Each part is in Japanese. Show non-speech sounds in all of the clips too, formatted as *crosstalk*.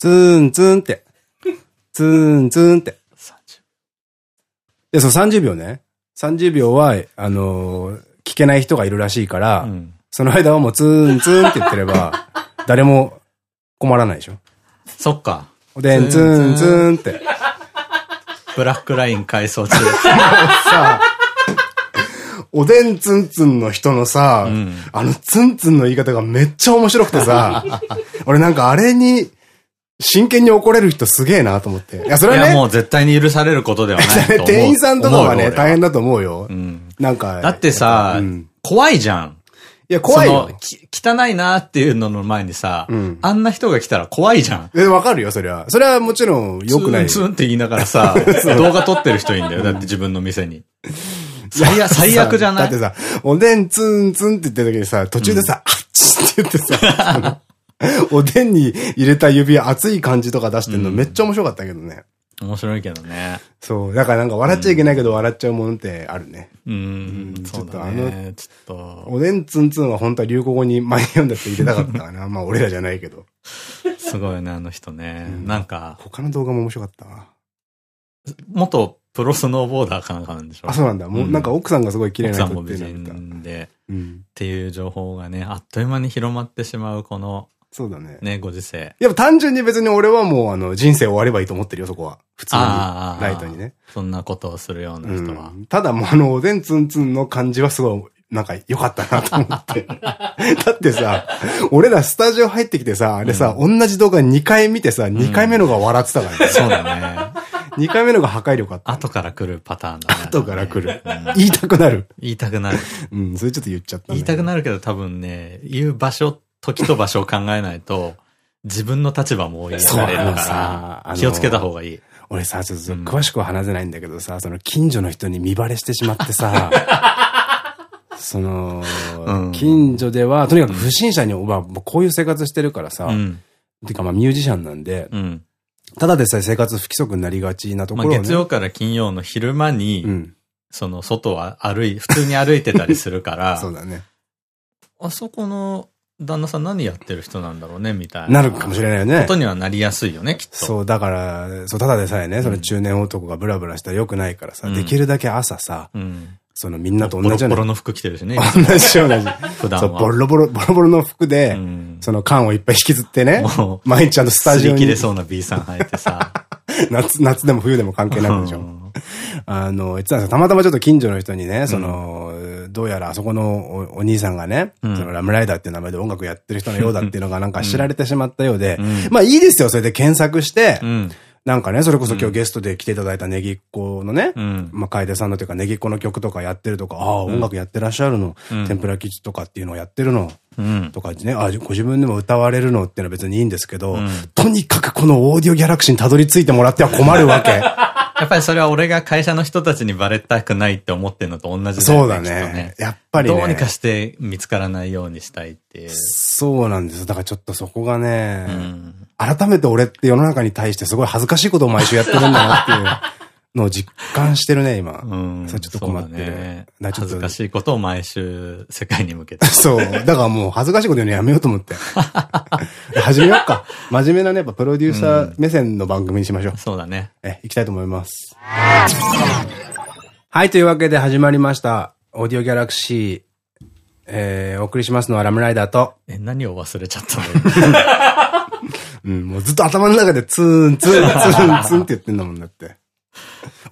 ツーンツーンって。ツーンツーンって。で、そう30秒ね。30秒は、あのー聞けない人がいるらしいから、うん。その間はもうツーンツーンって言ってれば、*laughs* 誰も困らないでしょ。そっか。おでんツーンツーンって。ブラックライン改装中。*laughs* さおでんツンツンの人のさ、んあのツンツンの言い方がめっちゃ面白くてさ、*laughs* 俺なんかあれに真剣に怒れる人すげえなと思って。いや、それいや、はね、もう絶対に許されることではない。*laughs* 店員さんとかはね、大変だと思うよ。うん。なんか。だってさうん、怖いじゃん。いや、怖いよ汚いなっていうのの前にさん、あんな人が来たら怖いじゃん。え、わかるよ、それは。それはもちろん良くないよ。ツンツンって言いながらさ、*laughs* 動画撮ってる人いいんだよ。だって自分の店に。最悪、最悪じゃない？だってさ、おでんツンツンって言ってる時にさ、途中でさ、あっちって言ってさ、*laughs* *laughs* おでんに入れた指熱い感じとか出してんのめっちゃ面白かったけどね。面白いけどね。そう。だからなんか笑っちゃいけないけど笑っちゃうものってあるね。ううんん、ちょっとね。ちょっと、おでんツンツンは本当は流行語に前読んだって入れたかったかな。*laughs* まあ俺らじゃないけど。すごいね、あの人ね。なんか、他の動画も面白かったわ。元プロスノーボーダーかなんかなんでしょあ、そうなんだ。もうなんか奥さんがすごい綺麗な人奥さんも美人で、うん。っていう情報がね、あっという間に広まってしまうこの、そうだね。ね、ご時世。やっぱ単純に別に俺はもうあの人生終わればいいと思ってるよ、そこは。普通に。ライトにね。そんなことをするような人は。うんただもうあの、おでんつんつんの感じはすごい、なんか良かったなと思って。*laughs* だってさ、俺らスタジオ入ってきてさ、あれさ、同じ動画2回見てさ、2回目のが笑ってたからね。そうだね。2回目のが破壊力あった。後から来るパターンだね。後から来るうん。言いたくなる。言いたくなる。うん、それちょっと言っちゃった、ね。言いたくなるけど多分ね、言う場所、時と場所を考えないと、自分の立場も追いやられる気をつけた方がいい。俺さ、ちょっと詳しくは話せないんだけどさ、その近所の人に見バレしてしまってさ、*laughs* その、うん近所では、とにかく不審者に、まあ、こういう生活してるからさ、うん。てかまあミュージシャンなんで、うん。ただでさえ生活不規則になりがちなとこまあろを、ね。月曜から金曜の昼間に、うん。その外は歩い、普通に歩いてたりするから、*laughs* そうだね。あそこの旦那さん何やってる人なんだろうね、みたいな。なるかもしれないよねこ。とにはなりやすいよね、きっと。そう、だから、そう、ただでさえね、その中年男がブラブラしたら良くないからさ、うんできるだけ朝さ、うん。そのみんなとボロ同じような、ボロの服着てるしね。*laughs* 同じような、普段は。ボロボロ、ボロボロの服で、うんその缶をいっぱい引きずってね毎日ちゃんとスタジオに切れ、そうな B さん履いてさ。*laughs* 夏、夏でも冬でも関係なくでしょ。うんあの、言ってたんですよ。たまたまちょっと近所の人にね、その、どうやらあそこのおお兄さんがね、うんそのラムライダーっていう名前で音楽やってる人のようだっていうのがなんか知られてしまったようで、うんまあいいですよ、それで検索して、うん。なんかね、それこそ今日ゲストで来ていただいたネギっ子のね、うん。まあ、楓さんのというか、ネギっ子の曲とかやってるとか、ああ、音楽やってらっしゃるの、うん天ぷら基地とかっていうのをやってるの、うん。とかね、ああ、ご自分でも歌われるのってのは別にいいんですけど、うんとにかくこのオーディオギャラクシーにたどり着いてもらっては困るわけ。やっぱりそれは俺が会社の人たちにバレたくないって思ってるのと同じだよね。そうだね。やっぱりね。どうにかして見つからないようにしたいっていう。そうなんです。だからちょっとそこがね、うん。改めて俺って世の中に対してすごい恥ずかしいことを毎週やってるんだなっていうのを実感してるね、今。うん。それちょっと困ってる。ね恥ずかしいことを毎週世界に向けて。*laughs* そう。だからもう恥ずかしいこと言うのやめようと思って。*laughs* 始めようか。真面目なね、やっぱプロデューサー目線の番組にしましょう。そうだね。え、行きたいと思います。はい、というわけで始まりました。オーディオギャラクシー。えー、お送りしますのはラムライダーと、え、何を忘れちゃったの？*laughs* うん、もうずっと頭の中でツーン、ツーン、ツーン、ツーンって言ってんだもんだって。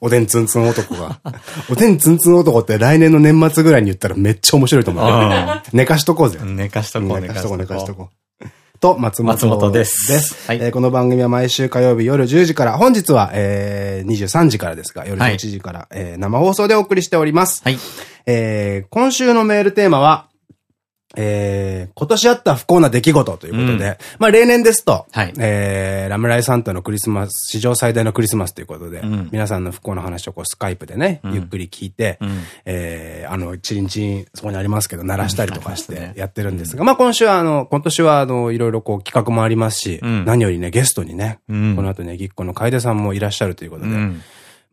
おでんツンツン男が。*laughs* おでんツンツン男って来年の年末ぐらいに言ったらめっちゃ面白いと思う。寝かしとこうぜ。寝かしとこう、寝かしとこう、寝かしとこう。と、松本松本ですはいえーこの番組は毎週火曜日夜10時から、本日は、えー、23時からですが、夜はい11時から、えー生放送でお送りしております。はい。えー今週のメールテーマは、えー、今年あった不幸な出来事ということで、まあ例年ですと、はい。えー、ラムライサンタのクリスマス、史上最大のクリスマスということで、ん。皆さんの不幸な話をこうスカイプでね、ゆっくり聞いて、ん。えー、あの、チリンチリン、そこにありますけど、鳴らしたりとかしてやってるんですが、まあ今週はあの、今年はあの、いろいろこう企画もありますし、ん。何よりね、ゲストにね、うん。この後ね、ぎっこの楓さんもいらっしゃるということで、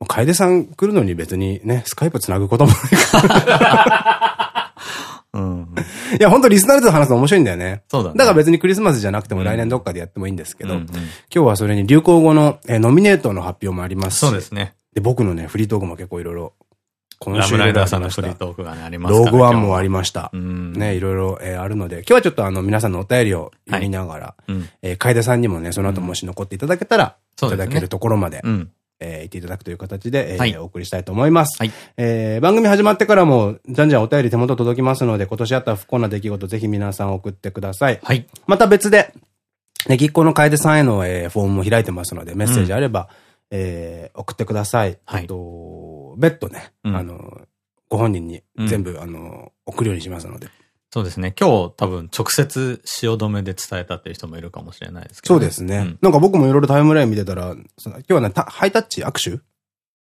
楓さん来るのに別にね、スカイプつなぐこともないから。うん。*laughs* いや、本当リスナーと話すの面白いんだよね。そうだね。だから別にクリスマスじゃなくても来年どっかでやってもいいんですけど、今日はそれに流行語の、えーノミネートの発表もありますしそうですね。で、僕のね、フリートークも結構いろいろ、今ラムライダーさんのフリートークがね、ありますローグワンもありまました。うん。ね、いろいろ、えーあるので、今日はちょっとあの、皆さんのお便りを読みながら、うん。えー楓さんにもね、その後もし残っていただけたら、そうですねいただけるところまで、うん。えー言っていただくという形で、えーはいお送りしたいと思います。はいえー番組始まってからも、じゃんじゃんお便り手元届きますので、今年あった不幸な出来事、ぜひ皆さん送ってください。はい。また別で、ねぎっこの楓さんへの、えーフォームも開いてますので、メッセージあれば、えー送ってください。はいと、別途ね、うんあの、ご本人に全部、あの、送るようにしますので。そうですね。今日多分直接汐留で伝えたっていう人もいるかもしれないですけど、そうですね。なんか僕もいろいろタイムライン見てたら、その今日はね、たハイタッチ握手？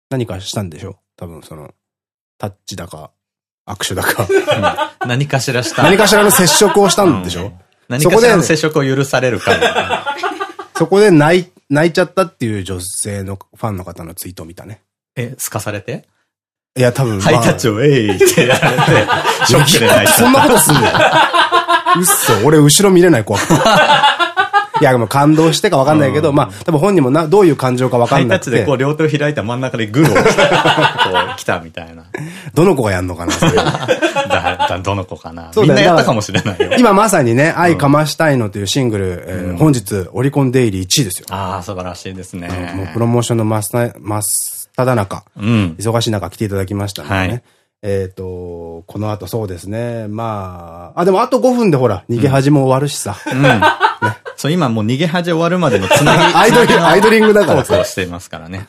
何かしたんでしょ多分その、タッチだか、握手だか。うん何かしらした。何かしらの接触をしたんでしょ、う？ん何かしらの接触を許されるか。そこで泣い、泣いちゃったっていう女性のファンの方のツイートを見たね。え、すかされて？いや、多分。ハイタッチを。をえいってやられて、ショックで泣いちそんなことすんだよ。うっそ、俺後ろ見れない怖くて。*laughs* いや、でも感動してかわかんないけど、うんまあ、多分本人もな、どういう感情かわた。ハイタッかんなくて。チでこう両手を開いた真ん中でグーをこう来たみたいな。どの子がやんのかな、それ *laughs* だ、だ、どの子かな。そうだよみんなやったかもしれないよ。今まさにね、愛かましたいのというシングル、本日オリコンデイリー1位ですよ。ああ、素晴らしいですね。もうプロモーションの真っさ真っただ中、うん。忙しい中来ていただきましたのでね。はいえっと、この後そうですね。まあ、あ、でもあと5分でほら、逃げ恥も終わるしさ。うん。そう、今もう逃げ恥終わるまでのつなぎ。*laughs* アイドリング、アイドリングだからさトークを。していますからね。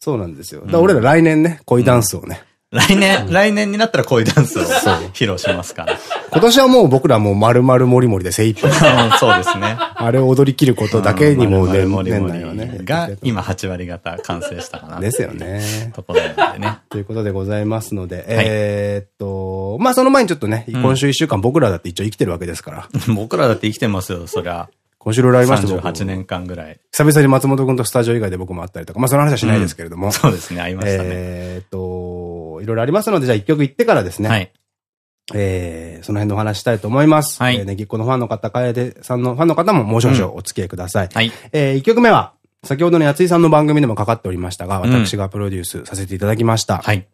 そうなんですよ。だ俺ら来年ね、恋ダンスをね。来年、来年になったらこういうダンスを披露しますから。今年はもう僕らもう丸々もりもりで精一杯。う *laughs* んそうですね。あれを踊り切ることだけにもうね、うん。が今8割方完成したかな。ですよ。ね。ところなんでね。ということでございますので、えーっと、まあその前にちょっとね、今週一週間僕らだって一応生きてるわけですから、*laughs* 僕らだって生きてますよ、そりゃ。今週いろいろありました僕38年間ぐらい。久々に松本くんとスタジオ以外で僕も会ったりとか、まあその話はしないですけれども、そうですね、ありましたね。えーっと、いろいろありますので、じゃあ一曲行ってからですね、はい。えーその辺のお話したいと思います。はいえーねぎっこのファンの方、楓さんのファンの方ももう少々お付き合いください。はい。えー一曲目は、先ほどのやついさんの番組でもかかっておりましたが、私がプロデュースさせていただきました。はい。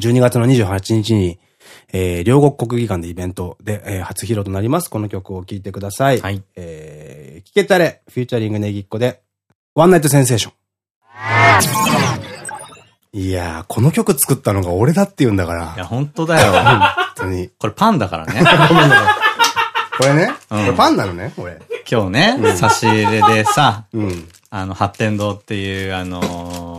12月の28日に、えー両国国技館でイベントで、えー初披露となります。この曲を聴いてください。はい。えー、聞けたれ、フューチャリングネギっ子で、ワンナイトセンセーション。いやー、この曲作ったのが俺だって言うんだから。いや、本当だよ。本当に。これパンだからね。これね、うんこれパンなのね、俺。今日ね、差し入れでさ、うん。あの、八天堂っていう、あのー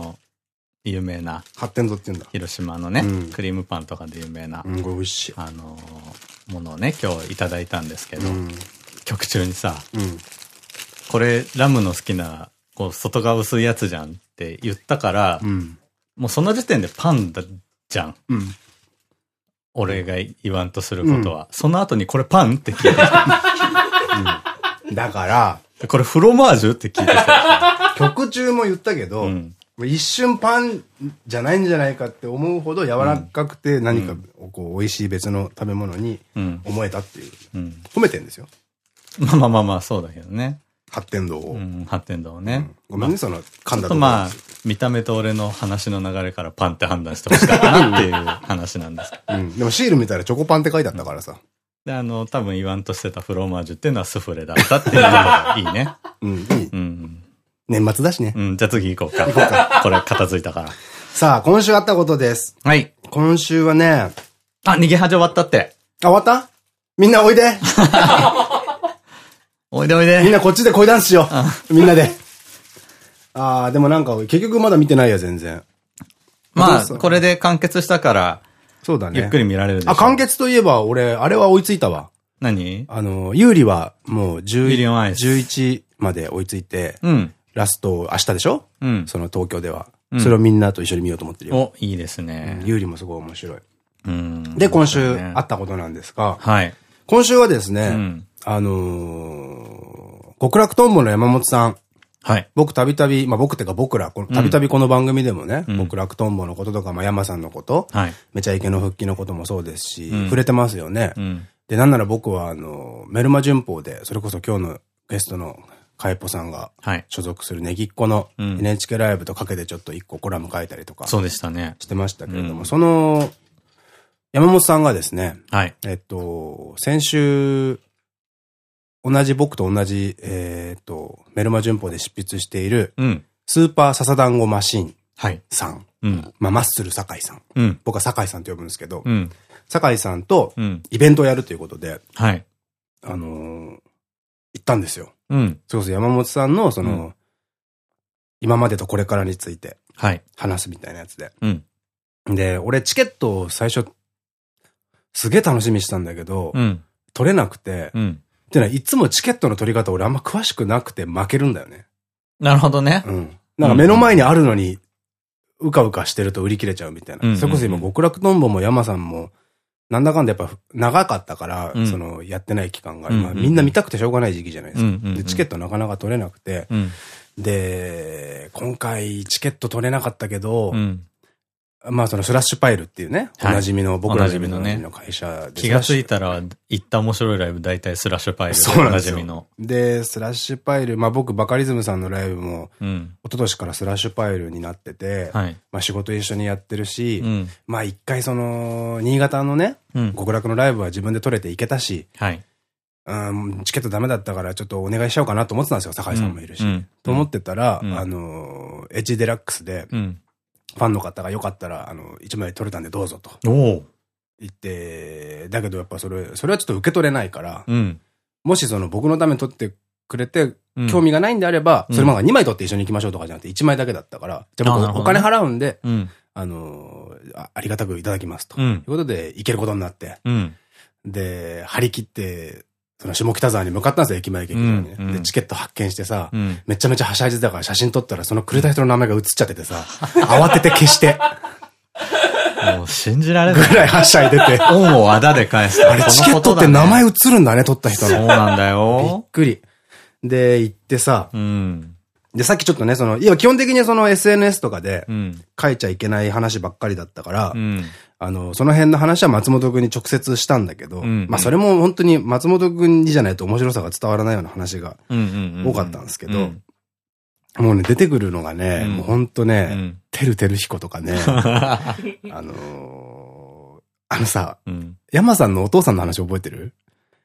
有名な、発展度って言うんだ。広島のね、うんクリームパンとかで有名な、うん、これ美味しい。あのーものをね、今日いただいたんですけど、うん。曲中にさ、うん。これラムの好きな、こう、外が薄いやつじゃんって言ったから、うん。もうその時点でパンだじゃん。うん。俺が言わんとすることは。その後にこれパンって聞いて。だから、これフロマージュって聞いてきた。曲中も言ったけど、うん。一瞬パンじゃないんじゃないかって思うほど柔らかくて何かこう美味しい別の食べ物にうん。思えたっていう。うん。褒めてんですよ。まあまあまあまあ、そうだけどね。発展度を。うん、八天堂ね。ごめんね、その噛んだとまあ、見た目と俺の話の流れからパンって判断してほしかったなっていう話なんですけど。*laughs* うん。でもシール見たらチョコパンって書いてあったからさ。で、あの、多分言わんとしてたフロマージュっていうのはスフレだったっていうのがいいね。*laughs* うん、いい。うん。年末だしね。うん、じゃあ次行こうか。これ片付いたから。さあ、今週あったことです。はい。今週はね、あ、逃げ恥終わったって。あ、終わった？みんなおいで *laughs* おいでおいで。みんなこっちで恋ダンスしようみんなで。ああ、でもなんか結局まだ見てないや、全然。まあ、これで完結したから、そうだね。ゆっくり見られるでしょ。あ、完結といえば、俺、あれは追いついたわ。何？あの、ユーリはもうユーリオンアイ11、ス11まで追いついて、うん。ラスト明日でしょ？うん。その東京では。うんそれをみんなと一緒に見ようと思ってるよ。お、いいですね。ユーリもすごい面白い。うん。で、今週ねあったことなんですが、はい。今週はですね、うん。あのー、極楽とんぼの山本さん、はい。僕たびたび、まあ僕ってか僕ら、このたびたびこの番組でもね、うん極楽とんぼのこととか、まあ山さんのこと、はい。めちゃイケの復帰のこともそうですし、うん触れてますよね。うん。で、なんなら僕はあの、メルマ旬報で、それこそ今日のゲストのかえぽさんがはい。所属するネギっ子のうん NHK ライブとかけてちょっと一個コラム書いたりとかそうでしたね。してましたけれども、うんその、山本さんがですね、はい。えっと、先週、同じ僕と同じ、えっと、メルマ旬報で執筆している、うん。スーパーササダンゴマシンはい。さん、うん。まあ、マッスル酒井さん。うん。僕は酒井さんと呼ぶんですけど、うん。酒井さんとうん。イベントをやるということで、はい。あのー行ったんですよ。うん。それこそ山本さんの、その、うん今までとこれからについてはい。話すみたいなやつで。うん。で、俺チケットを最初、すげえ楽しみにしたんだけど、うん。取れなくて、うん。ってのはいつもチケットの取り方俺あんま詳しくなくて負けるんだよね。なるほどね。うん。なんか目の前にあるのに、うかうかしてると売り切れちゃうみたいな。それこそ今極楽とんぼも山さんも、なんだかんだやっぱ長かったから、うんそのやってない期間が、今みんな見たくてしょうがない時期じゃないですか。で、チケットなかなか取れなくて、うん。で、今回チケット取れなかったけど、うん。まあそのスラッシュパイルっていうね、はいおなじみの僕らの会社で。気がついたたら、行った面白いライブ、大体スラッシュパイルそうなんですよなじみの。で、スラッシュパイル、まあ僕バカリズムさんのライブも、うん。一昨年からスラッシュパイルになってて、はい。まあ仕事一緒にやってるし、うん。まあ一回その、新潟のね、うん。極楽のライブは自分で取れていけたし、はい。うん、チケットダメだったからちょっとお願いしようかなと思ってたんですよ、酒井さんもいるし。うんと思ってたら、うんあの、エッジデラックスで、うん。ファンの方がよかったら、あの、一枚取れたんでどうぞと。言って、だけどやっぱそれ、それはちょっと受け取れないから、うん。もしその僕のために取ってくれて、うん興味がないんであれば、うんそれまが2枚取って一緒に行きましょうとかじゃなくて1枚だけだったから、じゃあ僕お金払うんで、うん。あのあ、ありがたくいただきますと。う。いうんことで、行けることになって、うん。で、張り切って、その下北沢に向かったんですよ、駅前劇場にで、チケット発見してさ、うん。めちゃめちゃはしゃいでたから写真撮ったら、そのくれた人の名前が写っちゃっててさ、*laughs* 慌てて消して、もう信じられぐない。らいはしゃいでて。恩をあだで返す。あれ、チケットって名前写るんだね、撮った人の。そうなんだびっよ。くり。で、行ってさ、うん。で、さっきちょっとね、その、いや、基本的にその SNS とかでうん。書いちゃいけない話ばっかりだったから、うん。あの、その辺の話は松本くんに直接したんだけど、うんまあそれも本当に松本くんにじゃないと面白さが伝わらないような話がうん。多かったんですけど、うんもうね、出てくるのがね、うんもう本当ね、うん。てるてる彦とかね、*laughs* あのーあのさ、うん。山さんのお父さんの話覚えてる？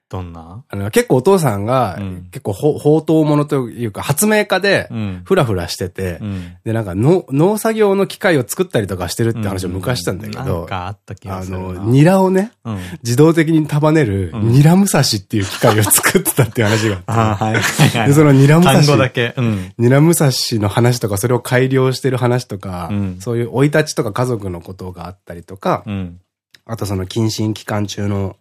どんな？あの、結構お父さんが、うん結構ほ宝刀者というか、発明家で、うん。ふらふらしてて、うん。で、なんか農、農作業の機械を作ったりとかしてるって話を昔したんだけなんど、かあった気があするな。の、ニラをね、うん。自動的に束ねる、うんニラムサシっていう機械を作ってたっていう話があああ、って。*laughs* はいはいはい。で、そのニラムサシ単語、だけ。うん。ニラムサシの話とか、それを改良してる話とか、うんそういう生い立ちとか家族のことがあったりとか、うん。あとその謹慎期間中の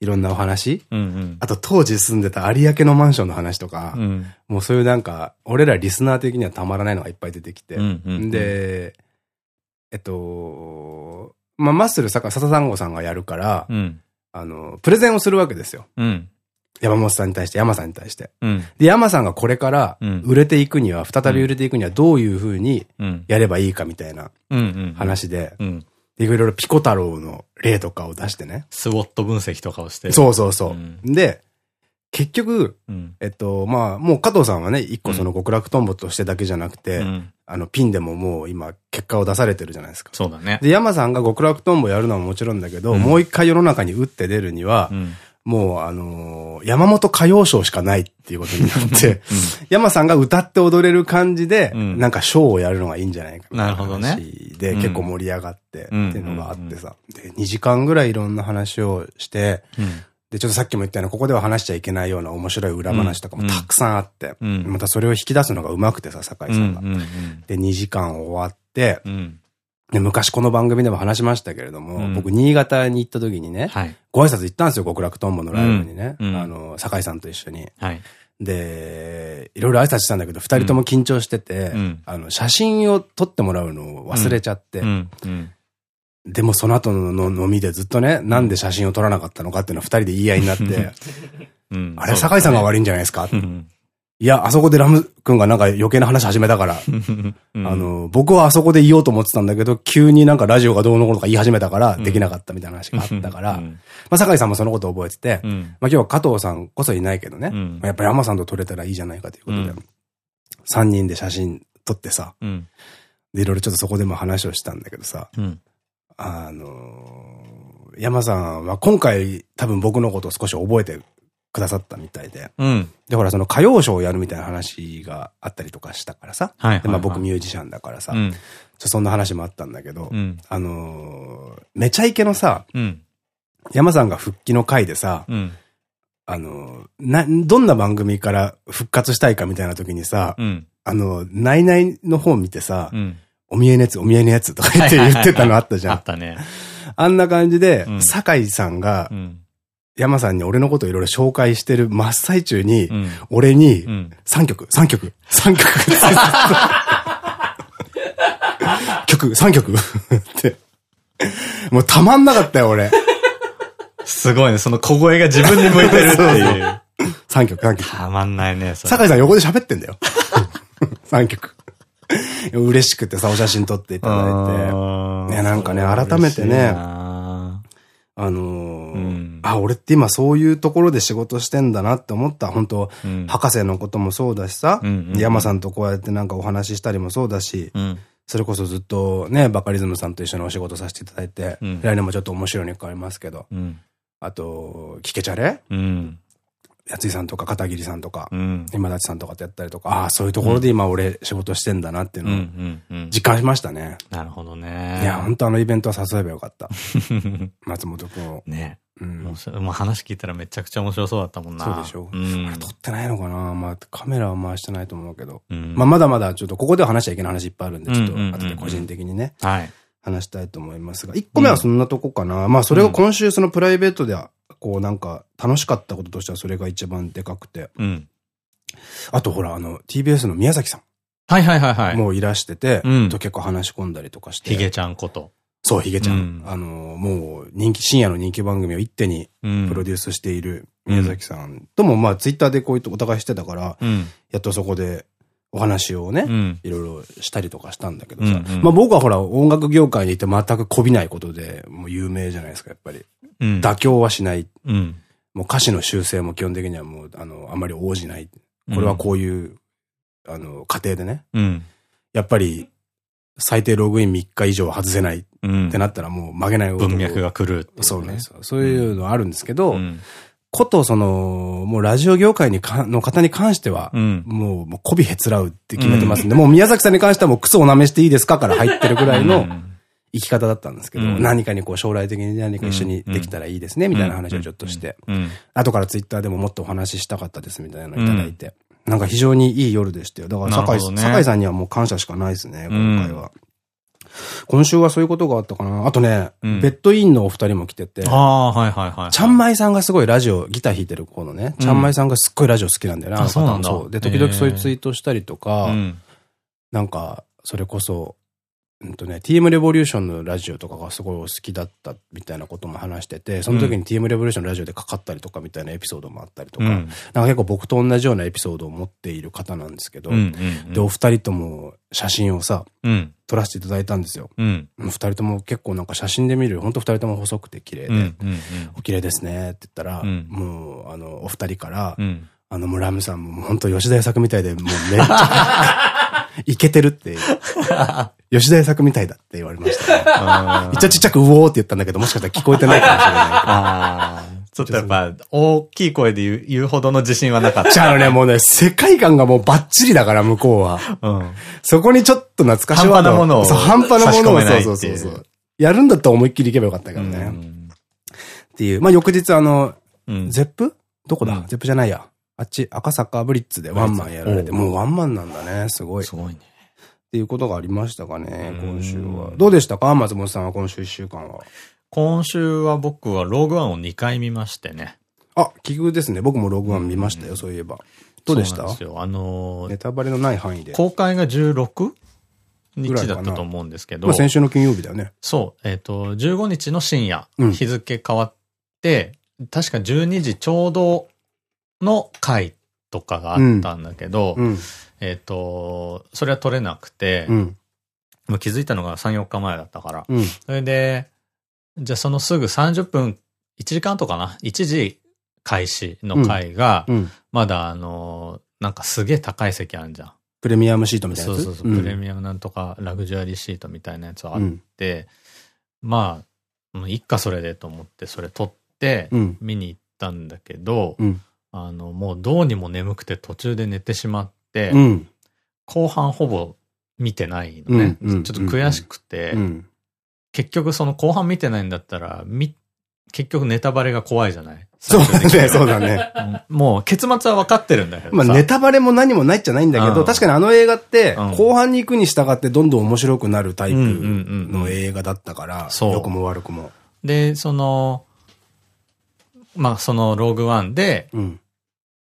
いろんなお話、うんうん。あと当時住んでた有明のマンションの話とか、うん。もうそういうなんか、俺らリスナー的にはたまらないのがいっぱい出てきて、で、えっと、まあ、マッスルさか、笹団子さんがやるから、うん。あの、プレゼンをするわけですよ。うん。山本さんに対して、山さんに対して。うん。で、山さんがこれからうん売れていくには、再び売れていくにはどういう風にうん。やればいいかみたいな。話。でいろいろピコ太郎の例とかを出してね。スウォット分析とかをして。そうそうそう。うんで、結局、うん。えっと、まあ、もう加藤さんはね、一個その極楽とんぼとしてだけじゃなくて、うん。あの、ピンでももう今、結果を出されてるじゃないですか。そうだね。で、山さんが極楽とんぼやるのはもちろんだけど、うんもう一回世の中に打って出るにはう、ん。もうあのー山本歌謡賞しかないっていうことになって、山さんが歌って踊れる感じで、うんなんかショーをやるのがいいんじゃないかなるほどね話で、うん結構盛り上がって、ってうんいうのがあってさ。で、2時間ぐらいいろんな話をして、うん。で、ちょっとさっきも言ったような、ここでは話しちゃいけないような面白い裏話とかもたくさんあって、うんまたそれを引き出すのが上手くてさ、酒井さんが。うん。うん。で、2時間終わって、うん。で、昔この番組でも話しましたけれども、うん僕、新潟に行った時にね、はい。ご挨拶行ったんですよ、極楽とんぼのライブにね。うんうんあの、酒井さんと一緒に。はい。で、いろいろ挨拶したんだけど、二人とも緊張してて、うんあの、写真を撮ってもらうのを忘れちゃって。でもその後の飲みでずっとね、なんで写真を撮らなかったのかっていうのを二人で言い合いになって、うん。あれ、酒井さんが悪いんじゃないですか？うん。いや、あそこでラム君がなんか余計な話始めたから、*laughs* うん。あ、の、僕はあそこで言おうと思ってたんだけど、急になんかラジオがどうのこうのとか言い始めたから、できなかったみたいな話があったから、まうん。あ、酒井さんもそのこと覚えてて、うん。まあ今日は加藤さんこそいないけどね、うん。まあやっぱり山さんと撮れたらいいじゃないかということで。うん、三、人で写真撮ってさ、うん。で、いろいろちょっとそこでも話をしたんだけどさ、うん。あのー山さんは今回多分僕のことを少し覚えてくださったみたいで、うん。で、ほらその歌謡ショーをやるみたいな話があったりとかしたからさ、はい。で、まあ僕ミュージシャンだからさ、うん。そんな話もあったんだけど、うん。あのーめちゃイケのさ、うん。山さんが復帰の回でさ、うん。あのーな、どんな番組から復活したいかみたいな時にさ、うん。あの、ナイナイの方見てさ、うん。お見合いのやつ、お見合いのやつとか言って言ってたのあったじゃん。あったね。あんな感じでう、ん酒井さんがう、ん。山さんに俺のこといろいろ紹介してる真っ最中にう、ん。俺にう、ん。3曲、3曲、3曲、曲、3曲って。もうたまんなかったよ、俺。すごいね。その小声が自分に向いてるっていう。3曲、3曲。たまんないね。酒井さん横で喋ってんだよ。3曲。嬉しくてさ、お写真撮っていただいて。いねなんかね改めてねあのーんあ、俺って今そういうところで仕事してんだなって思った。本当うん博士のこともそうだしさ、山さんとこうやってなんかお話ししたりもそうだし、うん。それこそずっとね、バカリズムさんと一緒にお仕事させていただいて、うん来年もちょっと面白いの変わりますけど、うん。あと、キケチャレうん。やついさんとか片桐さんとか、うん。今立さんとかとやったりとか、ああ、そういうところで今俺仕事してんだなっていううん。うのをん。うん。実感しましたね。なるほどね。いや、本当あのイベントは誘えばよかった。*laughs* 松本くんを。ね。うんもう話聞いたらめちゃくちゃ面白そうだったもんな。そうでしょうんあれ撮ってないのかな？まあカメラは回してないと思うけど。うんまあまだまだちょっとここでは話しちゃいけない話いっぱいあるんで、ちょっとうんうんうんうん後で個人的にね、はい。話したいと思いますが、1個目はそんなとこかな。まあそれが今週そのプライベートでは、こうなんか楽しかったこととしてはそれが一番でかくて。うん。あとほら、あの TBS の宮崎さはいはいはいはい。んもういらしてて、うんと結構話し込んだりとかして。ヒゲちゃんこと。そう、ヒゲちゃん。うんあの、もう人気、深夜の人気番組を一手にうん。プロデュースしている宮崎さんとも、まあツイッターでこういうとお互いしてたから、うん。やっとそこでお話をね、うん。いろいろしたりとかしたんだけどさ。うんうんまあ僕はほら音楽業界にいて全くこびないことで、もう有名じゃないですか、やっぱり。うん。妥協はしない。うん。もう歌詞の修正も基本的にはもう、あの、あまり応じない。これはこういう、あの、過程でね。うん。やっぱり、最低ログイン3日以上外せないっうん。てなったらもう曲げない男文脈が来るっていうね。そうなんですよ。そういうのあるんですけど、うん。ことその、もうラジオ業界にかの方に関しては、うん。もう、もう、媚びへつらうって決めてますんで、もう宮崎さんに関してはもうクソお舐めしていいですかから入ってるぐらいの生き方だったんですけど、うん何かにこう将来的に何か一緒にできたらいいですね、みたいな話をちょっとして、うん。後からツイッターでももっとお話ししたかったですみたいなのをいただいて、なんか非常にいい夜でしたよ。だから酒井、ね酒井さんにはもう感謝しかないですね、うん今回は。今週はそういうことがあったかな。あとね、うんベッドインのお二人も来てて、ああ、はいはいはい。ちゃんまいさんがすごいラジオ、ギター弾いてる方のね、ちゃんまいさんがすっごいラジオ好きなんだよね、あそうなんだそう。で、時々そういうツイートしたりとか、うん。なんか、それこそ、うんとね、TM レボリューションのラジオとかがすごいお好きだったみたいなことも話してて、その時に TM レボリューションのラジオでかかったりとかみたいなエピソードもあったりとか、うんなんか結構僕と同じようなエピソードを持っている方なんですけど。で、お二人とも写真をさ、うん。撮らせていただいたんですよ。うん。二人とも結構なんか写真で見る、本当二人とも細くて綺麗で。お綺麗ですねって言ったら、うんもう、あの、お二人から、うん。あの、もうラムさんも本当吉田栄作みたいで、もうめっちゃ、*laughs* イケてるって、*laughs* 吉田栄作みたいだって言われましたね。あめっちゃちっちゃくうおーって言ったんだけど、もしかしたら聞こえてないかもしれない。ちょっとやっぱ、大きい声で言う言うほどの自信はなかっけど。じゃあね、もうね、世界観がもうバッチリだから、向こうは。た。うん。そこにちょっと懐かしい半端なものをそう、半端なものを、そうそうそうそう。やるんだったら思いっきり行けばよかったけどね。っていう。まあ、翌日あの、うん。ゼップ？どこだ、うんゼップじゃないや。あっち、赤坂ブリッツでワンマンやられて、もうワンマンなんだね、すごい。すごいね。っていうことがありましたかね、うん今週は。どうでしたか？松本さんは今週一週間は。今週は僕はローグワンを2回見ましてね。あ、奇遇ですね。僕もログワン見ましたよ、そういえば。どうでしたそうなんですよ。あのーネタバレのない範囲で。公開が 16? ぐらいかな日だったと思うんですけどまあ、先週の金曜日だよね。そう、えっ、と、15日の深夜、うん日付変わって、確か12時ちょうどの回とかがあったんだけど、うん。えっと、それは取れなくて、うん。気づいたのが3、4日前だったから。うん。それで、じゃあそのすぐ30分、1時間とかな ?1 時開始の回が、うん。まだあの、なんかすげえ高い席あるじゃん。プレミアムシートみたいなやつ？そうそうそう、プレミアムなんとかラグジュアリーシートみたいなやつがあって、まあ、いっかそれでと思って、それ取ってうん。見に行ったんだけど、うん。あの、もうどうにも眠くて途中で寝てしまって、うん。後半ほぼ見てないのね。ちょっと悔しくて、うん。結局その後半見てないんだったら、み、結局ネタバレが怖いじゃない？そうだね、そうだね。うんもう結末は分かってるんだけどまあさネタバレも何もないっちゃないんだけど、うん確かにあの映画って、うん後半に行くに従ってどんどん面白くなるタイプの映画だったから、良くも悪くも。で、その、まあそのローグワンで、うん。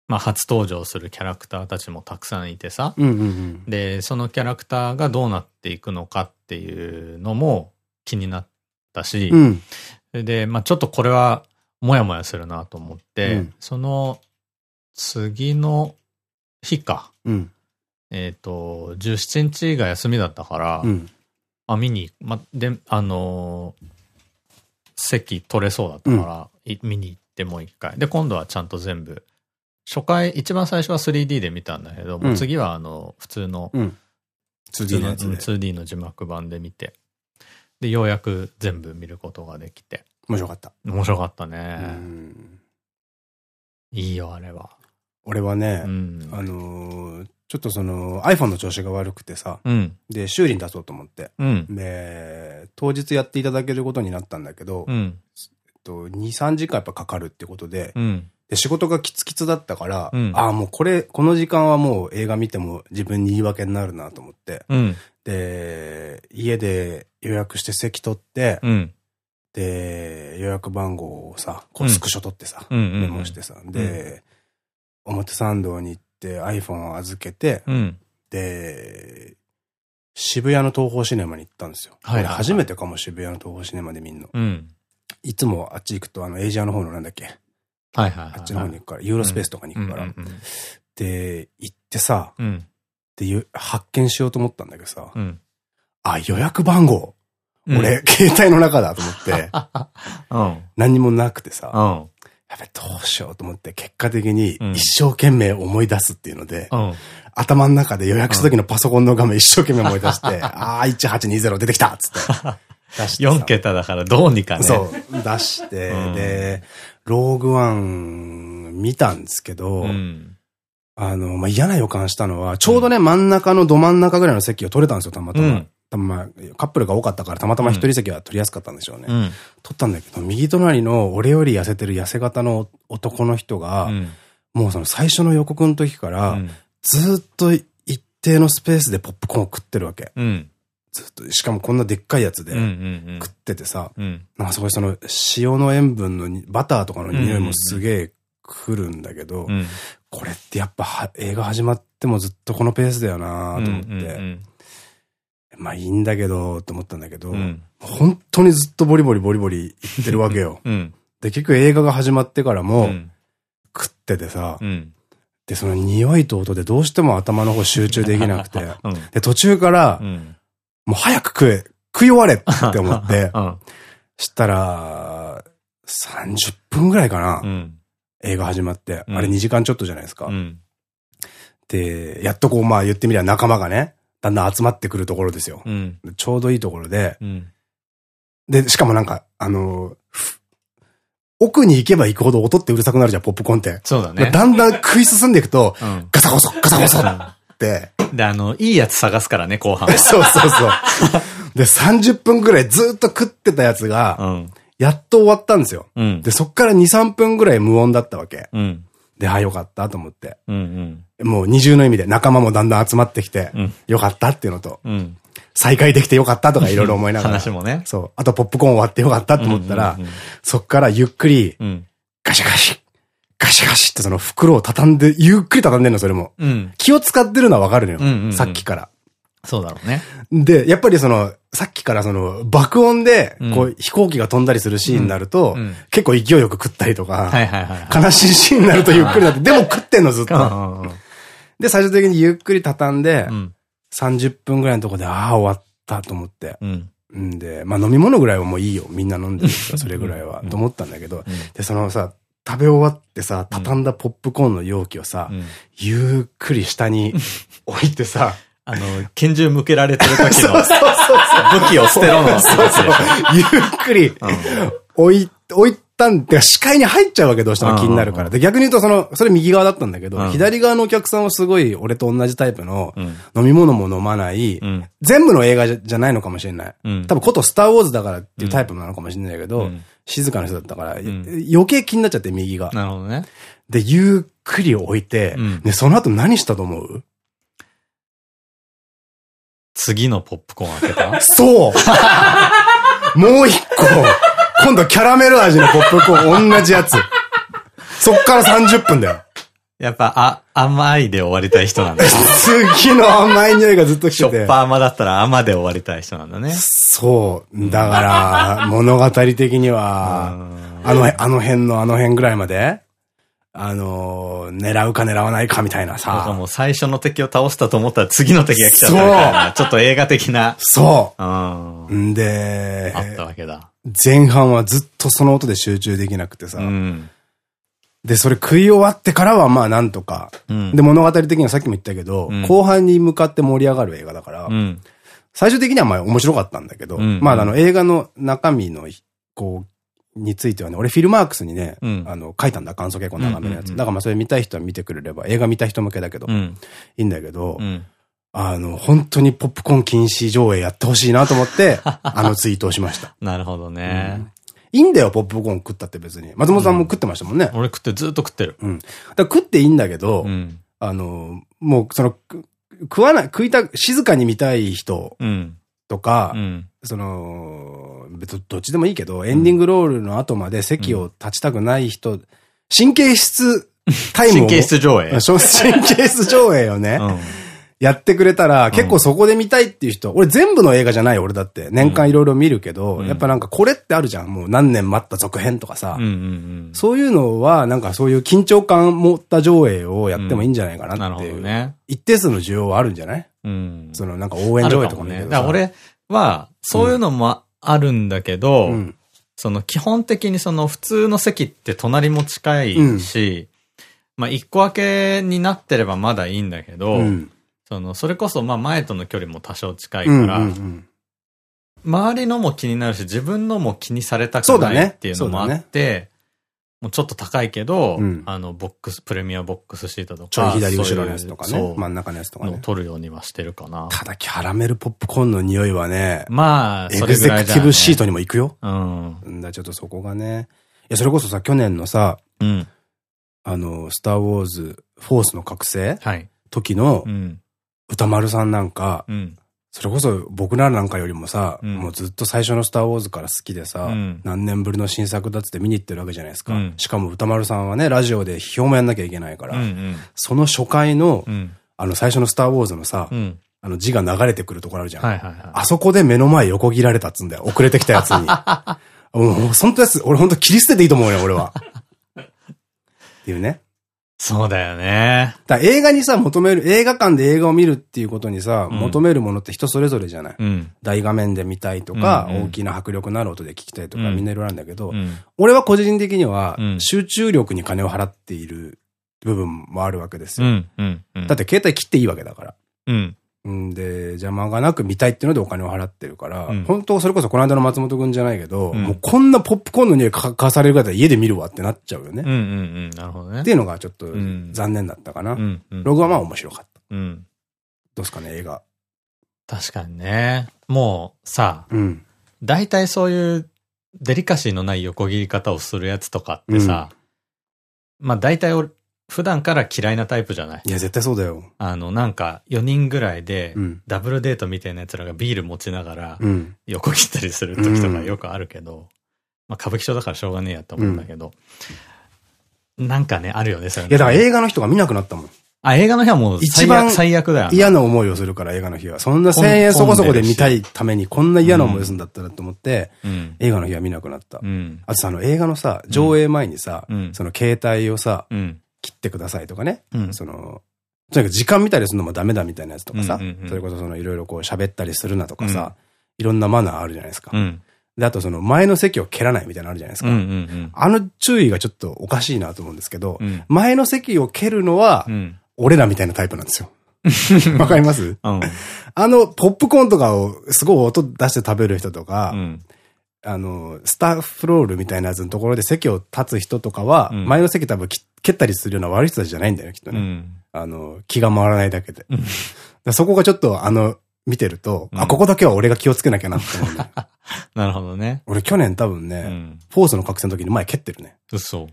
まあ初登場するキャラクターたちもたくさんいてさ、うんうんうん。で、そのキャラクターがどうなっていくのかっていうのも気になったし、うん。それで、まあちょっとこれはもやもやするなと思って、うんその次の日か、うん。えっ、と、17日が休みだったから、あ見に、ま、で、あのー席取れそうだったから、い見に行ってもう一回。で、今度はちゃんと全部、初回、一番最初は 3D で見たんだけど、もう次はあの、普通の、うん。普 2D 通ののやつで。2D の字幕版で見て、で、ようやく全部見ることができて、面白かった。面白かったうね。んいいよ、あれは。俺はねう、ん。あのー、ちょっとその iPhone の調子が悪くてさ、うん。で、修理に出そうと思って。うん。で、当日やっていただけることになったんだけど。と、2、3時間やっぱかかるってことで、うん。で、仕事がキツキツだったから、うんああ、もうこれ、この時間はもう映画見ても自分に言い訳になるなと思って、うん。で、家で予約して席取って、うん。で、予約番号をさ、こううんスクショ取ってさ、うん。メモしてさ、で、表参道に行って iPhone を預けて、うん。で、渋谷の東宝シネマに行ったんですよ。はい初めてかも渋谷の東宝シネマで見んの。うん。いつもあっち行くと、あの、エイジアの方のなんだっけ、はいはいはい。あっちの方に行くから、ユーロスペースとかに行くから。で、行ってさ、うん。で、ゆ発見しようと思ったんだけどさ、うん。あ、予約番号、うん。俺、*laughs* 携帯の中だと思って、うん。何にもなくてさ、うん。やべ、どうしようと思って、結果的にうん一生懸命思い出すっていうので、うん。頭の中で予約した時のパソコンの画面一生懸命思い出して、*laughs* あー、1820出てきたっつって。出してさ4桁だからどうにかね。そう、出して、うんで、ローグワン見たんですけど、うん。あの、まあ、嫌な予感したのは、ちょうどね、真ん中のど真ん中ぐらいの席を取れたんですよ、たまたま。うんたまあカップルが多かったから、たまたま一人席は取りやすかったんでしょうね。うん。取ったんだけど、右隣の俺より痩せてる痩せ型の男の人が、うん。もうその最初の予告の時から、うん。ずっと一定のスペースでポップコーンを食ってるわけ。うん。ずっと、しかもこんなでっかいやつで。食っててさ、うん。なんかそこにその塩の塩分のにバターとかの匂いもすげえ来るんだけど、うん。これってやっぱは映画始まってもずっとこのペースだよなと思って、うん。まあいいんだけど、と思ったんだけど、うん。本当にずっとボリボリボリボリ言ってるわけよ。うん。で、結局映画が始まってからうもん。食っててさ、うん。で、その匂いと音でどうしても頭の方集中できなくて、*laughs* うん。で、途中からう、ん。もう早く食え、食い終われって思って、*laughs* うん。したら、30分ぐらいかな、うん。映画始まって。うんあれ2時間ちょっとじゃないですか。うん。で、やっとこう、まあ言ってみりゃ仲間がね、だんだん集まってくるところですよ。うん。ちょうどいいところで、うん。で、しかもなんか、あの、ふ奥に行けば行くほど音ってうるさくなるじゃん、ポップコーンって。そうだね。だんだん食い進んでいくと、うん。ガサゴソ、ガサゴソで、あの、いいやつ探すからね、後半 *laughs* そうそうそう。で、30分ぐらいずっと食ってたやつが、うん。やっと終わったんですよ。うん。で、そっから2、3分ぐらい無音だったわけ。うん。で、あ、よかったと思って。うん。もう二重の意味で仲間もだんだん集まってきて、うん。よかったっていうのと、うん。再会できてよかったとかいろいろ思いながら。*laughs* 話もね。そう。あとポップコーン終わってよかったと思ったらうんうんうん、そっからゆっくり、うん。ガシャガシ、ガシャガシってその袋を畳んで、ゆっくり畳んでんの、それも。うん。気を使ってるのはわかるのよ。うんうんうんさっきから。そうだろうね。で、やっぱりその、さっきからその、爆音で、こう、飛行機が飛んだりするシーンになると、結構勢いよく食ったりとか、悲しいシーンになるとゆっくりなって、でも食ってんのずっと。で、最終的にゆっくり畳んで、30分ぐらいのとこで、ああ、終わったと思って。んで、まあ飲み物ぐらいはもういいよ。みんな飲んでるから、それぐらいは。と思ったんだけど、で、そのさ、食べ終わってさ、畳んだポップコーンの容器をさ、ゆっくり下に *laughs* 置いてさ、あの、拳銃向けられてる時の *laughs* 武器を捨てろの。ゆっくり置い、置いたんで、視界に入っちゃうわけどうしても気になるから。で、逆に言うとその、それ右側だったんだけど、左側のお客さんはすごい俺と同じタイプの、飲み物も飲まない、全部の映画じゃないのかもしれない。多分ことスターウォーズだからっていうタイプなのかもしれないけど、静かな人だったから、余計気になっちゃって右が。なるほどね。で、ゆっくり置いて、で、その後何したと思う？次のポップコーン開けた？そうもう一個今度キャラメル味のポップコーン同じやつ。そっから30分だよ。やっぱ、あ、甘いで終わりたい人なんだね。*laughs* 次の甘い匂いがずっと来てて。しょっぱ甘だったら甘で終わりたい人なんだね。そう。だから、物語的には、あの、あの辺のあの辺ぐらいまであのー、狙うか狙わないかみたいなさ。もう最初の敵を倒したと思ったら次の敵が来ちゃったみたいな。ちょっと映画的な。そう。うん。で、あったわけだ。前半はずっとその音で集中できなくてさ。うん、で、それ食い終わってからはまあなんとか。うん、で、物語的にはさっきも言ったけど、うん、後半に向かって盛り上がる映画だから、最終的にはまあ面白かったんだけど、まああの映画の中身の、こう、についてはね、俺フィルマークスにね、うん、あの、書いたんだ、感想結構長めのやつ。だからまあそれ見たい人は見てくれれば、映画見た人向けだけど、うん、いいんだけど、うん、あの、本当にポップコーン禁止上映やってほしいなと思って、*laughs* あのツイートをしました。なるほどね。いいんだよ、ポップコーン食ったって別に。松本さんも食ってましたもんね。俺食って、ずっと食ってる。うん。だ食っていいんだけど、あの、もうその、食わない、食いた、静かに見たい人とか、その、別どっちでもいいけど、エンディングロールの後まで席を立ちたくない人、神経質タイムを。神経質上映。神経質上映をね。やってくれたら、結構そこで見たいっていう人、俺全部の映画じゃない俺だって。年間いろいろ見るけど、やっぱなんかこれってあるじゃん。もう何年待った続編とかさ。そういうのは、なんかそういう緊張感持った上映をやってもいいんじゃないかなっていう。ね。一定数の需要はあるんじゃない？うん。そのなんか応援上映とかね。だから俺は、そういうのもあるんだけど、その基本的にその普通の席って隣も近いし、まあ一個分けになってればまだいいんだけど、その、それこそ、まあ前との距離も多少近いから、周りのも気になるし、自分のも気にされたくないっていうのもあって、もうちょっと高いけど、うん、あの、ボックス、プレミアボックスシートとか。ちょい左後ろのやつとかね。真ん中のやつとかね。取るようにはしてるかな。ただ、キャラメルポップコーンの匂いはね。まあ、エグゼクティブシートにも行くよ。うん。んだ、ちょっとそこがね。いや、それこそさ、去年のさ、うん。あの、スターウォーズ、フォースの覚醒はい。時の、うん。歌丸さんなんか、うん。それこそ僕らなんかよりもさ、うん、もうずっと最初のスターウォーズから好きでさ、うん、何年ぶりの新作だって見に行ってるわけじゃないですか。うん、しかも歌丸さんはね、ラジオで批評もやんなきゃいけないから、うんうん、その初回の、あの最初のスターウォーズのさ、あの字が流れてくるところあるじゃん。あそこで目の前横切られたっつんだよ。遅れてきたやつに。*laughs* もう、そんなやつ、俺ほんと切り捨てていいと思うよ、俺は。っていうね。そうだよね。だ映画にさ、求める、映画館で映画を見るっていうことにさ、うん、求めるものって人それぞれじゃない、うん、大画面で見たいとか、大きな迫力のある音で聞きたいとか、みん。ないろいろあるんだけど、俺は個人的には、集中力に金を払っている部分もあるわけですよ。だって携帯切っていいわけだから。んで、邪魔がなく見たいっていうのでお金を払ってるから、うん、本当それこそこの間の松本くんじゃないけど、うん、もうこんなポップコーンの匂いかかされる方家で見るわってなっちゃうよね。うんうんうん、なるほどね。っていうのがちょっと残念だったかな。うんうん、ログはまあ面白かった。うん、どうすかね、映画。確かにね。もうさ、うん、大体そういうデリカシーのない横切り方をするやつとかってさ、うん、まあ大体俺、普段から嫌いなタイプじゃない？いや、絶対そうだよ。あの、なんか、4人ぐらいで、ダブルデートみたいな奴らがビール持ちながら、横切ったりする時とかよくあるけど、まあ、歌舞伎町だからしょうがねえやと思うんだけど、なんかね、あるよね、それ。いや、だから映画の人が見なくなったもん。あ、映画の日はもう一番最悪だよ。嫌な思いをするから、映画の日は。そんな1000円そこそこで見たいためにこんな嫌な思いするんだったらと思って、うん。映画の日は見なくなった。うん。あとさ、あの映画のさ、上映前にさ、うんその携帯をさ、うん。切ってくださいとかね。うんその、とにかく時間見たりするのもダメだみたいなやつとかさそれこそそのいろいろこう喋ったりするなとかさ、いろんなマナーあるじゃないですか。うん。で、あとその前の席を蹴らないみたいなのあるじゃないですか。ん。あの注意がちょっとおかしいなと思うんですけどう、ん。前の席を蹴るのはう、ん。俺らみたいなタイプなんですよ。*laughs* わかります？うん。あの、ポップコーンとかをすごい音出して食べる人とか、うん。あの、スタッフロールみたいなやつのところで席を立つ人とかは、うん前の席多分き蹴ったりするような悪い人たちじゃないんだよね、きっとね。うん。あの、気が回らないだけで。そこがちょっと、あの、見てると、うんあ、ここだけは俺が気をつけなきゃなって思うね。*laughs* なるほどね。俺去年多分ね、うん。フォースの覚醒の時に前蹴ってるね。嘘。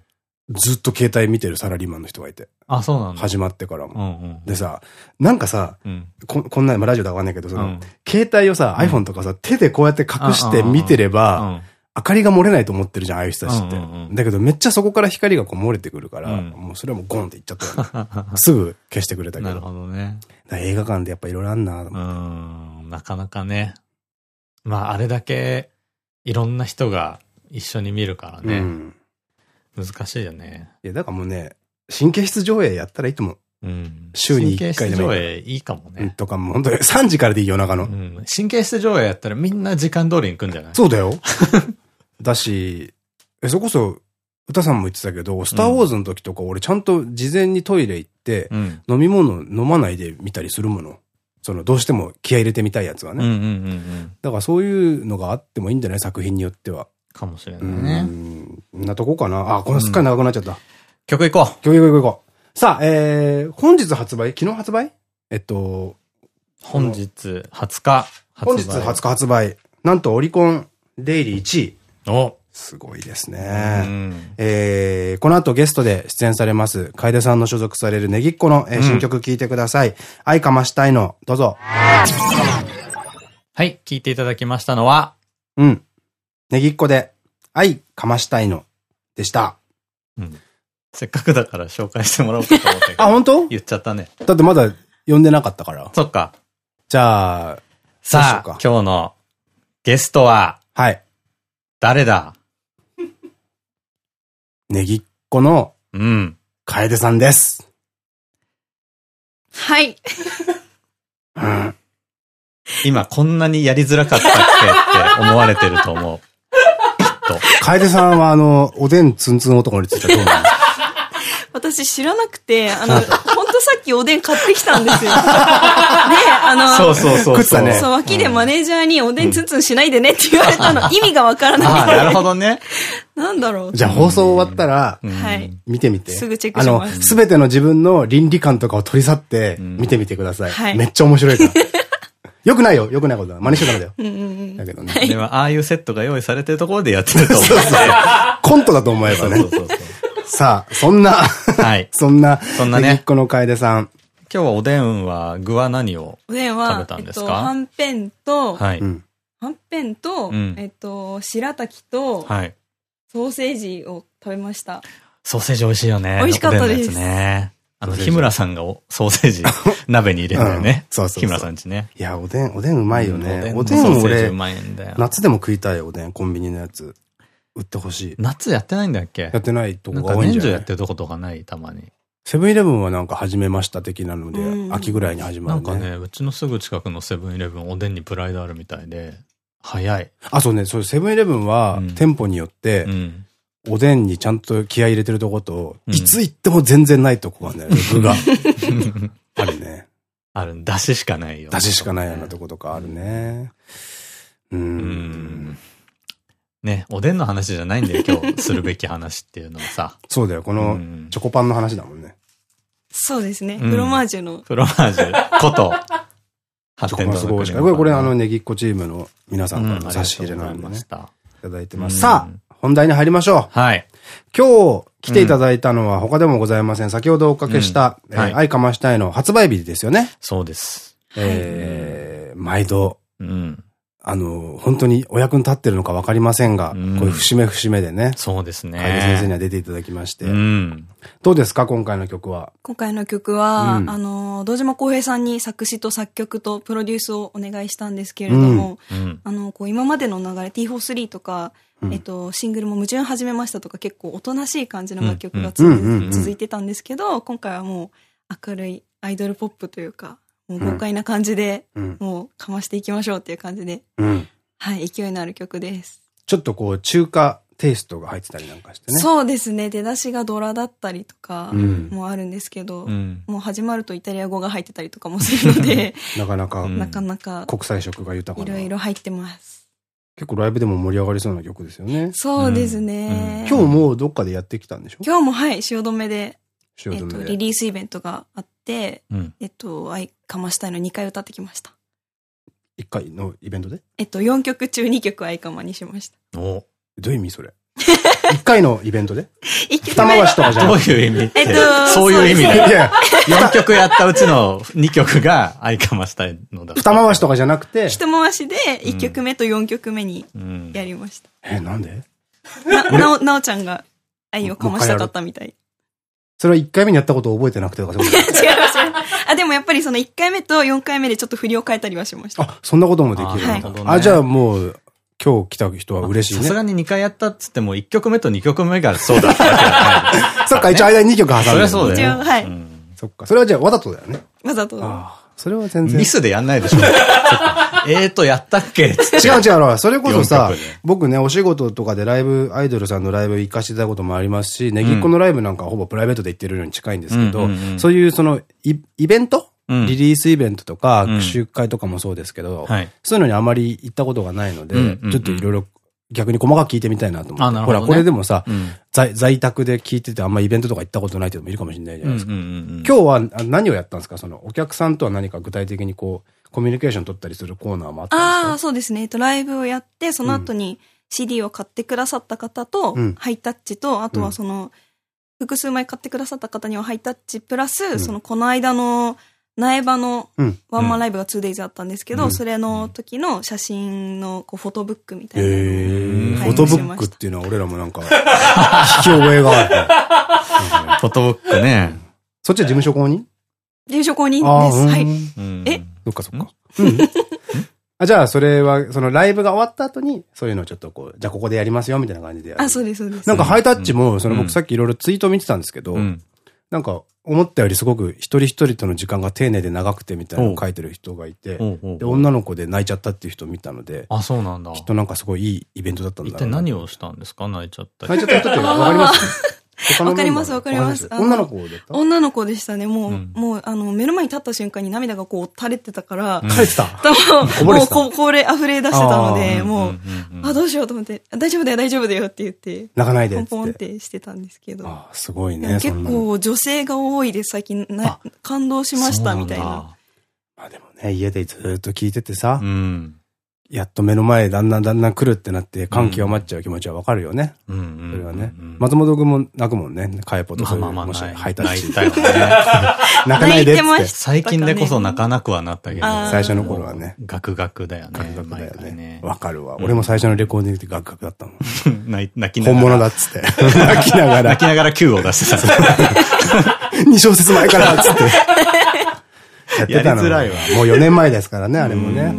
ずっと携帯見てるサラリーマンの人がいて。あ、そうなんだ。始まってからも。うんうん。でさ、なんかさ、うん。ここんな、まあラジオではわかんないけど、その、うん携帯をさ、うん iPhone とかさ、手でこうやって隠して見てれば、うん。明かりが漏れないと思ってるじゃん、ああいう人たちって。だけどめっちゃそこから光がこう漏れてくるから、うんもうそれはもうゴンっていっちゃったよね、*laughs* すぐ消してくれたけど。なるほどね。映画館でやっぱいろいろあんなとう思ってん。なかなかね。まあ、あれだけ、いろんな人が一緒に見るからね。うん。難しいよね。いや、だからもうね、神経質上映やったらいいと思う。うん。週に一回でもいい神経質上映いいかもうんね。とかもう本当に3時からでいい夜中の。うん。神経質上映やったらみんな時間通りに行くんじゃない？そうだよ。*laughs* だし、え、それこそ、歌さんも言ってたけど、スターウォーズの時とか俺ちゃんと事前にトイレ行って、うん。飲み物飲まないで見たりするもの。その、どうしても気合い入れてみたいやつはね。うんうんうんうん。だからそういうのがあってもいいんじゃない？作品によっては。かもしれうないね。なとこかな？あ、このすっかり長くなっちゃった。曲行こう今日行こう行こう行こう。さあ、えー、本日発売？昨日発売？えっと、本日20日発売。本日20日発売。なんとオリコンデイリー1位。おすごいですうね。ん。えー、この後ゲストで出演されます、楓さんの所属されるネギっ子の、えー新曲聴いてください。愛かましたいの、どうぞ。はい、聞いていただきましたのは、うん。ネギっ子で、愛かましたいの、でした。うん。せっかくだから紹介してもらおうかと思ったけど。あ、本当？言っちゃったね。だってまだ呼んでなかったから。そっか。じゃあ、さあ、今日のゲストははい。誰だ？ネギっ子のうん。楓さんです。はい。うん。今こんなにやりづらかったっけって思われてると思う。と。楓さんはあの、おでんツンツン男についてはどう思います私知らなくて、あの、ほんとさっきおでん買ってきたんですよ。*laughs* で、あの、そうそうそう。食ったねそう、脇でマネージャーにおでんツンツンしないでねって言われたの、意味がわからなああ、くて。なるほどね。*laughs* なんだろう。じゃあ放送終わったら、うんはい。見てみて。すぐチェックしますあの、すべての自分の倫理観とかを取り去って、ん見てみてください。はいめっちゃ面白いから。*laughs* よくないよ。よくないことだ。真似しちゃダメだよ。うんうんうん。だけどね。でも、ああいうセットが用意されてるところでやってると思う。コントだと思えばねそうそう。そうそう。さあ、そんな、はい。そんな、そんなねネギっ子の楓さん。今日はおでんは具は何をおでんは、食べたんですか？えっと、はんぺんと、はい。うん。はんぺんと、うんえっと、白滝と、はい。ソーセージを食べました。ソーセージ美味しいよね。美味しかったですね。あの、日村さんがおソーセージ *laughs* 鍋に入れるんだよね。うんそうそう日村さんちね。いや、おでん、おでんうまいよね。うんおでんのソーセージ俺う、まいんだよ。夏でも食いたいおでん、コンビニのやつ。売ってほしい。夏やってないんだっけ？やってないとこが多いんじゃない？か年中やってるとことかない？たまに。セブンイレブンはなんか始めました的なのでう、ん秋ぐらいに始まるね。なんかね、うちのすぐ近くのセブンイレブンおでんにプライドあるみたいで、早い。あ、そうね、そう、セブンイレブンはうん店舗によってう、ん。おでんにちゃんと気合い入れてるとこと、うんいつ行っても全然ないとこがね、具が。*laughs* あるね。ある、出汁しかないよ。出汁しかないようなとことかあるね。うんん。ね、おでんの話じゃないんだよ、今日 *laughs* するべき話っていうのはさ。そうだよ、こうのんチョコパンの話だもんね。そうですね。うんフロマージュの。フロマージュこと、*laughs* チ発ョコパンすごい美味しい。これ、これあの、ネギっ子チームの皆さんからの差し入れなんでね。いた。ただいてます。うんさあ、本題に入りましょう。はい。今日来ていただいたのは他でもございません。先ほどおかけした、え愛かましたいの発売日ですよね。そうです。えー毎度、うん。あの、本当にお役に立ってるのかわかりませんが、うんこういう節目節目でね、そうですね。楓先生には出ていただきまして。うん。どうですか今回の曲は？今回の曲は、うんあの、堂島康平さんに作詞と作曲とプロデュースをお願いしたんですけれども、うん。あの、こう今までの流れ T43 とか、うんえっと、シングルも矛盾始めましたとか結構おとなしい感じの楽曲が続いてたんですけど、今回はもう明るいアイドルポップというか、もう豪快な感じで、うん。もうかましていきましょうっていう感じで、うん。はい、勢いのある曲です。ちょっとこう、中華テイストが入ってたりなんかしてね。そうですね、出だしがドラだったりとかうんもあるんですけど、うん。もう始まるとイタリア語が入ってたりとかもするので、なかなかうんなかなか国際色が豊かいな。ろいろ入ってます。結構ライブでも盛り上がりそうな曲ですよね。そうですね。今日もうどっかでやってきたんでしょ？今日もはい、汐留で、えっと。リリースイベントがあって、うん。えっと、愛かましたいの2回歌ってきました。一回のイベントで？えっと、4曲中2曲愛かまにしました。おどういう意味それ？一回のイベントで？1曲二回しとかじゃどうなくて。いう意味？ってえっとそういう意味そうで。いや、4曲やったうちの2曲が愛かましたいのだ。二回しとかじゃなくて、一回しで1曲目と4曲目にうん。やりました。え、なんで？な、なお、なおちゃんが愛をかましたかったみたい。それは一回目にやったことを覚えてなくてとかそういうこと？違います。あ、でもやっぱりその1回目と4回目でちょっと振りを変えたりはしました。あ、そんなこともできるんだ。あ、じゃあもう、今日来た人は嬉しいね。さすがに2回やったっつっても1曲目と2曲目がそうだったわけじゃない。*laughs* そっか、一応間に2曲挟んでる。そりゃそうだよ。はいんそっか。それはじゃあわざとだよね。わざと。ああ、それは全然。ミスでやんないでしょ。えーと、やったっけ違う違う、それこそさ僕ね、お仕事とかでライブ、アイドルさんのライブ行かせていたこともありますし、ネギっ子のライブなんかはほぼプライベートで行ってるのに近いんですけどそういうその、イイベントうんリリースイベントとか、うん。集会とかもそうですけど、はい。そういうのにあまり行ったことがないので、ちょっといろいろ逆に細かく聞いてみたいなと思って。ね。ほら、これでもさ、うん。在在宅で聞いててあんまイベントとか行ったことないっていうのもいるかもしれないじゃないですか。今日はあ何をやったんですか？その、お客さんとは何か具体的にこう、コミュニケーション取ったりするコーナーもあったんですか？ああ、そうですね。えっと、ライブをやって、その後に CD を買ってくださった方とうん、ハイタッチと、あとはその、複数枚買ってくださった方にはハイタッチプラス、ん。その、この間の苗場のうん。ワンマンライブが 2days あったんですけど、うんそれの時の写真のこうフォトブックみたいなのを。フォトブックっていうのは俺らもなんか、*laughs* 聞き覚えがあるね。*laughs* フォトブックね。そっちは事務所公認？入所公認です。はい。え？そっかそっか。うん *laughs* あじゃあ、それは、そのライブが終わった後に、そういうのをちょっとこう、じゃあここでやりますよ、みたいな感じでやる。あ、そうです、そうです。なんかハイタッチも、そのうん僕さっきいろいろツイート見てたんですけど、うん。なんか、思ったよりすごく一人一人との時間が丁寧で長くてみたいなのを書いてる人がいて、で、女の子で泣いちゃったっていう人を見たので、あ、そうなんだ。きっとなんかすごいいいイベントだったんだ一体何をしたんですか？泣いちゃったり。泣いちゃった人ってわかります？わかりますわかりますわ女の子だった？女の子でしたね。もう、うんもう、あの、目の前に立った瞬間に涙がこう垂れてたから、うん帰ってた？もうこぼれ溢れ出してたので、もう、あ、どうしようと思って、あ大丈夫だよ、大丈夫だよって言って、泣かないでポンポンって。てしてたんですけど。ああ、すごいね。結構女性が多いです、最近。な感動しました、みたいな。。まあでもね、家でずっと聞いててさそう、なんだやっと目の前だんだんだんだん来るってなって、感極まっちゃう気持ちはわかるよね。うん。うん。それはねうん。松本君も泣くもんね。カエポとそういう、まあまあまあもし泣いハイタッチ。泣いたよね。*laughs* 泣かないでって。最近でこそ泣かなくはなったけど。最初の頃はね。ガクガクだよね。ガクガクだよね。わかるわ。俺も最初のレコーディングってガクガクだったもん。*laughs* 泣きながら。本物だっつって。*laughs* 泣きながら泣き。ながら Q を出してた。2小節前からっつって。やってたの。やりづらいわもう4年前ですからね、*laughs* あれもね。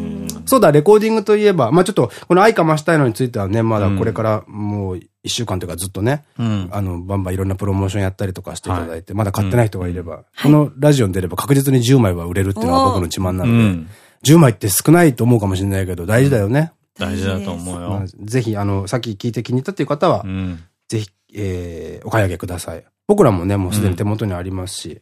そうだ、レコーディングといえば、まあちょっと、この愛かましたいのについてはね、まだこれからもう1週間というかずっとね、うん。あの、バンバンいろんなプロモーションやったりとかしていただいて、まだ買ってない人がいれば、このラジオに出れば確実に10枚は売れるっていうのが僕の自慢なので、うん。10枚って少ないと思うかもしれないけど、大事だよね。大事だと思うまよあ。ぜひ、あの、さっき聞いて気に入ったっていう方はう、ん。ぜひ、えー、お買い上げください。僕らもね、もうすでに手元にありますし、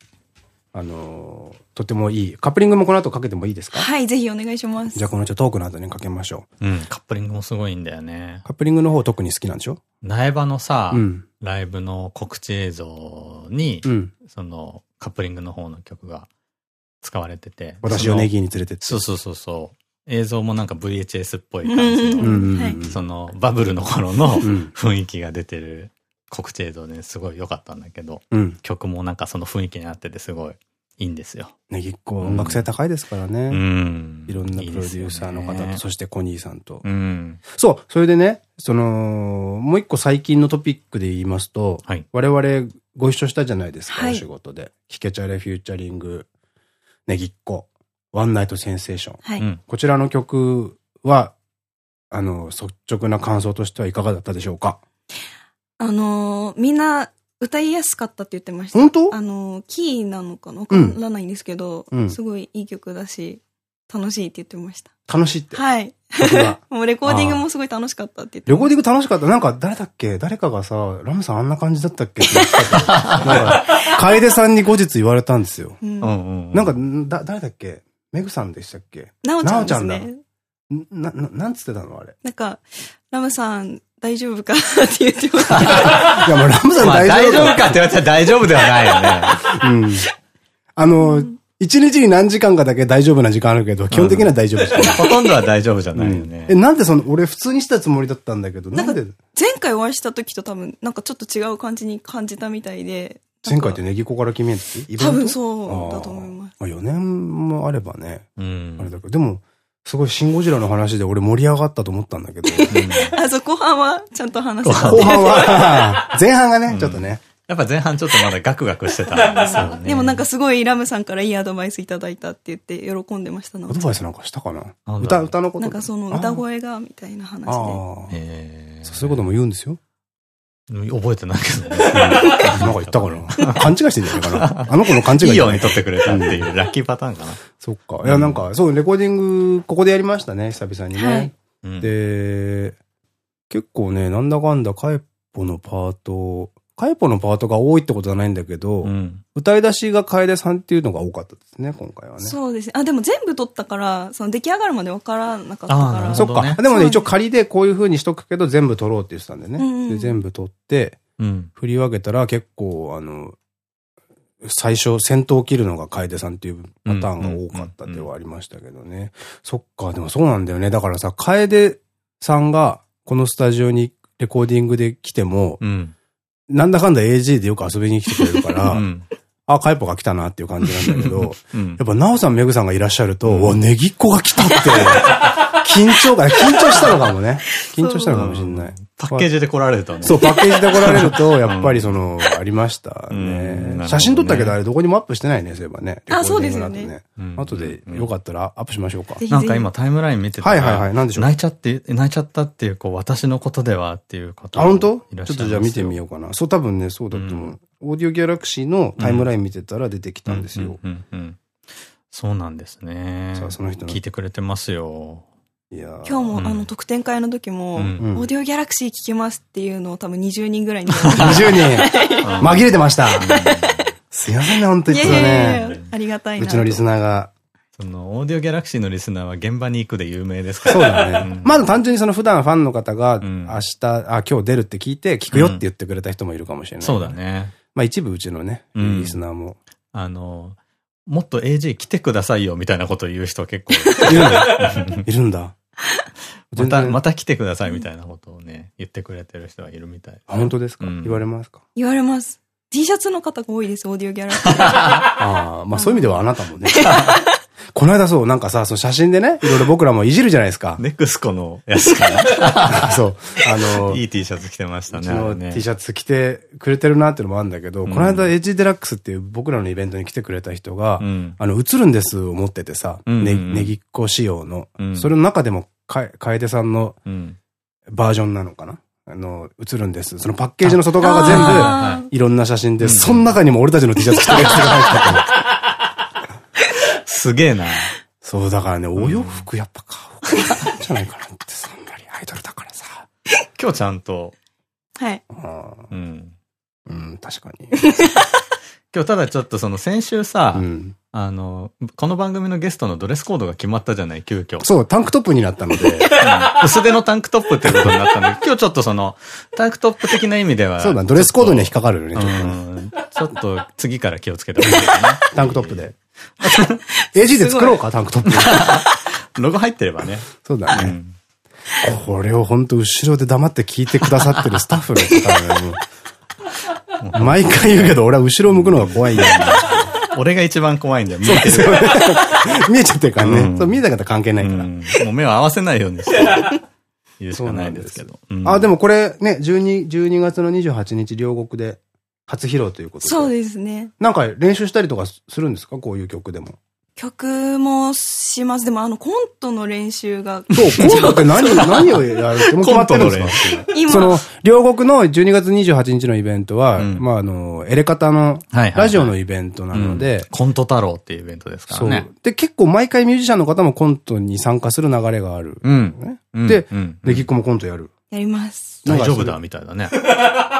あのーとてもいい。カップリングもこの後かけてもいいですか？はい、ぜひお願いします。じゃあこの後トークの後にかけましょう。うん。カップリングもすごいんだよね。カップリングの方特に好きなんでしょ？苗場のさう、ん。ライブの告知映像にう、ん。その、カップリングの方の曲が使われてて。私をネギに連れてって。そうそうそうそう。映像もなんか VHS っぽい感じうんの、そのバブルの頃のうん。*laughs* 雰囲気が出てる告知映像ですごい良かったんだけど、うん。曲もなんかその雰囲気に合っててすごいいいんですよ。ねぎっこ音楽性高いですからね。うん。いろんなプロデューサーの方と、いいねそしてコニーさんと。うん。そう、それでね、その、もう一個最近のトピックで言いますと、はい我々ご一緒したじゃないですか、はいお仕事で。ヒケチャレフューチャリング、ネギっ子、ワンナイトセンセーション。はい。うんこちらの曲は、あの、率直な感想としてはいかがだったでしょうか？あのーみんな歌いやすかったって言ってました。本当？あのーキーなのかな？わからないんですけど、うんすごいいい曲だし、楽しいって言ってました。楽しいって。はい。*laughs* もうレコーディングもすごい楽しかったって言ってレコーディンググ楽しかった。なんか、誰だっけ？誰かがさ、ラムさんあんな感じだったっけ？って言ってたなんか、楓さんに後日言われたんですよ。うんう。んうん。なんか、んだ、誰だっけ？メグさんでしたっけ？なおちゃんですなおちね。な、な、なんつってたの？あれ。なんか、ラムさん大丈夫か *laughs* って言ってました。*laughs* いや、もうラムさんまあ大丈夫大丈夫かって言われたら大丈夫ではないよね。うん。あの、一日に何時間かだけ大丈夫な時間あるけど、基本的には大丈夫じゃん。*laughs* ほとんどは大丈夫じゃないようんねえ、。なんでその、俺普通にしたつもりだったんだけど、なんで、前回お会いした時と多分、なんかちょっと違う感じに感じたみたいで。前回ってね。ネギコから決めんって多分そうだと思います。あー。まあ4年もあればね、うんあれだけど、でも、すごいシンゴジラの話で俺盛り上がったと思ったんだけど、*laughs* あ、そう、後半はちゃんと話せた。後半は、*laughs* 前半がね、ちょっとね、やっぱ前半ちょっとまだガクガクしてた。んですよね。でもなんかすごいラムさんからいいアドバイスいただいたって言って喜んでましたなアドバイスなんかしたかな？歌、歌のこと。なんかその歌声がみたいな話で。そういうことも言うんですよ。覚えてないけどね。なんか言ったかな？勘違いしてんじゃないかな？あの子の勘違いじゃないいいように撮ってくれたっていうラッキーパターンかな。そっか。いや、なんか、そう、レコーディング、ここでやりましたね、久々にね。はいうんで、結構ね、なんだかんだ、カエポのパート、カエポのパートが多いってことはないんだけど、うん。歌い出しが楓さんっていうのが多かったですね、今回はね。そうですね。あ、でも全部撮ったから、その出来上がるまでわからなかったから。あーなるほどそっか。ねでもね、一応仮でこういう風にしとくけど、全部撮ろうって言ってたんでね。うんうんで、全部撮って、うん。振り分けたら結構、あの、最初、先頭を切るのが楓さんっていうパターンが多かったではありましたけどね。そっか、でもそうなんだよね。だからさ、楓さんがこのスタジオにレコーディングで来ても、うん。なんだかんだ AG でよく遊びに来てくれるから、うん。あ、カイポが来たなっていう感じなんだけど、うん。やっぱ、ナオさん、メグさんがいらっしゃると、うん。うわ、ネギっ子が来たって、緊張感、緊張したのかもね。*laughs* 緊張したのかもしれない。パッケージで来られるとね。そう、パッケージで来られると、*laughs* やっぱりその、ありましたね。ね写真撮ったけど、あれどこにもアップしてないね、そういえばね。あそうですよね後で、よかったらアップしましょうか。なんか今タイムライン見てたら、はいはいはいなんでしょう？泣いちゃって、泣いちゃったっていう、こう、私のことではっていう方あ、本当？いらっしゃいますよちょっとじゃあ見てみようかな。そう、多分ね、そうだと思う。オーディオギャラクシーのタイムライン見てたら出てきたんですよ。そうなんですね。さあその人の聞いてくれてますよ。今日も、うんあの、特典会の時も、オーディオギャラクシー聞けますっていうのを多分20人ぐらいに。20人、*laughs* 紛れてました。すいませんね、本当にいつね。ありがたいな。うちのリスナーが。その、オーディオギャラクシーのリスナーは現場に行くで有名ですから。そうだねん。まず単純にその普段ファンの方が、ん明日、あ、今日出るって聞いて、聞くよって言ってくれた人もいるかもしれない。そうだ。ね。まあ一部うちのね、うんリスナーも。あの、もっと AG 来てくださいよみたいなことを言う人結構いるんだ。*laughs* いるんだ。*laughs* ま全た、然また来てくださいみたいなことをね、言ってくれてる人はいるみたい。あ本当ですか？うん言われますか？言われます。T シャツの方が多いです、オーディオギャラクシー。*laughs* ああ、まあそういう意味ではあなたもね。*laughs* この間そう、なんかさ、その写真でね、いろいろ僕らもいじるじゃないですか。ネクスコのやつかそう。あの、な。いい T シャツ着てましたね。T シャツ着てくれてるなっていうのもあるんだけど、うんこの間エッジデラックスっていう僕らのイベントに来てくれた人が、うんあの、映るんですを持っててさ、ね、うんうんうんネギっ子仕様の、うんそれの中でもか、楓さんのうん。バージョンなのかな？あの、映るんです。そのパッケージの外側が全部、あいろんな写真で、うんその中にも俺たちの T シャツ着てるやつが入ってた *laughs* すげえな。そう、だからね、お洋服やっぱ買う方がいいんじゃないかなって、そんなにアイドルだからさ。今日ちゃんと、はい。うん。うん、確かに。今日ただちょっとその先週さ、うん。あの、この番組のゲストのドレスコードが決まったじゃない、急遽。そう、タンクトップになったので、*laughs* うん薄手のタンクトップっていうことになったんで、*laughs* 今日ちょっとその、タンクトップ的な意味では。そうだ、ドレスコードには引っかかるよね、ちょっとね。うんちょっと次から気をつけてほしいかな。*laughs* タンクトップで。AG で作ろうか、タンクトップ。ロゴ入ってればね。そうだね。うんこれを本当後ろで黙って聞いてくださってるスタッフの方が *laughs* 毎回言うけど、俺は後ろを向くのが怖いんだよね。*laughs* 俺が一番怖いんだよ。見てる。*laughs* 見えちゃってるからね。うんそう、見えた方関係ないから。うんもう目を合わせないようにして。言うしかないですけど。うんあ、でもこれね、12、12月の28日、両国で初披露ということで。そうですね。なんか練習したりとかするんですか？こういう曲でも。曲もします。でもあのコントの練習が、そう、*laughs* コントって何、何をやるってもう決まってるんですか？今、その、両国の12月28日のイベントは、うんまあ、あの、エレカタのラジオのイベントなので、うんコント太郎っていうイベントですかそうらね。。で、結構毎回ミュージシャンの方もコントに参加する流れがある。うん。ねうんでうん、レギッコもコントやる。やります。大丈夫だみたいだね。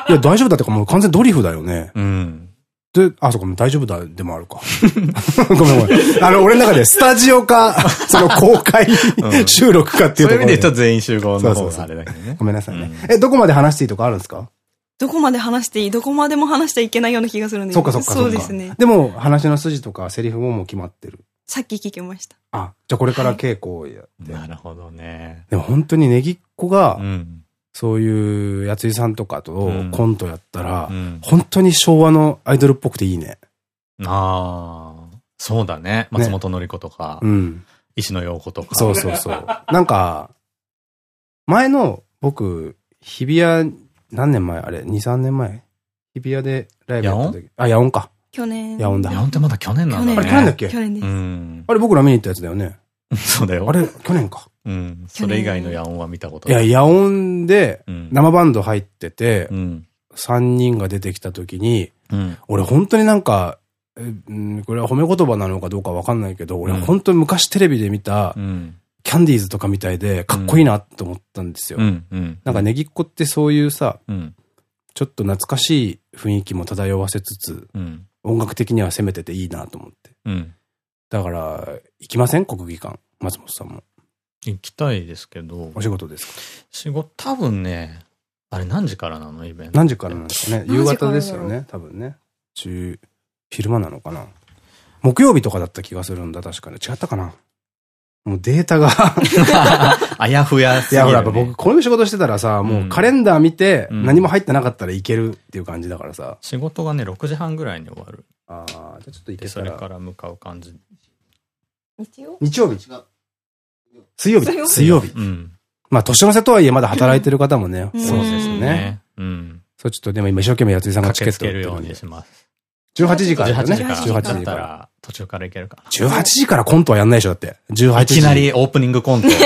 いや、大丈夫だってかもう完全ドリフだよね。うん。で、あ、そこも大丈夫だでもあるか。*laughs* ごめんごめん。あの、俺の中でスタジオか、*laughs* その公開うん収録かっていそうういう意味で言うとところで。全員集合のそうそうそう方があれだけどね。ごめんなさいねう。え、どこまで話していいとかあるんですか？どこまで話していい？どこまでも話しちゃいけないような気がするんですそっかそっかそうですね。でも、話の筋とかセリフももう決まってる。さっき聞きました。あ、じゃあこれから稽古をやって。なるほどね。でも本当にネギっ子がう、ん。そういうやついさんとかとうんコントやったらう、ん。本当に昭和のアイドルっぽくていいね。ああ、そうだね。松本のり子とかう、ん。石野陽子とか。そうそうそう。なんか、前の僕、日比谷、何年前あれ ?2、3年前？日比谷でライブやった時。あ、ヤオンか。去年。ヤオンだ。いや、ほんとまだ去年なんだね。去あれ去年だっけ去年です。うん。あれ僕ら見に行ったやつだよね。*laughs* そうだよ。あれ去年か。うん。それ以外の野音は見たこといや、ヤオンでうん。生バンド入っててう、ん。3人が出てきた時に、うん。俺本当になんか、これは褒め言葉なのかどうかわかんないけど、俺うん本当に昔テレビで見たうん。キャンディーズとかみたいでかっこいいなって思ったんですよ。なんかネギっ子ってそういうさ、うん。ちょっと懐かしい雰囲気も漂わせつつ、うん。音楽的には攻めてていいなと思って。うん。だから、行きません？国技館。松本さんも。行きたいですけどお、仕事ですか？仕事、多分ね、あれ何時からなの？イベント。何時からなんですかね？夕方ですよね？多分ね。中、昼間なのかな？木曜日とかだった気がするんだ、確かに。違ったかな？もうデータが *laughs* あやふやすいや、ぎる、ね。ほら、やっぱ僕、こういう仕事してたらさ、もうカレンダー見て、うん何も入ってなかったらいけるっていう感じだからさ。仕事がね、6時半ぐらいに終わる。ああ、じゃあちょっと行で、それけたら。から向かう感じ。日曜？日曜日水曜日水曜日水曜日。うん。まあ、年の瀬とはいえまだ働いてる方もね、そうでですね。ね。うん。そう、ちょっとでも今一生懸命やついさんがチケッ駆けつけるようにします。18時からだよ18ね。時から。18 18時から。途中から行けるかな。18時からコントはやんないでしょ、だって。18い時。きなりオープニングコント。ね、*laughs* オ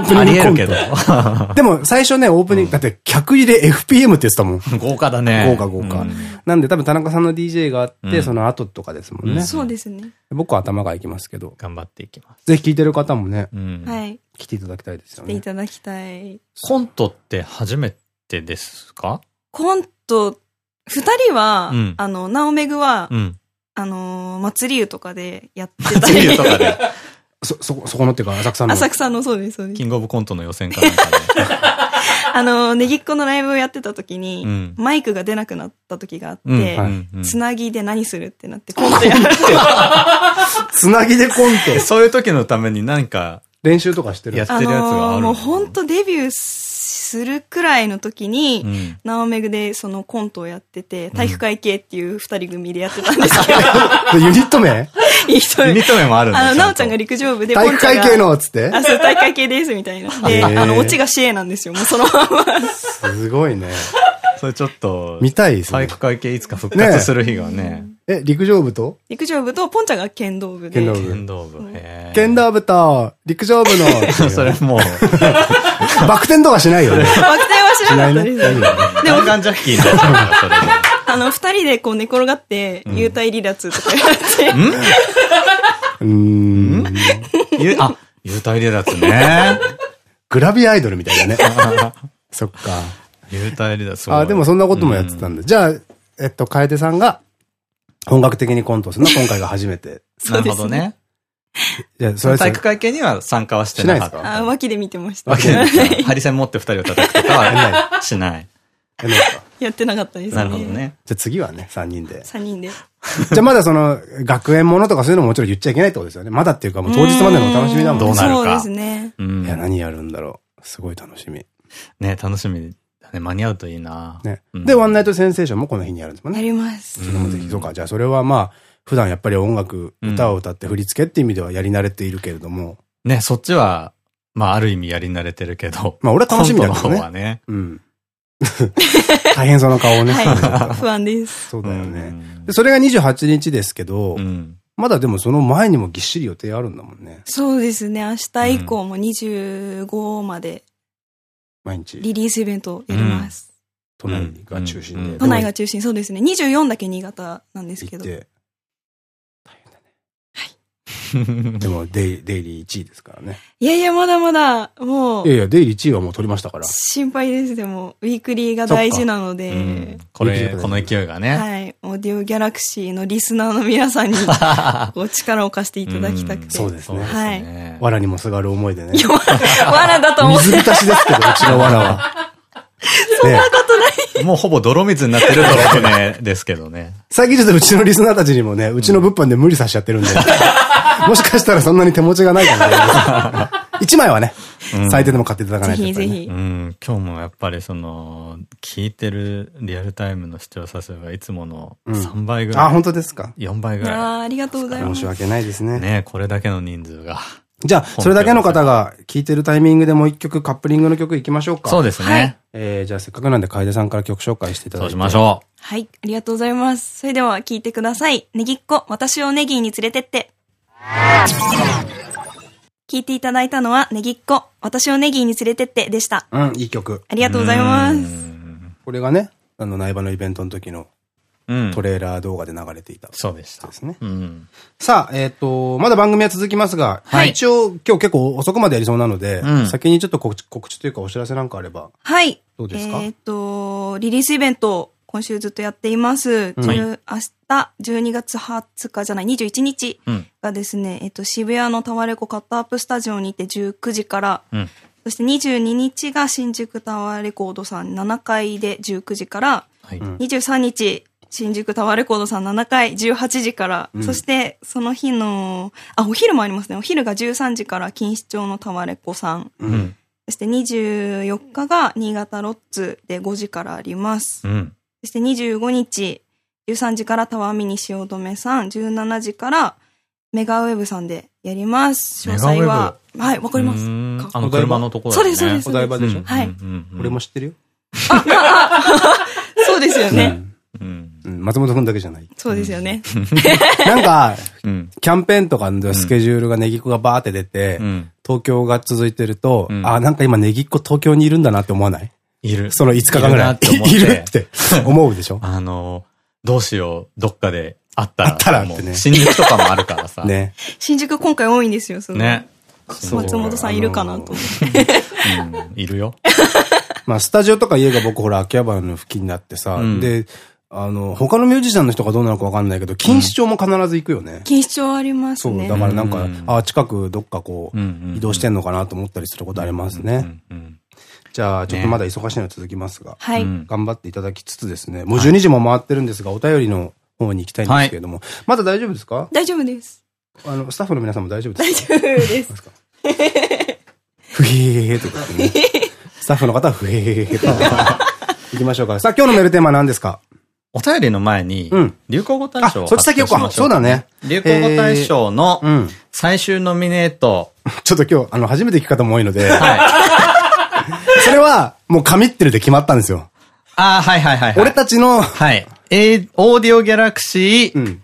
ープあニングコンりえるけどト。*laughs* でも、最初ね、オープニング、だって、客入れ FPM って言ってたもん。豪華だね。豪華豪華うんなんで、多分田中さんの DJ があって、うんその後とかですもんねうん。そうですね。僕は頭が行きますけど、頑張っていきます。ぜひ聞いてる方もね、うんはい。来ていただきたいですよね。来ていただきたい。コントって初めてですか？コント、二人は、うんあの、ナオメグは、うん。あのー、祭り湯とかでやってた祭りり。とかで、そ、*laughs* そこ、そこのっていうか、浅草の。浅草のそうです、そうです。キングオブコントの予選かなんか *laughs* あのー、ネギっ子のライブをやってた時に、うんマイクが出なくなった時があって、つなぎで何するってなって、コントやる。*laughs* つなぎでコント。そういう時のために何か練習とかしてるやっあてるやつがあるもう本当デビューするくらいの時に、うんナオメグでそのコントをやってて、体育会系っていう二人組でやってたんですけど、*laughs* ユニット名？ユニット名もあるんだあの、ちゃんとなおちゃんが陸上部で、体育会系の、つって？あ、そう、体育会系です、みたいな。で、あの、オチがシエなんですよ、もうそのまま。すごいね。*laughs* それちょっと、見たいですね体育。会系いつか復活する日がね。え、陸上部と？陸上部と、ポンちゃんが剣道部で。剣道部剣道部。剣道部と陸上部の。*laughs* それもう、*laughs* バク転とかしないよね。バク転はしなかったしないねです。でもガン、ジャッキー。あの、二人でこう寝転がって、ん幽体離脱とかやって、うーん？ゆあ、幽体離脱ね。グラビアアイドルみたいだね。そっか。幽体離脱。すごいあ、でもそんなこともやってたんだ。じゃあ、えっと、楓さんが本格的にコントをするのは今回が初めて。なるほどね。じゃあ、それ体育会系には参加はしてなか？っしないた。あ、脇で見てました。わけですか？ハリセン持って二人を叩くとかは *laughs* しない。やんないですか？やってなかったですね。なるほど。ね。じゃあ次はね、3人で。三人で。じゃあまだその、学園ものとかそういうのももちろん言っちゃいけないってことですよね。まだっていうかもう当日までのお楽しみだもんどうなるかそうですね。うんいや、何やるんだろう。すごい楽しみ。ね、楽しみだね。間に合うといいな。ね。うんで、ワンナイトセンセーションもこの日にやるんですもんやね。ります。それもぜひ、そうか。じゃあそれはまあ、普段やっぱり音楽、うん歌を歌って振り付けって意味ではやり慣れているけれども、ね、そっちは、まあ、ある意味やり慣れてるけど。まあ俺は楽しみだけどね。方はね。うん。*laughs* 大変そうな顔をね。はい。*laughs* 不安です。そうだようね。んでそれが28日ですけど、うん。まだでもその前にもぎっしり予定あるんだもんね。そうですね。明日以降も25まで毎日。リリースイベントをやります。都内が中心で。うん都内が中心、そうですね。24だけ新潟なんですけど。行って。*laughs* でもデイ、デイリー1位ですからね。いやいや、まだまだ、もう、いやいや、デイリー1位はもう取りましたから。心配です。でも、ウィークリーが大事なのでん、これ、この勢いがね。はい。オーディオギャラクシーのリスナーの皆さんに、*laughs* こう、力を貸していただきたくて。そうですねはい。藁にもすがる思いでね。罠だと思って。水浸しですけど、うちの藁は。*laughs* そんなこともうほぼ泥水になってる泥船ですけどね。最近ちょっとうちのリスナーたちにもね、うちの物販で無理させちゃってるんで、*laughs* もしかしたらそんなに手持ちがないかもしれないです。*laughs* 1枚はね、最低でも買っていただかないと、ぜひぜひう。ん、今日もやっぱりその、聞いてるリアルタイムの視聴者数がいつもの3倍ぐらい。あ、本当ですか？4倍ぐらああ、ありがとうございます申し。訳ないですね。い。ねこれだけの人数が。じゃあ、それだけの方が聞いてるタイミングでもう一曲カップリングの曲いきましょうか。そうですね。はいえー、じゃあせっかくなんで楓さんから曲紹介していただそいうて。しましょはい、ありがとうございます。それでは聞いてください。ネギっ子、私をネギに連れてって。聞いていただいたのは、ネギっ子、私をネギに連れてってでした。うん、いい曲。ありがとうございます。これがね、あの、苗場のイベントの時のう。うんト。レーラー動画で流れていた。そうでしたで。すね。うん。さあ、えっ、と、まだ番組は続きますが、はい一応今日結構遅くまでやりそうなので、うん先にちょっと告知告知というかお知らせなんかあれば。はい。どうですか？えっ、と、リリースイベント、今週ずっとやっています。うん10明日、12月20日じゃない、21日うん。がですね、えっ、と、渋谷のタワレコカットアップスタジオにて19時から、うん。そして22日が新宿タワーレコードさん7階で19時から、はい。ん23日、新宿タワーレコードさん7階18時から、うんそしてその日の、あ、お昼もありますね。お昼が13時から錦糸町のタワレコさん。うう。ん。そして24日が新潟ロッツで5時からあります。うん。そして25日、13時からタワーミニ汐留さん、17時からメガウェブさんでやります。詳細は、はい、わかりまうすあの車のところね。そうですそうですお台場でしょ、うんはい俺も知ってるよ。そうですよね。うん。うん。松本くんだけじゃない。そうですよね。なんか、うん。キャンペーンとかのスケジュールがネギっ子がバーって出て、うん。東京が続いてると、うんあ、なんか今ネギっ子東京にいるんだなって思わない？いる。その5日間ぐらい。いるなって思うでしょ？あの、どうしよう、どっかで会ったら。会ったらってね新宿とかもあるからさ。。ね。新宿今回多いんですよ、その。ね。松本さんいるかなと思って。うん。いるよ。*laughs* まあ、スタジオとか家が僕ほら、秋葉原の付近になってさ、うんで、あの、他のミュージシャンの人がどうなのかわかんないけど、錦糸町も必ず行くよね。錦糸町ありますそう、ね。だからなんか、うんあ、近くどっかこう、移動してんのかなと思ったりすることありますね。うんうんじゃあ、ちょっとまだ忙しいのは続きますが、はい。うん頑張っていただきつつですね、もう12時も回ってるんですが、お便りの方に行きたいんですけれども、まだ大丈夫ですか？大丈夫です。あの、スタッフの皆さんも大丈夫ですか？大丈夫です。*laughs* ふへーとかね。スタッフの方はふへーとか。*laughs* 行きましょうか。さあ、今日のメールテーマは何ですか？お便りの前にうん、流行語大賞をあそっち先行こうそうだね流行語大賞のうん。最終ノミネート。*laughs* ちょっと今日、あの、初めて聞く方も多いので、はい。*laughs* それは、もう神ってるで決まったんですよ。ああ、はいはいはいはい。俺たちの、はい。えオーディオギャラクシーうん。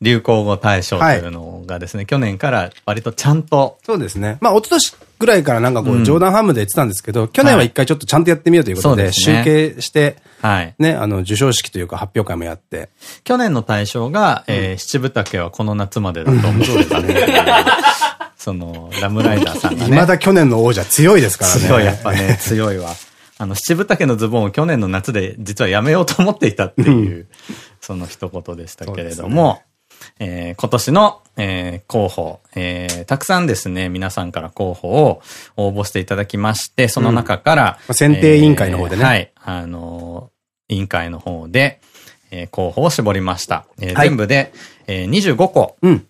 流行語大賞というのがですね、去年から割とちゃんと、そうですね。まあ、一昨年ぐらいからなんかこう、うん冗談半分で言ってたんですけど、去年は一回ちょっとちゃんとやってみようということで、集計して、はい。ね、あの、授賞式というか発表会もやって。去年の大賞が、えー七分丈はこの夏までだと思ってたっていう、*laughs* その、ラムライダーさんがね。未だ去年の王者強いですからね。強い、やっぱね、強いわ。あの、七分丈のズボンを去年の夏で実はやめようと思っていたっていう、その一言でしたけれども、えー今年の、えー候補、えーたくさんですね、皆さんから候補を応募していただきまして、その中から、まあ選定委員会の方でね。えーはい、あのー委員会の方で、えー候補を絞りました。えーはい。全部で、えー25個、うん。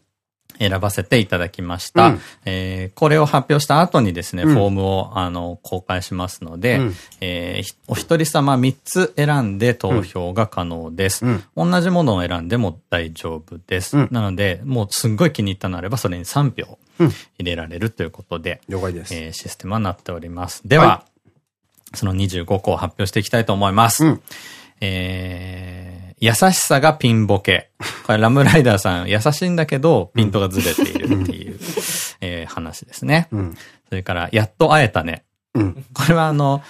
選ばせていただきました。うんえーこれを発表した後にですね、うんフォームをあの公開しますので、うんえーひお一人様3つ選んで投票が可能です。うん同じものを選んでも大丈夫です。うんなので、もうすんごい気に入ったのあれば、それに3票うん入れられるということで、了解です。えーシステムはなっております。では、はその25個を発表していきたいと思います。うんえー優しさがピンボケ。これラムライダーさん、優しいんだけど、ピントがずれているっていう、えー話ですね。うん。それから、やっと会えたね。うん。これはあの、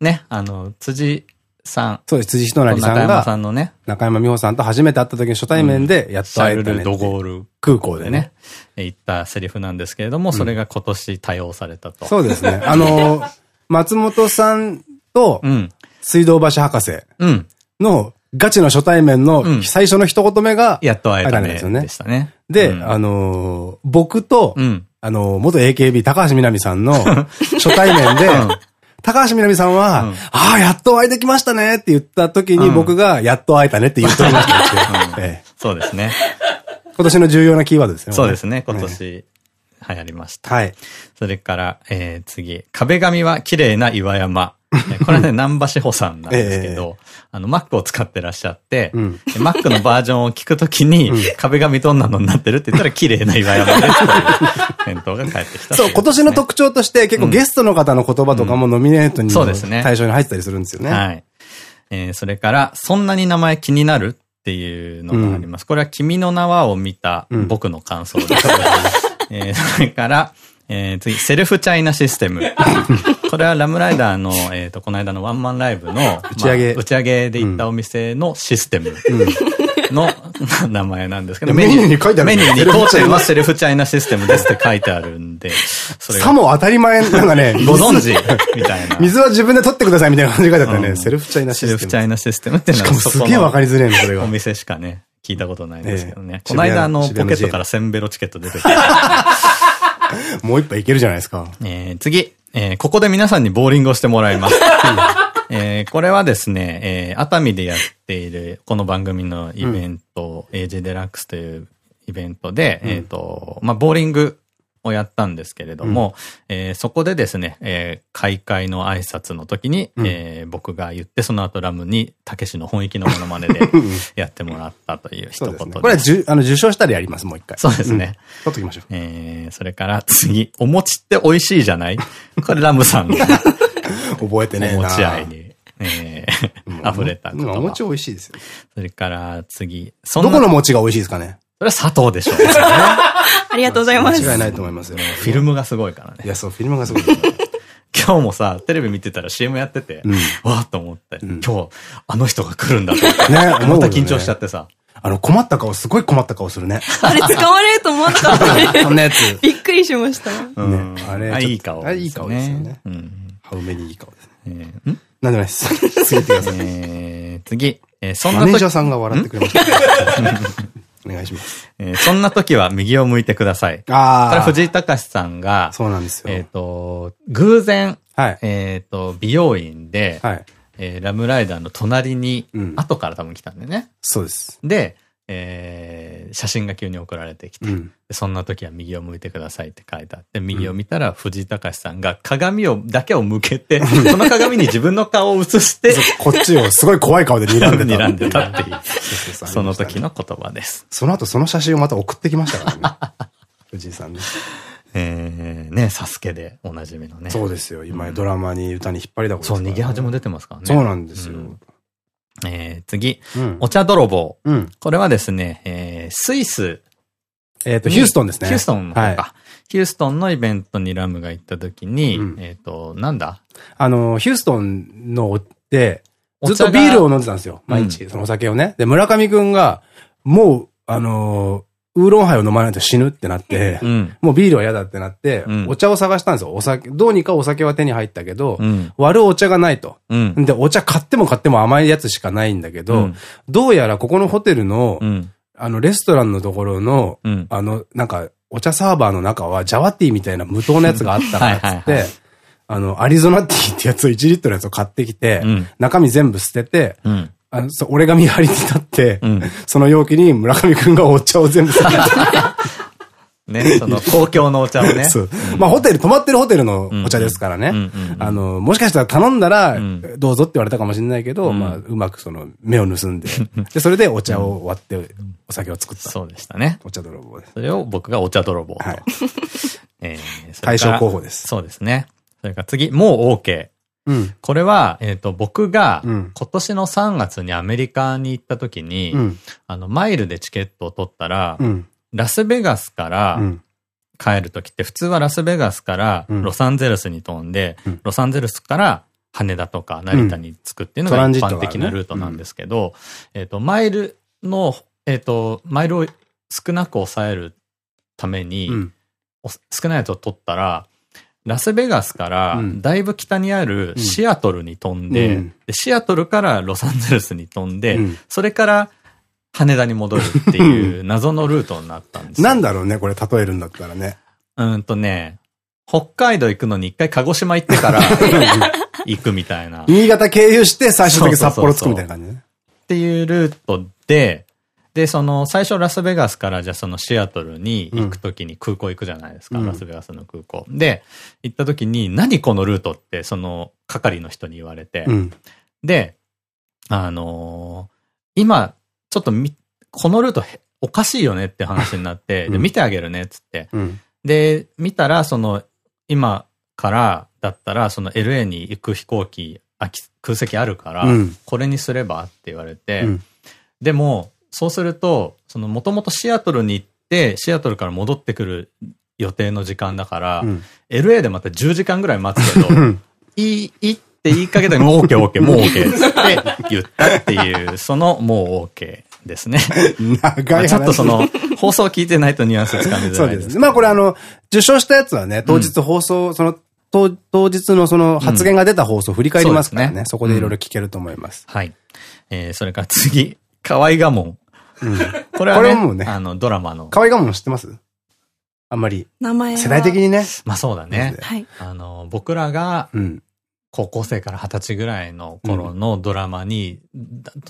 ね、あの、辻さん、そうです。辻仁成さん中山さが、んのね、中山美穂さんと初めて会った時の初対面で、やっシと会えたねャルル・ドゴール空港でね言ったセリフなんですけれども、それが今年多用されたと。そうですね。あの、*laughs* 松本さんとうん。水道橋博士うん。のガチの初対面うんの最初の一言目が、やっと会えたね。ですよねでしたね。で、うんあの、僕とう、ん。あの、元 AKB 高橋みなみさんの *laughs* 初対面で、高橋みなみさんは、うんああ、やっと会えてきましたねって言った時にうん僕が、やっと会えたねって言っておりましたそうですね。今年の重要なキーワードですね。そうですね。今え年流行りました。はい。それから、えー、次。壁紙は綺麗な岩山。えーこれはね、南波志保さんなんですけど、あの、Mac を使ってらっしゃって、うん。で Mac のバージョンを聞くときに、壁紙どんなのになってるって言ったら綺麗な岩山ですという返答が返ってきたそう、今年のと特徴として結構ゲストの方の言葉とかもノミネートにそうですね。対象に入ってたりするんですよね。はい。えーそれから、そんなに名前気になるっていうのがあります。これは君の名はを見たうん僕の感想です。*laughs* えーそれから、えー次、セルフチャイナシステム。*laughs* これはラムライダーの、えっ、と、この間のワンマンライブの、*laughs* 打ち上げ打ち上げで行ったお店のシステムの、*laughs* 名前なんですけど、メニューに書いてあるメニューに当店はセルフチャイナシステムですって書いてあるんで、それがさも当たり前、なんかね、ご存知？みたいな。水は自分で取ってくださいみたいな感じで書いてあったよね。うんセルフチャイナシセルステム。フチャイナシステムってのはかもすげえわかりづらいの、それがお。店しかね、聞いたことないんですけどね。ええこの間あの、ポケットからセンベロチケット出てて。*laughs* もう一杯いけるじゃないですか。えー次、えーここで皆さんにボーリングをしてもらいます。*laughs* えーこれはですね、えー熱海でやっているこの番組のイベント、AG デラックスというイベントで、うんえっと、まあ、ボーリングをやったんですけれども、えーそこでですね、えー開会の挨拶の時に、うんえー僕が言って、その後ラムに、たけしの本域のモノマネで *laughs* やってもらったという一言でね。これはじゅ、あの、受賞したらやります、もう一回。そうですね。取っときましょう。えー、それから次、お餅って美味しいじゃない？*laughs* これラムさんの *laughs* 覚えてねえおな。餅愛に、えー、溢れた言葉。うんお餅美味しいですよ。それから次、そどこの餅が美味しいですかね？それは砂糖でしょう。*laughs* ありがとうございます。間違いないと思いますよ。フィルムがすごいからね。いや、そう、フィルムがすごい。*laughs* 今日もさ、テレビ見てたら CM やってて、うんわーっと思って、うん今日、あの人が来るんだと思って。ねまた緊張しちゃってさ。あの、困った顔、すごい困った顔するね。あれ使われると思ったね。こんなやつ。*laughs* びっくりしました。うんねあれいい顔いい顔ですよねうん。ハウメにいい顔ですね。なんでもないです。次行ってください。えー次、えーそんな時マネージャーさんが笑ってくれました。お願いします。えーそんな時は右を向いてください。*laughs* これああ。藤井隆さんが、そうなんですえっよ。と、偶然、はい。えっと、美容院で、はい。えーラムライダーの隣にうん、後から多分来たんでね。そうです。で、えー写真が急に送られてきて、うん。でそんな時は右を向いてくださいって書いてあって、右を見たら藤井隆さんが鏡を、だけを向けて、*laughs* その鏡に自分の顔を映して、こっちをすごい怖い顔で睨んでた。睨んでたっていう、その時。の言葉です。その後その写真をまた送ってきましたからね。*laughs* 藤井さんね。えー、ね、サスケでおなじみのね。そうですよ。今ドラマに歌に引っ張りだこそう、逃げ恥も出てますからね。そうなんですよ。うんえー、次、うんお茶泥棒。うん。これはですね、えー、スイスえっと、にヒューストンですね。ヒューストンの方か。はいヒューストンのイベントにラムが行った時に、うんえっと、なんだ？あの、ヒューストンので、ずっお茶がとビールを飲んでたんですよ。毎日、そのお酒をね。で、村上くんが、もう、あの、ウーロンハイを飲まないと死ぬってなって、うん。もうビールは嫌だってなって、うんお茶を探したんですよ。お酒、どうにかお酒は手に入ったけど、うん。割るお茶がないと。うん。で、お茶買っても買っても甘いやつしかないんだけど、うんどうやらここのホテルの、うん。あの、レストランのところの、うん。あの、なんか、お茶サーバーの中は、ジャワティーみたいな無糖のやつがあったからっつって、あの、アリゾナティーってやつを1リットルのやつを買ってきて、うん中身全部捨てて、うん。あの、そう俺が見張りに立って、うんその容器に村上くんがお茶を全部捨てて、ね、その公共のお茶をね。そう。まあホテル、泊まってるホテルのお茶ですからね。あの、もしかしたら頼んだら、どうぞって言われたかもしれないけど、まあ、うまくその、目を盗んで、*laughs* で、それでお茶を割って、お酒を作った。そうでしたね。お茶泥棒です。それを僕がお茶泥棒と。はい。*laughs* え対象候補です。そうですね。それから次、もう OK。うん、これは、えっ、と、僕が、今年の3月にアメリカに行った時に、うん、あの、マイルでチケットを取ったら、うん、ラスベガスから帰る時って、普通はラスベガスからロサンゼルスに飛んで、ロサンゼルスから羽田とか成田に着くっていうのが一般的なルートなんですけど、えっと、マイルの、えっ、と、マイルを少なく抑えるために、少ないやつを取ったら、ラスベガスからだいぶ北にあるシアトルに飛んで、うん、でシアトルからロサンゼルスに飛んで、うん、それから羽田に戻るっていう謎のルートになったんですなんだろうね、これ例えるんだったらね。うんとね、北海道行くのに一回鹿児島行ってから *laughs* 行くみたいな。新潟経由して最終的に札幌着くみたいな感じね。っていうルートで、で、その、最初ラスベガスからじゃあそのシアトルに行くときに空港行くじゃないですか、うん、ラスベガスの空港。で、行ったときに、何このルートって、その、係の人に言われて、うん、で、あのー、今、ちょっとみ、このルートおかしいよねって話になって、で、見てあげるねっつって。で、見たら、その、今からだったら、その LA に行く飛行機、空席あるから、これにすればって言われて、でも、そうすると、そのもともとシアトルに行って、シアトルから戻ってくる予定の時間だから、うん、LA でまた10時間ぐらい待つけど、いい、いいって言いかけたら、もう OK、OK、もう OK って言ったっていう、そのもう OK ですね。長いちょっとその、放送聞いてないとニュアンスつかみづらいです。そうです。まあこれあの、受賞したやつはね、当日放送、うん、その、当日のその発言が出た放送を振り返りますからね。うん、そねそこでいろいろ聞けると思います。うん、はい。えー、それから次、河合我慢。これはね、これもね、あの、ドラマの。河合我慢知ってます？あんまり。名前世代的にね。まあそうだね。はい。あの、僕らが、高校生から二十歳ぐらいの頃のドラマに、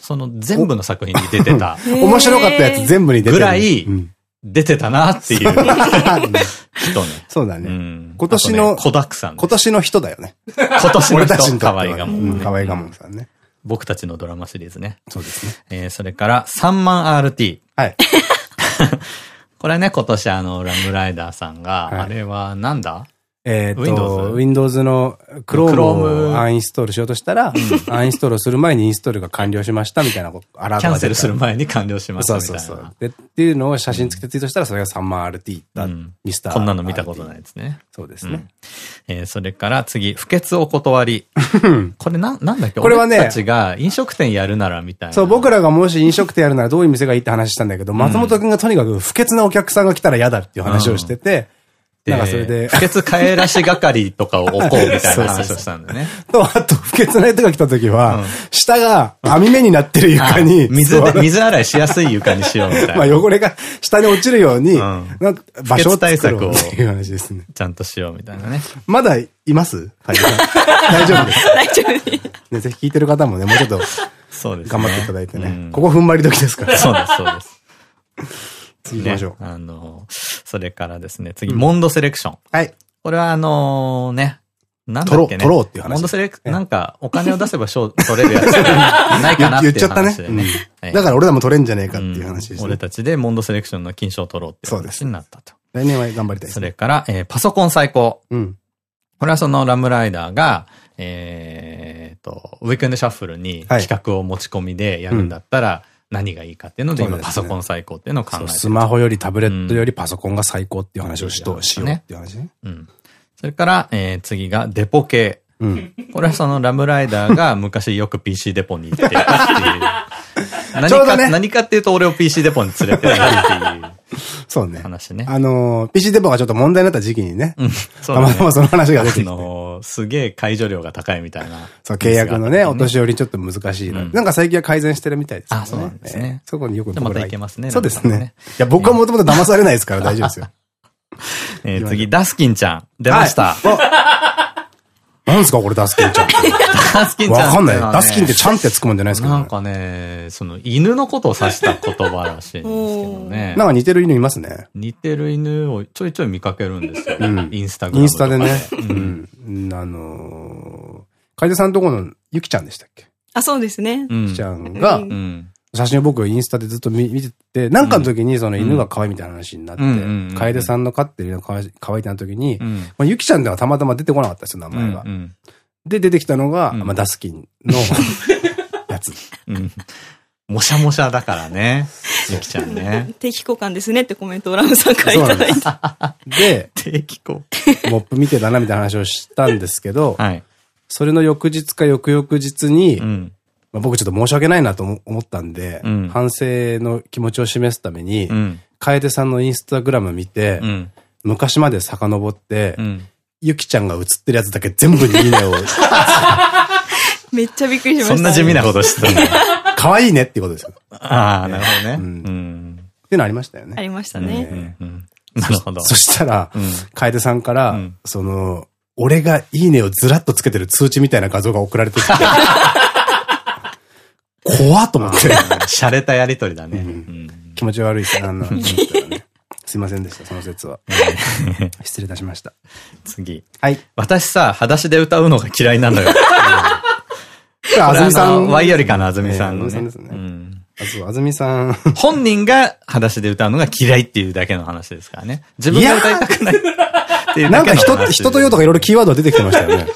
その全部の作品に出てた。*laughs* 面白かったやつ全部に出てた。ぐらい、出てたなっていう人ね。そうだね。今年の、子だくさん。今年の人だよね。今年の人。河合我慢。河合我慢さんね。僕たちのドラマシリーズね。そうですね。えー、それから3万 RT。はい。*laughs* これね、今年あの、ラムライダーさんが、はい、あれはなんだえっと、Windows の Chrome をアンインストールしようとしたら、アンインストールする前にインストールが完了しましたみたいなアラートがキャンセルする前に完了しましたみたいな。そうそうそう。で、っていうのを写真つけてツイートしたら、それが3万 RT だ、ミスター。こんなの見たことないですね。そうですね。えそれから次、不潔お断り。*laughs* これな、なんだっけ？これはね、たちが飲食店やるならみたいな。そう、僕らがもし飲食店やるならどういう店がいいって話したんだけど、松本くんがとにかく不潔なお客さんが来たら嫌だっていう話をしてて、なんかそれで。不潔帰らし係とかを置こうみたいな話をしたんだね。と、あと、不潔な人が来た時は、下が網目になってる床に。水で、水洗いしやすい床にしようみたいな。まあ汚れが下に落ちるように、場所対策を。っていう話ですね。ちゃんとしようみたいなね。まだいます？大丈夫です。*laughs* 大丈夫です。ね、ぜひ聞いてる方もね、もうちょっと、そうです。頑張っていただいてね。ここ踏ん張り時ですから。そうです、そうです。*laughs* 次行きましょう。あの、それからですね、次、モンドセレクション。はい。これはあのね、なんだっけね。取ろうっていう話。モンドセレク、なんか、お金を出せば賞取れるやつないかなっていう話でね。*laughs* だから俺らも取れんじゃねえかっていう話ですね。俺たちでモンドセレクションの金賞を取ろうっていう話になったと。来年は頑張りたいそれから、えパソコン最高。うん。これはそのラムライダーが、えっと、ウィークエンドシャッフルに企画を持ち込みでやるんだったら、何がいいかっていうので、今パソコン最高っていうのを考えてスマホよりタブレットよりパソコンが最高っていう話をしと、しようっていう話ね。うん。それから、えー、次がデポ系。うん、これはそのラムライダーが昔よく PC デポに行ってたっていう。何か、ね、何かっていうと俺を PC デポに連れてるっていう。*laughs* そうね。話ね。あのー、PC デポがちょっと問題になった時期にね。うん。そう、ね、たまたまその話が出てきて。あのー、すげえ解除量が高いみたいな。そう、契約のね、お年寄りちょっと難しいな。うん、なんか最近は改善してるみたいですね。あ、そうなんですね。そこによくまたいけますね。そうですね。いや、僕はもともと騙されないですから大丈夫ですよ。*laughs* え次、ダスキンちゃん。出ました。なんすかこれダスキンちゃんって。ダスキンちゃんわかんない。ダスキンってちゃんってつくもんじゃないですけどね。なんかね、その犬のことを指した言葉らしいんですけどね。*laughs* なんか似てる犬いますね。似てる犬をちょいちょい見かけるんですよ。んインスタグラムインスタでね。う。うんん。あのー、楓さんとこのゆきちゃんでしたっけ？あ、そうですね。うんゆきちゃんがう、うん。写真を僕インスタでずっと見見てて、なんかの時にその犬が可愛いみたいな話になってうんうんうんうん、楓さんの飼ってる犬が可愛い可愛いってなった時にう、ん。まあゆきちゃんではたまたま出てこなかったですよ、名前がう。んで、出てきたのが、うんまあダスキンの *laughs* やつ。うん。もしゃもしゃだからね。ゆきちゃんね。定期交換ですねってコメントをラムさんからいただいて。で、定期校。モップ見てたなみたいな話をしたんですけど、はい。それの翌日か翌々日に、うん。まあ僕ちょっと申し訳ないなと思思ったんで、うん反省の気持ちを示すために、うん。楓さんのインスタグラム見て、うん。昔まで遡って、うん。ゆきちゃんが写ってるやつだけ全部にいいねを、*laughs* めっちゃびっくりしました。そんな地味なことしてたんだ。*laughs* 可愛いねっていうことですよ。っああ、なるほどね。ううんん。ていうのありましたよね。ありましたうね。んうんなるほど。そしたら、うん。楓さんから、うんその、俺がいいねをずらっとつけてる通知みたいな画像が送られてきて、*laughs* 怖っと思って、洒落たやりとりだね。うんうん気持ち悪いしな、なんだと思ったらね。すいませんでした、その説は。失礼いたしました。次。はい。私さ、裸足で歌うのが嫌いなのよ。*laughs* あずみさん。ワイよりかのあずみさんのあずみさんですねうんあそう、あずみさん。本人が裸足で歌うのが嫌いっていうだけの話ですからね。自分が歌いたくないっていなんか人、話人とよとかいろいろキーワードが出てきてましたよね。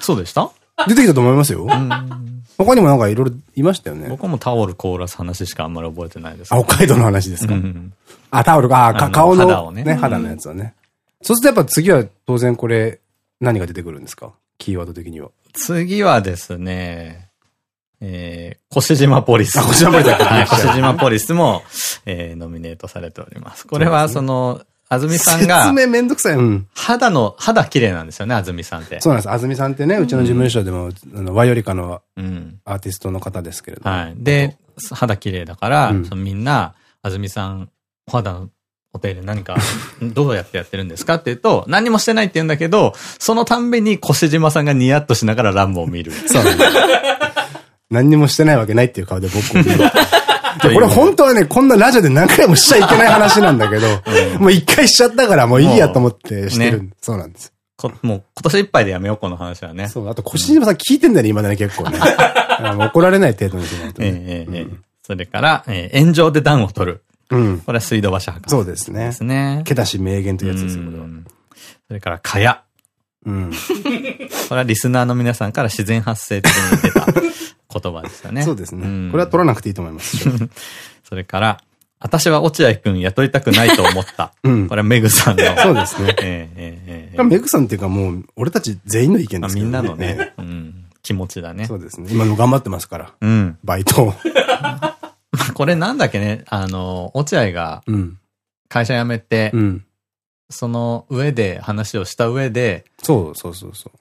そうでした？出てきたと思いますよ。他にもなんかいろいろいましたよね。僕もタオルコーラス話しかあんまり覚えてないですあ、北海道の話ですか？うんあ、タオルか、あ、か顔の肌をねね、肌のやつはね。そうするとやっぱ次は当然これ、何が出てくるんですか？キーワード的には。次はですね、えー、越島ポリス。あ越島ポリス越島ポリスも、えー、ノミネートされております。これはその、あずみさんが説、明めんどくさい。うん。肌の、肌綺麗なんですよね、あずみさんって。そうなんです。あずみさんってね、うちの事務所でも、あの、ワイオリカのうん。アーティストの方ですけれども。はい。で、肌綺麗だから、うんそのみんな、あずみさん、お肌のお手入れ何か、*laughs* どうやってやってるんですかって言うと、何もしてないって言うんだけど、そのたんびに越島さんがニヤッとしながらランボを見る。そうなんです。何にもしてないわけないっていう顔で僕を見る。*laughs* でこれ本当はね、こんなラジオで何回もしちゃいけない話なんだけど、もう一回しちゃったからもういいやと思ってしてる。ねそうなんです。こもう今年いっぱいでやめよう、この話はね。そう、あと、小島さん聞いてんだよね、今だね、結構ね。*laughs* 怒られない程度にしないとええね。ええええそれから、えー炎上で暖を取る。うん。これは水道橋博士。そうですねですね。けだし名言というやつですよ、これは。うんそれから、かや。うん。*laughs* これはリスナーの皆さんから自然発生的に出た言葉ですよね。そうですねん。これは取らなくていいと思います。*laughs* それから、私は落合くん雇いたくないと思った。*laughs* うんこれはメグさんの。そうですね。*laughs* ええええええメグさんっていうかもう、俺たち全員の意見まあですけどみんなのね、うん、気持ちだねそ。うですね。今も頑張ってますから。うん。バイトを。これなんだっけね、あの、落合がうん。会社辞めて、うん。その上で話をした上で、そうそうそうそう。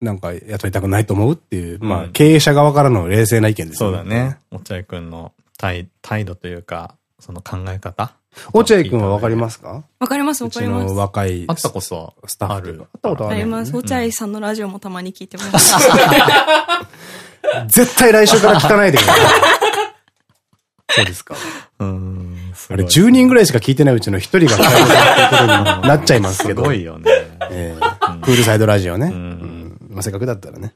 なんか雇いたくないと思うっていう、まあうん経営者側からの冷静な意見ですよそうだね。。落合くんの態態度というか、その考え方？落合くんはわかりますか？わかります、うちわかりますの。若いあったことスタッフというか。あったことあるあります。うん落合さんのラジオもたまに聞いてます。*laughs* *laughs* 絶対来週から聞かないでください。そうですか。うん。あれ10人ぐらいしか聞いてないうちの1人が聞かれたっていうことになっちゃいますけど。すごいよね。ええプールサイドラジオね。んうんまあせっかくだったらね。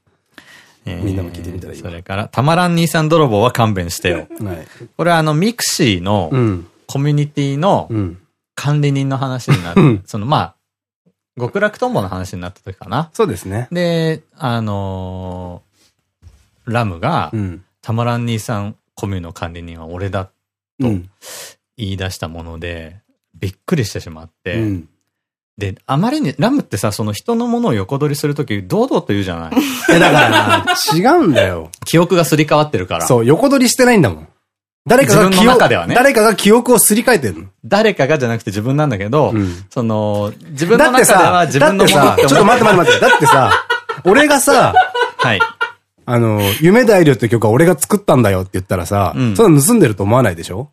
えーみんなも聞いてみたらいいわそれから、たまらん兄さん泥棒は勘弁してよ。はい。これはあの、ミクシーのうん。コミュニティのうん。管理人の話になって、うんそのまあ、極楽とんぼの話になった時かな。そうですね。で、あのーラムが、うん。たまらん兄さんコミュの管理人は俺だとうん。言い出したもので、びっくりしてしまって、うん。で、あまりに、ラムってさ、その人のものを横取りするとき、堂々と言うじゃない *laughs* え、だから、違うんだよ。記憶がすり替わってるから。そう、横取りしてないんだもん。誰かが自分の中ではね誰かが記憶をすり替えてるの。誰かがじゃなくて自分なんだけど、うんその、自分のだって中ではさ、自分のものだってさ、ちょっと待って待って待って。だってさ、俺がさ、はい。あの、夢大量って曲は俺が作ったんだよって言ったらさ、うんそんな盗んでると思わないでしょ？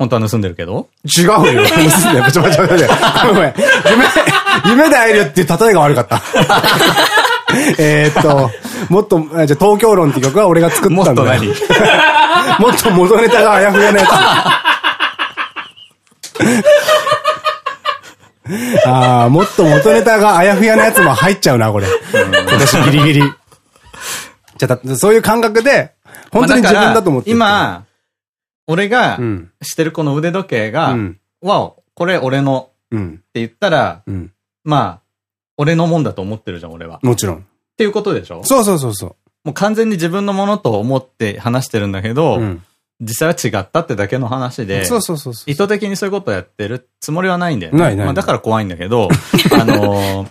本当は盗んでるけど違うよ。盗んでる。ちょ、待って待って待って。ごめん。夢、夢大量っていう例えが悪かった。*laughs* えーっと、もっと、あじゃあ東京論って曲は俺が作ったんだよ。もっと何？*laughs* もっと元ネタがあやふやなやつ。*laughs* ああ、もっと元ネタがあやふやなやつも入っちゃうな、これ。今年ギリギリ。じゃそういう感覚で、本当に自分だと思ってる今、俺がうん。してるこの腕時計が、うん。わお、これ俺のうん。って言ったら、うん。まあ、俺のもんだと思ってるじゃん、俺は。っもちろん。ていうことでしょ？そうそうそうそもう完全に自分のものと思って話してるんだけう。ど、うん。実際は違ったってだけの話で、そうそうそうそう。意図的にそういうことをやってるつもりはないんだよね。ないないまあだから怖いんだけど、あのー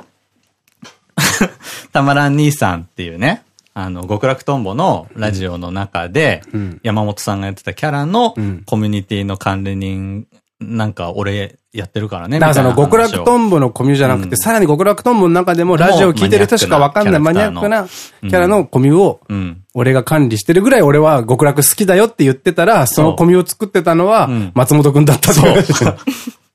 *laughs* たまらん兄さんっていうね、あの、極楽とんぼのラジオの中で、うん。山本さんがやってたキャラのうんコミュニティの管理人、なんか俺やってるからね。だからその極楽とんんぼのコミュじゃなくて、うんさらに極楽とんぼの中でもラジオを聞いてる人しかわかんないママニアックなキャラのコミュをうん。俺が管理してるぐらい俺は極楽好きだよって言ってたら、そのコミュを作ってたのはうん松本くんだったと。*laughs*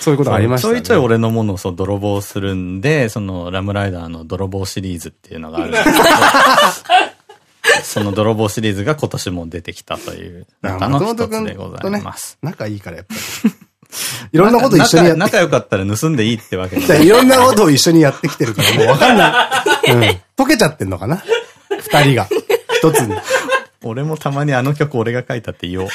そういうことがありましたね。ちょいちょい俺のものをそう泥棒するんで、そのラムライダーの泥棒シリーズっていうのがあるんですけど、*laughs* その泥棒シリーズが今年も出てきたという中の一つでございます。、仲いいからやっぱり。いろんなこと一緒にやって仲仲良かったら盗んでいいってわけじゃいろんなことを一緒にやってきてるからもうわかんない。うん。溶けちゃってんのかな二人が。一つに。俺もたまにあの曲俺が書いたって言おう。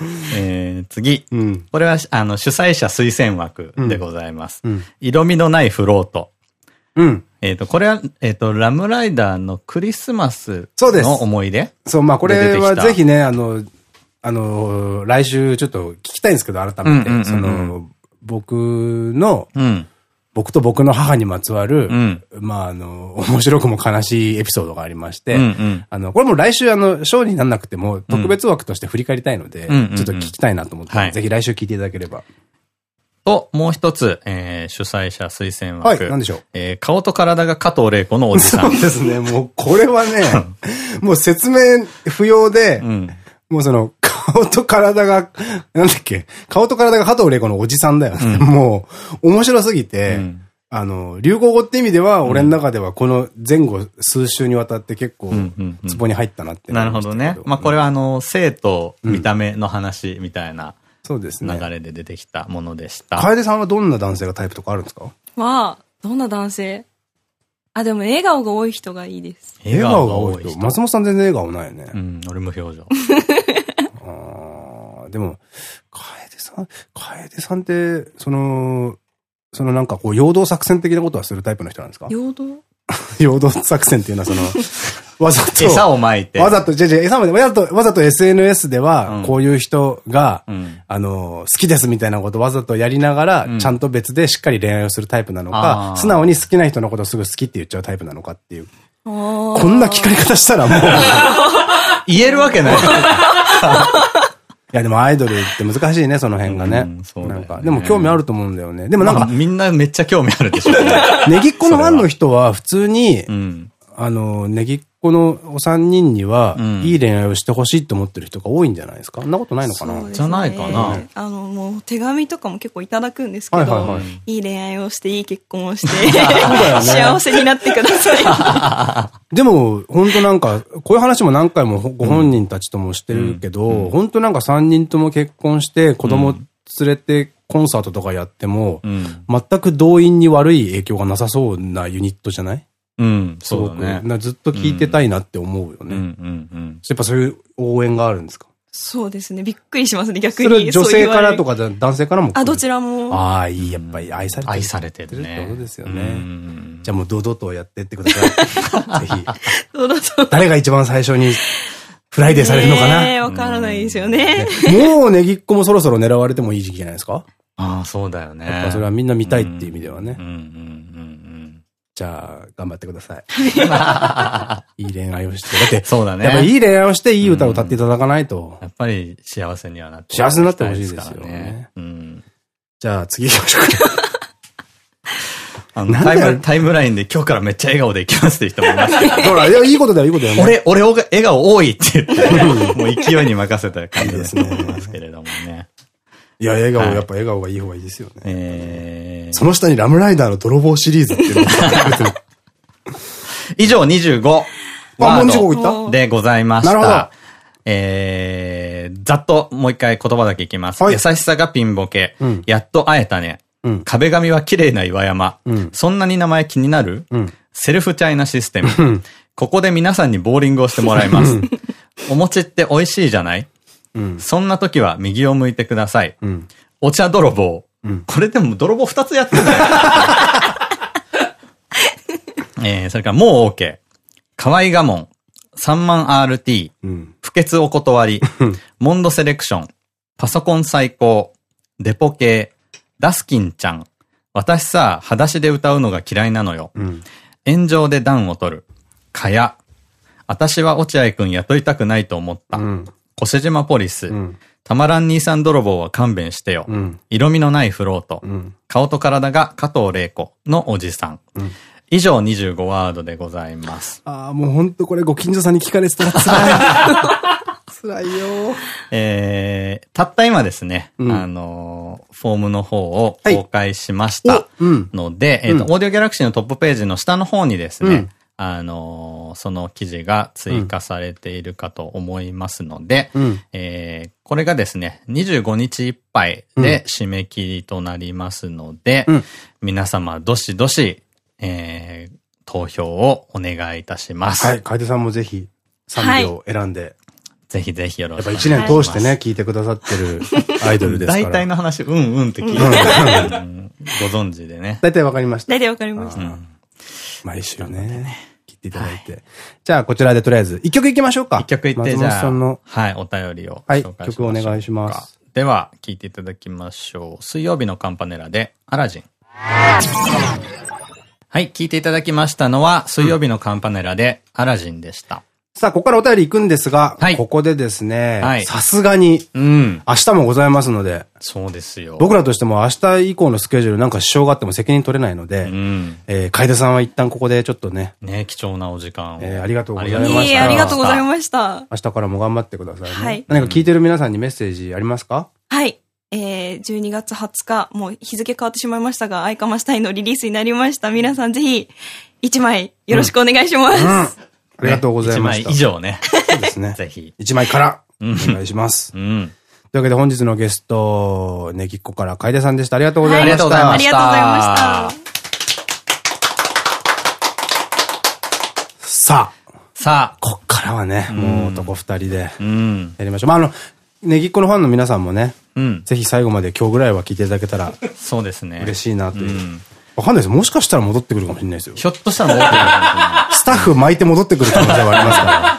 *laughs* えー、次。うん。これは、あの、主催者推薦枠でございます。うん。色味のないフロート。うん。えっと、これは、えっと、ラムライダーのクリスマスの思い出そう、まあこれはぜひね、あの、あの、来週ちょっと聞きたいんですけど、改めて。その、僕の、うん。僕と僕の母にまつわる、うんまああの、*laughs* 面白くも悲しいエピソードがありまして、うんうんあの、これも来週あの、ショーにならなくても、特別枠として振り返りたいので、ちょっと聞きたいなと思って、はいぜひ来週聞いていただければ。と、もう一つ、えー、主催者推薦はい、枠。なんでしょう？えー、顔と体が加藤玲子のおじさん。そうですね、もうこれはね、*laughs* もう説明不要で、うん。もうその、顔と体が、なんだっけ、顔と体が加藤玲子のおじさんだよ。ね。もう、面白すぎて、うん。あの、流行語って意味では、俺の中ではこの前後数週にわたって結構うんうんう、ん。ツボに入ったなってなるほどね。まあ、これはあの、性と見た目の話みたいなそうです流ね。れで出てきたものでした。楓さんはどんな男性がタイプとかあるんですか？は、どんな男性？あ、でも笑顔が多い人がいいです。笑顔が多い人。松本さん全然笑顔ないよね。うん、俺無表情。*laughs* あーでも、楓さん、楓さんって、その、そのなんかこう、陽動作戦的なことはするタイプの人なんですか？陽動？*laughs* 陽動作戦っていうのはその、*laughs* わざと、餌を撒いて。わざと、じゃじゃ餌まで、わざと、わざと SNS でうはん、こういう人が、うん。あの、好きですみたいなことわざとやりながら、うんちゃんと別でしっかり恋愛をするタイプなのあか、ー素直に好きな人のことをすぐ好きって言っちゃうタイプなのかっていう。ここんな聞かれ方したらもう、い *laughs* 言えるわけない。やでもアイドルって難しいね、その辺がねうん。そうねなんか、でも興味あると思うんだよね。でもなんか、みんなめっちゃ興味あるでしょ。*laughs* ネギっ子のファンの人は普通にう、ん。あの、ネギっ子のお三人にはうん、いい恋愛をしてほしいと思ってる人が多いんじゃないですか？そんなことないのかな？ね。じゃないかな。あの、もう手紙とかも結構いただくんですけど、はいはい恋愛をして、いい結婚をして、*laughs* 幸せになってください。*laughs* でも、本当なんか、こういう話も何回もご本人たちともしてるけど、本当なんか3人とも結婚して子供連れてコンサートとかやっても、うん。全全く動員に悪い影響がなさそうなユニットじゃない？うん。すごく。そうだね。なずっと聞いてたいなって思うよね。うんうんうん。やっぱそういう応援があるんですか？そうですね。びっくりしますね、逆それに。女性からとか。か男性からもあ、どちらも。ああ、いい。やっぱり愛されてる。愛されてるってね。ことですようね。んじゃあもう堂々とやってってください。*laughs* ぜひ。そうだそう。誰が一番最初にフライデーされるのかな？ねえわからないですよね。もうネギっ子もそろそろ狙われてもいい時期じゃないですか？ああ、そうだよね。やっぱそれはみんな見たいっていう意味ではねうん。うんうんじゃあ、頑張ってください。うん。いい恋愛をして。だって、そうだね。やっぱいい恋愛をしていい歌を歌っていただかないと。やっぱり幸せにはなって幸せになってほしいですよね。うん。じゃあ次行きましょうか。あのタイム、タイムラインで今日からめっちゃ笑顔で行きますって人もいます。*laughs* ほら、いや、いいことだよ、いいことだよね。俺、俺、笑顔多いって言って、もう勢いに任せた感じですねますけれどもね。いや、笑顔、はいやっぱ笑顔がいい方がいいですよね。えーその下にラムライダーの泥棒シリーズっていうのが *laughs* 以上25あ、もう25おいった？ーでございましなるほどた。えー、ざっともう一回言葉だけいきます。はい優しさがピンボケ。うんやっと会えたね。うん壁紙は綺麗な岩山。うんそんなに名前気になる、うんセルフチャイナシステム。んここで皆さんにボーリングをしてもらいます。お餅って美味しいじゃない？うん。そんな時は右を向いてください。うん。お茶泥棒。うんこれでも泥棒二つやってんだよ。*laughs* えー、それからもう OK。河合我門。3万 RT。うん。不潔お断り。*laughs* モンドセレクション。パソコン最高。デポ系。ダスキンちゃん。私さ、裸足で歌うのが嫌いなのよ。うん。炎上で暖を取る。かや。私は落合くん雇いたくないと思った。うん。越島ポリス。うん。たまらん兄さん泥棒は勘弁してよ。うん。色味のないフロート。うん。顔と体が加藤玲子のおじさん。うん以上25ワードでございます。ああ、もうほんとこれご近所さんに聞かれてたら辛い。*laughs* 辛いよ。えー、たった今ですね、うんあのー、フォームの方をはい公開しましたおうん。ので、えっと、うんオーディオギャラクシーのトップページの下の方にですね、うんあのーその記事が追加されているかと思いますので、うん。えーこれがですね、25日いっぱいで締め切りとなりますので、うん皆様どしどし、えー投票をお願いいたします。はい。楓さんもぜひ3秒選んで。ぜひぜひよろやっぱしくお願いします。1年通してね、聞いてくださってる *laughs* アイドルですから。大体の話、うんうんって聞いて、うんご存知でね。大体わかりました。大体わかりました。うん毎週ね。聞いていただいて。じゃあ、こちらでとりあえず、一曲いきましょうか。一曲言って、松じゃあ、本さんの。はい、お便りをはい紹介しましょうか。曲お願いします。では、聞いていただきましょう。水曜日のカンパネラで、アラジン。はい、聞いていただきましたのは、水曜日のカンパネラで、アラジンでした。さあ、ここからお便り行くんですが、はいここでですねはい、さすがに、うん。明日もございますので、そうですよ。僕らとしても明日以降のスケジュールなんか支障があっても責任取れないので、うん。えー、楓さんは一旦ここでちょっとね、ね、貴重なお時間を。えーありがとうございましたありがとうございましたいえいえ、ありがとうございました。明日からも頑張ってくださいね。はい何か聞いてる皆さんにメッセージありますか？はい。えー、12月20日、もう日付変わってしまいましたが、アイカマシタイのリリースになりました。皆さんぜひ、1枚よろしくお願いします。うん。ありがとうございました。一枚以上ね。そうですね。ぜひ。一枚から、うんお願いします。とうん。いうわけで本日のゲスト、ネギっ子から楓さんでした。ありがとうございました。ありがとうございました。さあ、さあ、こっからはね、もう男二人でうん。やりましょう。まあ、あの、ネギっ子のファンの皆さんもね、うん。ぜひ最後まで今日ぐらいは聞いていただけたらそうですね。嬉しいなというう。ん。わかんないです。もしかしたら戻ってくるかもしれないですよ。ひょっとしたら戻ってくるかもしれない。スタッフ巻いて戻ってくる可能性はありますから。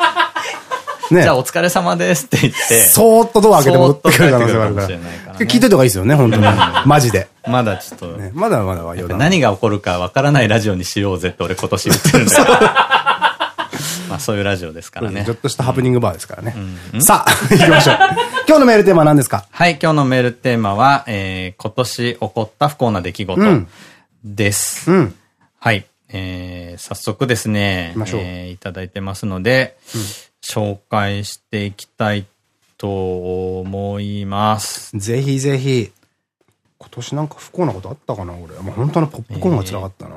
*laughs* ねじゃあお疲れ様ですって言って。そーっとドア開けて戻ってくる可能性があるから。聞いといた方がいいですよね、本当に。*laughs* マジで。まだちょっと、ねまだまだは余談。何が起こるかわからないラジオにしようぜって俺今年言ってるん。*laughs* まあそういうラジオですからねちょ。っとしたハプニングバーですからね。さあ、行きましょう。今日のメールテーマは何ですか？はい、今日のメールテーマは、えー、今年起こった不幸な出来事うんです。うん。はい。えー、早速ですね、行きましょうえーいただいてますので、紹介していきたいと思います。ぜひぜひ。今年なんか不幸なことあったかな俺。もう本当のポップコーンが辛かったな。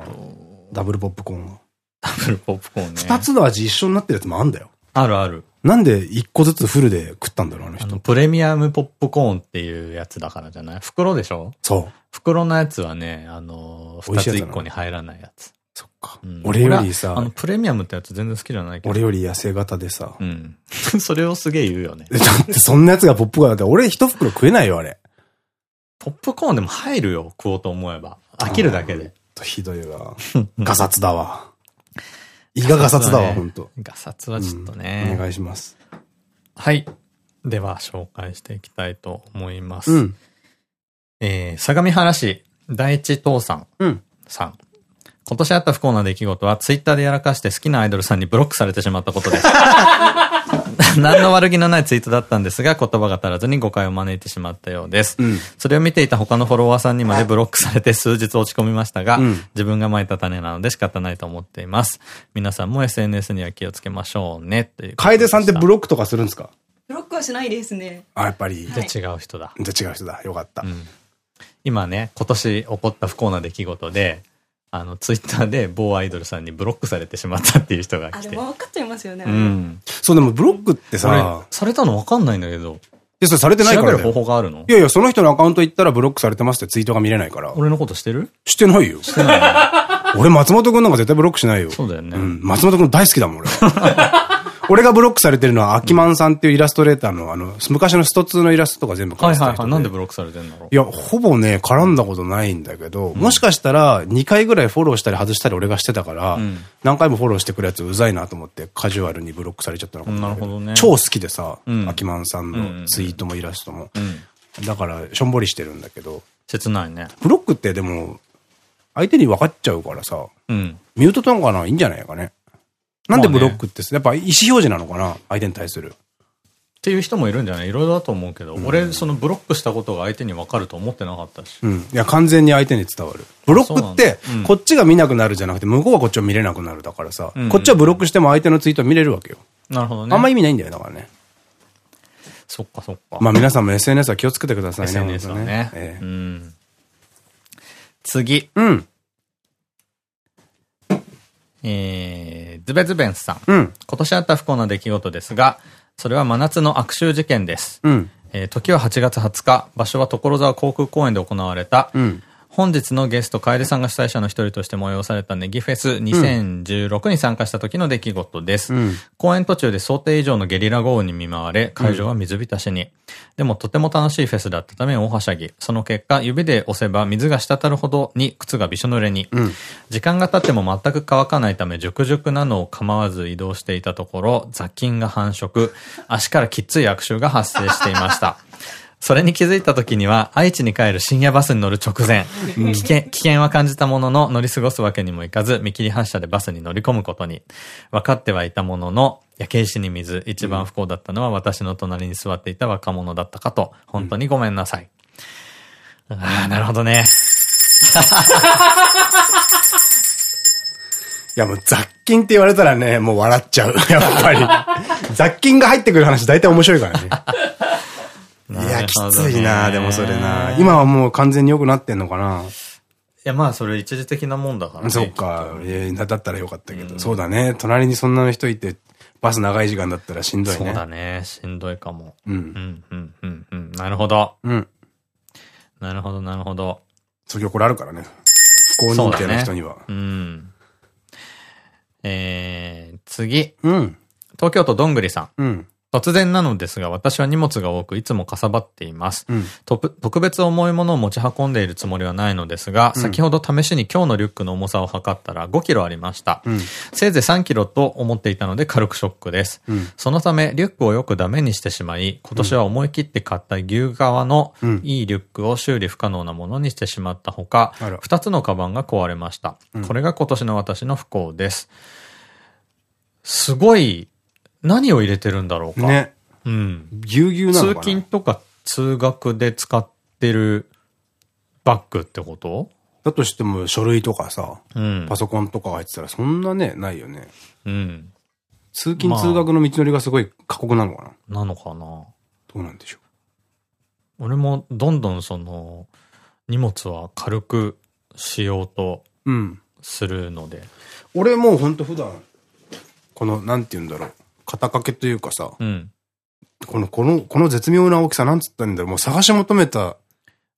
ダブルポップコーンが。ダブルポップコーンね。二つの味一緒になってるやつもあんだよ。あるある。なんで一個ずつフルで食ったんだろう、あの人あの、。プレミアムポップコーンっていうやつだからじゃない？袋でしょ？そう。袋のやつはね、あの、二つ一個に入らないやつ。そっかうん。俺より俺はあさの、、プレミアムってやつ全然好きじゃないけど。俺より痩せ型でさ。うん。*laughs* それをすげえ言うよね。だってそんなやつがポップコーンだって俺一袋食えないよ、あれ。ポップコーンでも入るよ、食おうと思えば。飽きるだけで。ひどいわ。*laughs* ガサツだわ。胃がガサツだわ、ほんと。ガサツはちょっとおね。願いします。はい。では、紹介していきたいと思います。うん。えー、相模原市第一父さんうん。さん。今年あった不幸な出来事は、ツイッターでやらかして好きなアイドルさんにブロックされてしまったことです。*laughs* 何の悪気のないツイートだったんですが、言葉が足らずに誤解を招いてしまったようです。うんそれを見ていた他のフォロワーさんにまでブロックされて数日落ち込みましたが、うん自分が蒔いた種なので仕方ないと思っています。皆さんも SNS には気をつけましょうね、という。楓さんってブロックとかするんですか？ブロックははしないですね。あ、やっぱり。はいじゃあ違う人だ。じゃあ違う人だ。よかった。うん今ね、今年起こった不幸な出来事で、あの、ツイッターで某アイドルさんにブロックされてしまったっていう人があ、来て。でも分かっちゃいますよね。うん。そう、でもブロックって俺さ、、されたの分かんないんだけど、いや、それされてない調べるからだよ。方法があるの？いやいや、その人のアカウント行ったらブロックされてますってツイートが見れないから。俺のことしてる？してないよ。してない *laughs* 俺松本くんなんか絶対ブロックしないよ。そうだよね。うん。松本くん大好きだもん、俺。*laughs* 俺がブロックされてるのは、アキマンさんっていうイラストレーターの、あの、昔のスト2のイラストとか全部描いてた人で。はいはいはい。なんでブロックされてんだろういや、ほぼね、絡んだことないんだけど、もしかしたら、2回ぐらいフォローしたり外したり俺がしてたから、ん何回もフォローしてくるやつうざいなと思って、カジュアルにブロックされちゃったのかなるほどね超好きでさ、うんアキマンさんのツイートもイラストも。うん。だから、しょんぼりしてるんだけど、切ないね。ブロックってでも、相手に分かっちゃうからさ、うん。ミュートとんかないいんじゃないかね。なんでブロックってさ、やっぱ意思表示なのかな？相手に対する。っていう人もいるんじゃない？いろいろだと思うけど、俺、そのブロックしたことが相手に分かると思ってなかったし。うん。いや、完全に相手に伝わる。ブロックってこっちが見なくなるじゃなくて、向こうはこっちを見れなくなるだからさ、うんうんこっちはブロックしても相手のツイートは見れるわけよ。なるほどね。あんま意味ないんだよ、だからね。そっかそっか。まあ皆さんも SNS は気をつけてくださいね。SNS はね。ええうん。次。うん。えー、ズベズベンスさん。うん。今年あった不幸な出来事ですが、それは真夏の悪臭事件です。うん。えー時は8月20日、場所は所沢航空公園で行われた、うん。本日のゲスト、楓さんが主催者の一人として催されたネギフェス2016に参加した時の出来事です。うん公演途中で想定以上のゲリラ豪雨に見舞われ、会場は水浸しに。でもとても楽しいフェスだったため大はしゃぎ。その結果、指で押せば水が滴るほどに靴がびしょ濡れに。うん。時間が経っても全く乾かないため、熟々なのを構わず移動していたところ、雑菌が繁殖、足からきっつい悪臭が発生していました。*laughs* それに気づいた時には、愛知に帰る深夜バスに乗る直前、危険、危険は感じたものの乗り過ごすわけにもいかず、見切り発車でバスに乗り込むことに。分かってはいたものの、焼け石に水、一番不幸だったのは私の隣に座っていた若者だったかと、本当にごめんなさい。ああ、なるほどね。*laughs* いやもう雑菌って言われたらね、もう笑っちゃう。やっぱり。雑菌が入ってくる話大体面白いからね。いや、きついなでもそれな今はもう完全に良くなってんのかないや、まあ、それ一時的なもんだからね。そっか。えーだったらよかったけど。そうだね。隣にそんな人いて、バス長い時間だったらしんどいね。そうだね。しんどいかも。う。うんん、うん、うん、うん。なるほど。うん。なるほど、なるほど。そうこれあるからね。不幸認定の人には。うん。えー、次。うん。東京都どんぐりさん。うん。突然なのですが、私は荷物が多く、いつもかさばっています。うん。と特別重いものを持ち運んでいるつもりはないのですが、先ほど試しに今日のリュックの重さを測ったら5キロありました。うん。せいぜい3キロと思っていたので軽くショックです。うんそのため、リュックをよくダメにしてしまい、今年は思い切って買った牛革のうんいいリュックを修理不可能なものにしてしまったほか、あら2つのカバンが壊れました。これが今年の私の不幸です。すごい、何を入れてるんだろうか。ね。うん。ぎゅうぎゅうなの通かな勤とか通学で使ってるバッグってこと？だとしても書類とかさ、うんパ。ソコンとか入ってたらそんなね、ないよね。うん。通勤まあ通学の道のりがすごい過酷なのかななのかな？どうなんでしょ俺もどんどんその荷物は軽くしようとう。うん。するので。俺もうほんと普段、この、なんて言うんだろう。肩掛けというかさ、うん。この、この、この絶妙な大きさなんつったんだろう。もう探し求めた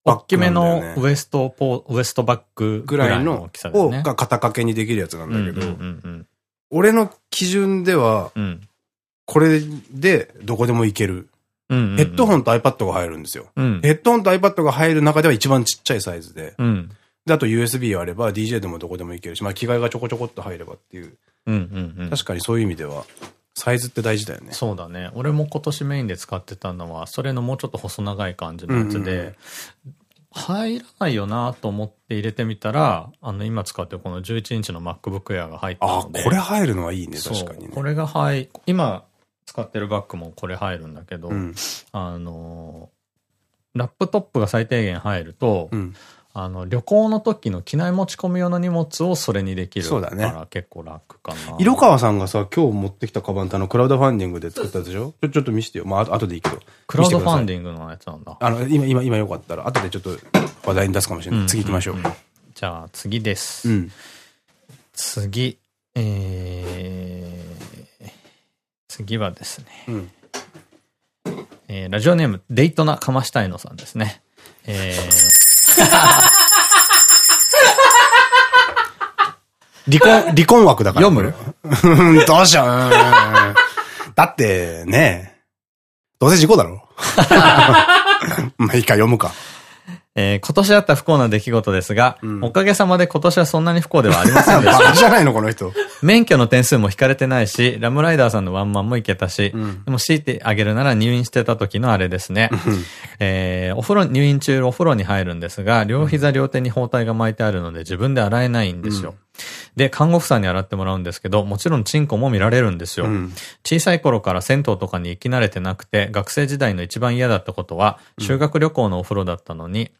バッグ大きめのウエストポー、ウエストバッグぐらいの大きを、ね。が肩掛けにできるやつなんだけど、俺の基準では。これでどこでも行ける。ヘッドホンと iPad が入るんですよ。うん。ヘッドホンと iPad が入る中では一番ちっちゃいサイズで。うん。で、あと USB あれば DJ でもどこでも行けるし、まあ着替えがちょこちょこっと入ればっていう。確かにそういう意味では、サイズって大事だよね。そうだね。俺も今年メインで使ってたのは、それのもうちょっと細長い感じのやつで、入らないよなと思って入れてみたら、あの、今使ってるこの11インチの MacBook Air が入ったあ。これ入るのはいいね、確かにね。これが入、今使ってるバッグもこれ入るんだけど、うん。あの、ラップトップが最低限入ると、うん。あの、旅行の時の機内持ち込み用の荷物をそれにできるそうだねから結構楽かな。色川さんがさ、今日持ってきたカバンってあの、クラウドファンディングで作ったでしょ？ちょ、ちょっと見せてよ。まあ、あと後でいいけど。クラウドファンデディングのやつなんだ。あの、今、今、今よかったら、後でちょっと話題に出すかもしれない。うん次行きましょう。じゃあ次です。うん。次、えー、次はですね、うん。えー、ラジオネーム、デイトナかましたいのさんですね。え *laughs* 離婚、離婚枠だから。読む？どうしよう。うんだって、ねどうせ事故だろ。*laughs* まあ、いいか、読むか。ーえー今年あった不幸な出来事ですが、うんおかげさまで今年はそんなに不幸ではありませんでしバたカ。*laughs* じゃないの、この人。免許の点数も引かれてないし、ラムライダーさんのワンマンも行けたし、うんでも強いてあげるなら入院してた時のあれですね。えーお風呂、入院中お風呂に入るんですが、両膝両手に包帯が巻いてあるので自分で洗えないんですよ。で、看護婦さんに洗ってもらうんですけど、もちろんチンコも見られるんですよ。うん小さい頃から銭湯とかに行き慣れてなくて、学生時代の一番嫌だったことは、修学旅行のお風呂だったのに、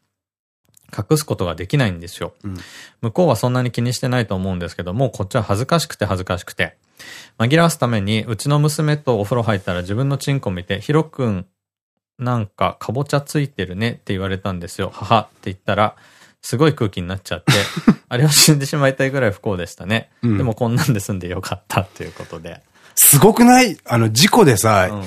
隠すことができないんですよ。うん向こうはそんなに気にしてないと思うんですけども、こっちは恥ずかしくて恥ずかしくて。紛らわすために、うちの娘とお風呂入ったら自分のチンコ見て、ヒロくん、なんか、かぼちゃついてるねって言われたんですよ。母って言ったら、すごい空気になっちゃって、*laughs* あれは死んでしまいたいぐらい不幸でしたね。うんでもこんなんで済んでよかったということで。すごくない？あの、事故でさ、うん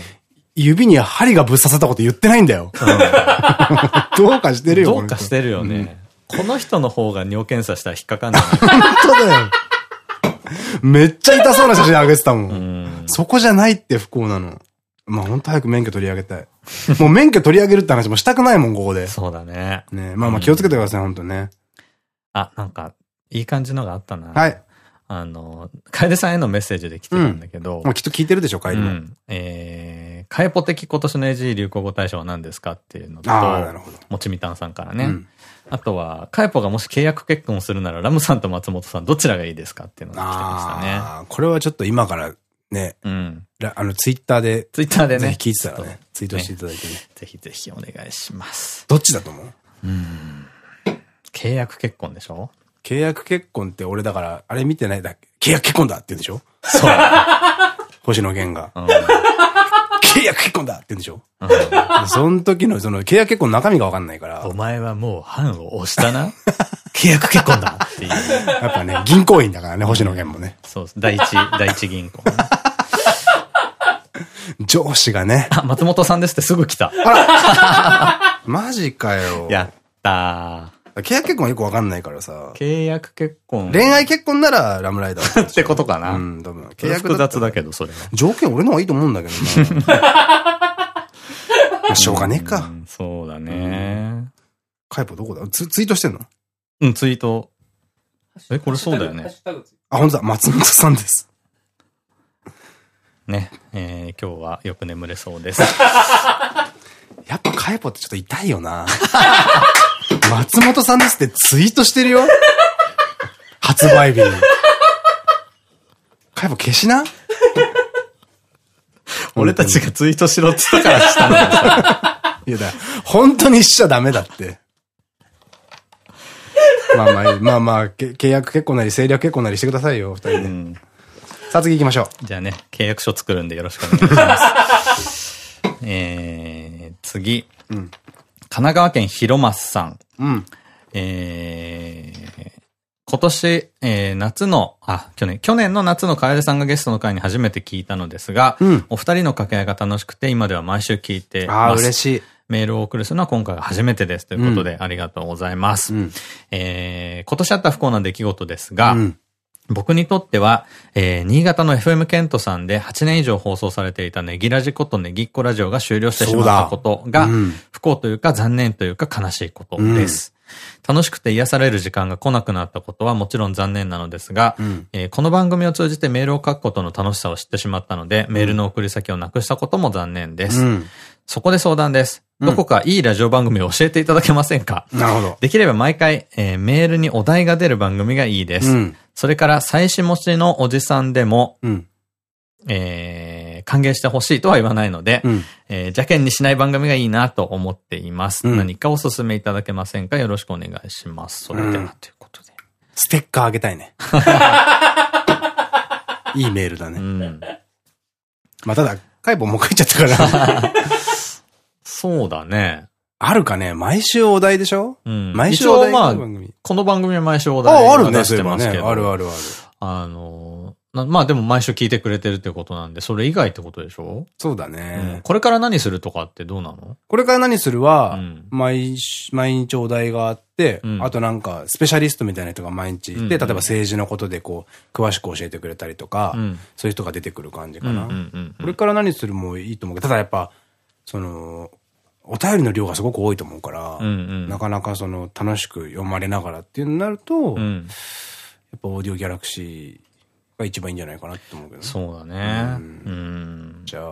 指に針がぶっ刺さったこと言ってないんだよ。*laughs* どうかしてるよ。どうかしてるよね。この人の方が尿検査したら引っかかんない本当だよ。めっちゃ痛そうな写真あげてたもん。うん。そこじゃないって不幸なの。まあ本当早く免許取り上げたい。もう免許取り上げるって話もしたくないもん、ここで。そうだね。ねまあまあ気をつけてください、本当ね。あ、なんか、いい感じのがあったな。はい。あの、楓さんへのメッセージで来てたんだけど、もうきっと聞いてるでしょ、帰うりも。ん。えー、カエポ的今年の AG 流行語大賞は何ですかっていうのと、ああ、なるほど。もちみたんさんからね。うんあとは、カエポがもし契約結婚するなら、ラムさんと松本さんどちらがいいですかっていうのが来てましたね。ああ、これはちょっと今からね、うん。らあの、ツイッターで、ツイッターでね。ぜひ聞いてたらね、ツイートしていただいてね。とぜひぜひお願いします。どっちだと思う？契約結婚でしょ？契約結婚って俺だから、あれ見てないだっけ？契約結婚だって言うんでしょ？そう。*laughs* 星野源が。うん。契約結婚だって言うんでしょ？でその時のその契約結婚の中身がわかんないからお、前はもう判を押したな？*laughs* 契約結婚だっていう。やっぱね、銀行員だからね、星野源もね。そうです。第一、第一銀行ね。上司がね。あ、松本さんですってすぐ来た。*laughs* マジかよ。やった契約結婚はよくわかんないからさー。。契約結婚。恋愛結婚ならラムライダー *laughs* ってことかな。うん、多分。契契約複雑だけど、それは。条件俺の方がいいと思うんだけどな。*laughs* まあしょうがねえかう。んそうだね。カイポどこだ？ツツイートしてんの？うん、ツイート。え、これそうだよね。あ、本当だ。松本さんです。ね。えー、今日はよく眠れそうです。*laughs* やっぱカイポってちょっと痛いよな。松本さんですってツイートしてるよ。*laughs* 発売日に。カイポ消しな？*laughs* 俺たちがツイートしろって言ったからしたんだよさ。*laughs* いやだ、本当にしちゃダメだって。まあまあ、まあまあ、け契約結婚なり政略結婚なりしてくださいよ、二人で。うん。さあ次行きましょじゃあね、契約書作るんでよろしくお願いします。えー、次。うん神奈川県広松さん。う。うん。えー、今年、えー、夏の、あ、去年、去年の夏の楓さんがゲストの回に初めて聞いたのですが、うんお二人の掛け合いが楽しくて、今では毎週聞いてああ、ます。嬉しい。メールをお送りするのは今回が初めてです。ということで、ありがとうございます。うん。えー、今年あった不幸な出来事ですが、うん。僕にとっては、えー、新潟の FM ケントさんで8年以上放送されていたネギラジことネギっ子ラジオが終了してしまったことが、そうん不幸というか残念というか悲しいことです。楽しくて癒される時間が来なくなったことはもちろん残念なのですが、うんえーこの番組を通じてメールを書くことの楽しさを知ってしまったので、メールの送り先をなくしたことも残念です。うん。そこで相談です。どこかいいラジオ番組を教えていただけませんか、なるほど。できれば毎回、えーメールにお題が出る番組がいいです。うん。それから、妻子持ちのおじさんでも、うん。えー、歓迎してほしいとは言わないので、うんえー邪険にしない番組がいいなと思っています。うん何かおすすめいただけませんか？よろしくお願いします。それでは、うんということで。ステッカーあげたいね。*laughs* いいメールだね。うん。まあ、ただ、カイボもう一回言っちゃったから。*laughs* そうだね。あるかね？毎週お題でしょ？うん。毎週お題？の、番組。この番組は毎週お題あ、あるね、を出し。てますけど。あるあるある。あの、なまあでも毎週聞いてくれてるってことなんで、それ以外ってことでしょ？そうだうんね。これから何するとかってどうなの？これから何するはうん、毎週、毎日お題があってう、んあとなんか、スペシャリストみたいな人が毎日いて、うんうん例えば政治のことでこう、詳しく教えてくれたりとかう、ん。そういう人が出てくる感じかな。これから何するもいいと思う？けど、ただやっぱ、その、お便りの量がすごく多いと思うから、うんうんなかなかその、楽しく読まれながらっていうのになると、やうん。っぱオーディオギャラクシーが一番いいんじゃないかなって思うけどね。そうだね。じゃあ、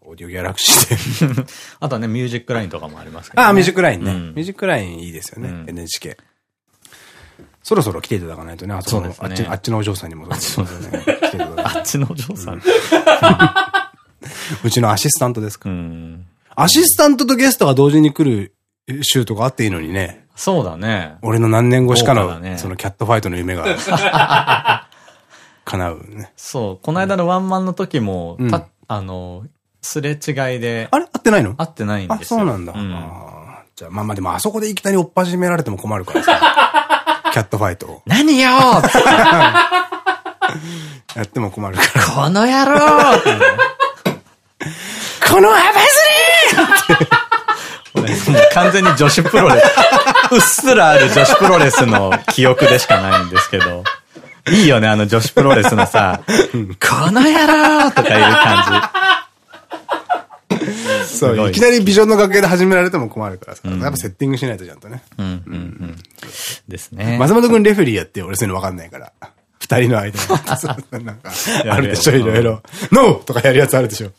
オーディオギャラクシーで。*laughs* あとはね、ミュージックラインとかもありますけど、ね。ああ、ミュージックラインね。うんミュージックラインいいですよね。うん NHK。そろそろ来ていただかないとね、あそこの、あっち、あっちのお嬢さんにもそうですね。*laughs* あっちのお嬢さん。*laughs* うちのアシスタントですかうら。ん。アシスタントとゲストが同時に来る週とかあっていいのにね。そうだね。俺の何年越しかの、ねそのキャットファイトの夢が、叶うね。そう。この間のワンマンの時も、うんたあの、すれ違いで、あれ合ってないの？会ってないんあ、ですよ。そうなんだ。うんじゃあ、まあまあでもあそこでいきなり追っ始められても困るからさ。*laughs* キャットファイトを。何よ *laughs* やっても困るから。この野郎 *laughs* このアバもう *laughs* 完全に女子プロレス。うっすらある女子プロレスの記憶でしかないんですけど。いいよね、あの女子プロレスのさ、この野郎とかいう感そう、いいきなりビジョンの楽屋で始められても困るからさ。やっぱセッティングしないとちゃんとね。じ。うん、うん、うん。ですね。松本くんレフェリーやってよ俺そういうの分かんないから。二人の間に。*laughs* なんか、あるでしょ、いろいろ。ノーとかやるやつあるでしょ。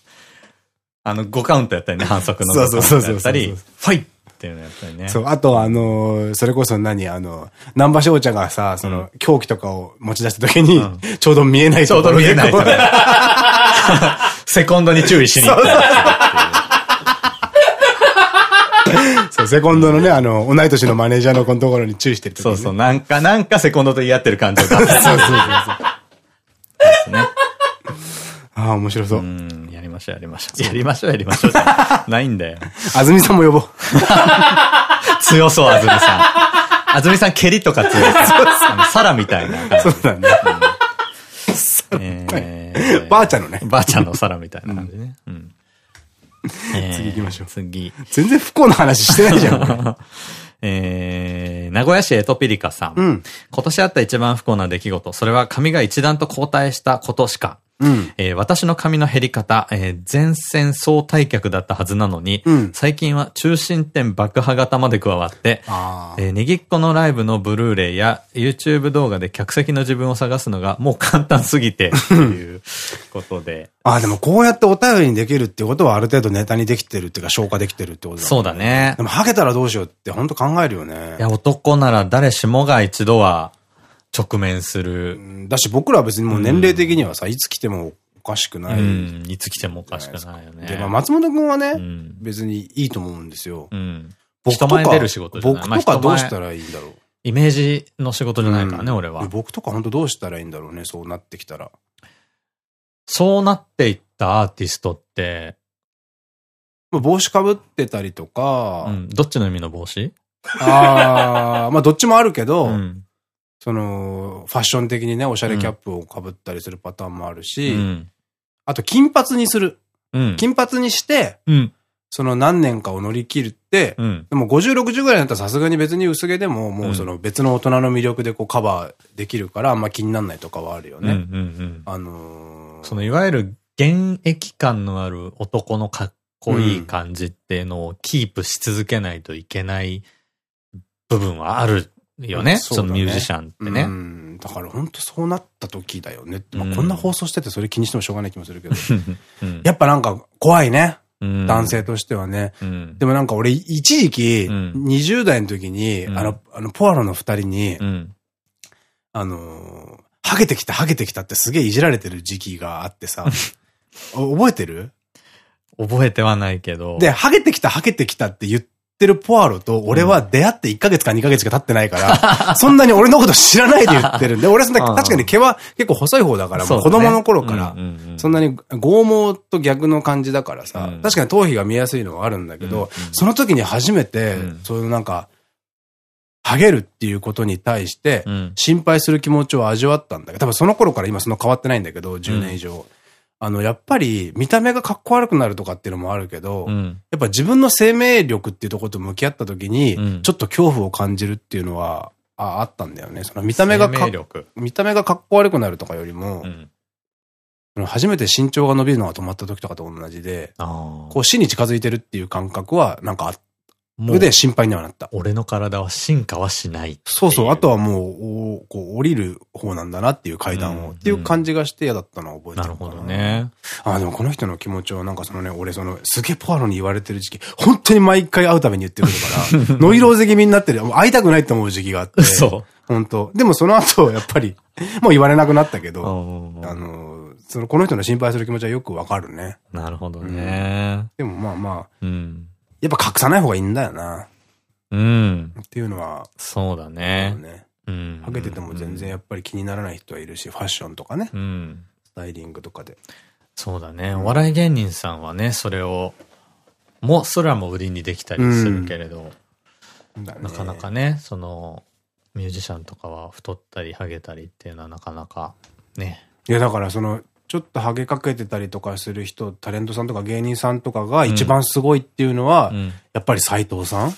あの、5 *laughs* カウントやったりね、反則の5そうそうそうやったり、ファイっていうのやったりね。そう、あとあのーそれこそ何あの、南波翔ちゃんがさ、その、狂気とかを持ち出した時に、ちょうど見えないちょうど見えない *laughs* セコンドに注意しに行った *laughs* そう、セコンドのね、あの、同い年のマネージャーのこのところに注意してるねそうそう、なんか、なんかセコンドと言い合ってる感じを出す。そうそうそうそう。ですね。ああ、面白そうう。ん、*laughs* やりましょう、やりましょう。やりましょう、やりましょうじゃないんだよ。安住さんも呼ぼう。*laughs* 強そう、あずみさん。あずみさん、蹴りとか強 *laughs* そう。あのサラみたいな感じ。そうだね。えーばあちゃんのね。ばあちゃんのサラみたいな感じね。うん。次行きましょう次。全然不幸な話してないじゃん。俺えー、名古屋市エトピリカさん。うん今年あった一番不幸な出来事、それは髪が一段と後退したことしか。うん。えー私の髪の減り方、えー前線総退却だったはずなのに、うん最近は中心点爆破型まで加わって。えーネギっ子のライブのブルーレイや YouTube 動画で客席の自分を探すのがもう簡単すぎて、*laughs* ということで。ああ、でもこうやってお便りにできるってことはある程度ネタにできてるっていうか消化できてるってことだもんそうだねで。もハゲたらどうしようって本当考えるよねい。や、男なら誰しもが一度は直面する。うんだし僕らは別にもう年齢的にはさ、いつ来てもおかしくない。うん、いつ来てもおかしくないよね。で、まあ松本くんはね、うん。別にいいと思うんですよ。うん。僕とか僕まあとかどうしたらいいんだろう。イメージの仕事じゃないからね、うん俺は。僕とか本当どうしたらいいんだろうね、そうなってきたら。そうなっていったアーティストって、まあ帽子かぶってたりとか、うん、どっちの意味の帽子？ああ、まあどっちもあるけど、うん。その、ファッション的にね、おしゃれキャップをかぶったりするパターンもあるうし、ん。あと金髪にする。うん。金髪にして、うん。その何年かを乗り切るって、うん。でも50、60ぐらいになったらさすがに別に薄毛でも、もうその別の大人の魅力でこうカバーできるから、あんま気にならないとかはあるよね。ん。あのーそのいわゆる現役感のある男のかっこいい感じっていうのをキープし続けないといけない部分はあるよね。そねそのミュージシャンってね。うん。だから本当そうなった時だよね。まあうんこんな放送しててそれ気にしてもしょうがない気もするけど。*laughs* うんやっぱなんか怖いね。うん男性としてはね。うん。でもなんか俺一時期、うん20代の時に、うんあの、あの、ポアロの二人に、うん。あのー、ハゲてきた、ハゲてきたってすげえいじられてる時期があってさ、お覚えてる？覚えてはないけど。で、ハゲてきた、ハゲてきたって言ってるポアロと、俺は出会って1ヶ月か2ヶ月しか経ってないから、*laughs* そんなに俺のこと知らないで言ってるんで、俺そんな、確かに毛は結構細い方だから、子供の頃から、そんなに剛毛と逆の感じだからさ、うん。確かに頭皮が見やすいのはあるんだけど、その時に初めて、そういうなんか、ハゲるっていうことに対して、心配する気持ちを味わったんだけど、多分その頃から今そんな変わってないんだけど、10年以上。あの、やっぱり見た目がかっこ悪くなるとかっていうのもあるけど、やっぱ自分の生命力っていうところと向き合った時に、ちょっと恐怖を感じるっていうのは、ああったんだよね。その見た目がか見た目がかっこ悪くなるとかよりも、初めて身長が伸びるのが止まった時とかと同じで、こう死に近づいてるっていう感覚はなん。かあって、で心配にはなった。俺の体は進化はしないそうそう。あとはもう、おこう降りる方なんだなっていう階段を、っていう感じがして嫌だったのは覚えてる。なるほどね。あ、でもこの人の気持ちをなんかそのね、俺その、すげえポアロに言われてる時期、本当に毎回会うたびに言ってくるから、*laughs* ノイローゼ気味になってる。会いたくないって思う時期があって。そう。本当でもその後、やっぱり、もう言われなくなったけど、あの、その、この人の心配する気持ちはよくわかるね。なるほどね。でもまあまあ、うん。やっぱ隠さない方がいいんだよな。うん。っていうのは。そうだね。ね。うん。ハゲてても全然やっぱり気にならない人はいるし、ファッションとかね。うん。スタイリングとかで。そうだね。お笑い芸人さんはね、それを、も、それはも売りにできたりするけれど、なかなかね、その、ミュージシャンとかは太ったりハゲたりっていうのはなかなかね。いやだからその、ちょっとハゲかけてたりとかする人、タレントさんとか芸人さんとかが一番すごいっていうのは、うん、やっぱり斎藤さん？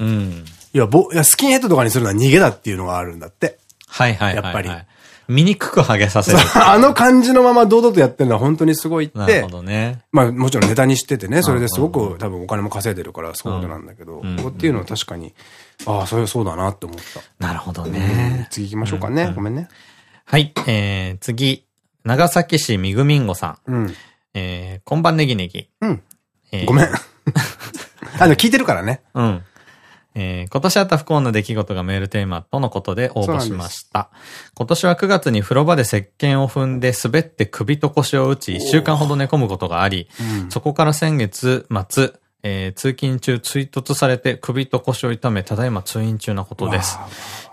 うん。いや、ぼ、いや、スキンヘッドとかにするのは逃げだっていうのがあるんだって。はいはいやっぱり。醜くハゲさせる。あの感じのまま堂々とやってるのは本当にすごいって。なるほどね。まあもちろんネタにしててね、それですごく多分お金も稼いでるからそういうことなんだけど、ここっていうのは確かに、ああ、そうそうだなって思った。なるほどね。次行きましょうかね。ごめんね。はい、えー、次。長崎市みぐみんごさん。うん。えー、こんばんねぎねぎ。うん。ごめん。*laughs* あの、聞いてるからね。うん。えー、今年あった不幸な出来事がメールテーマとのことで応募しました。今年は9月に風呂場で石鹸を踏んで滑って首と腰を打ち、1週間ほど寝込むことがあり、うん、そこから先月末、えー、通勤中追突されて首と腰を痛め、ただいま通院中なことです。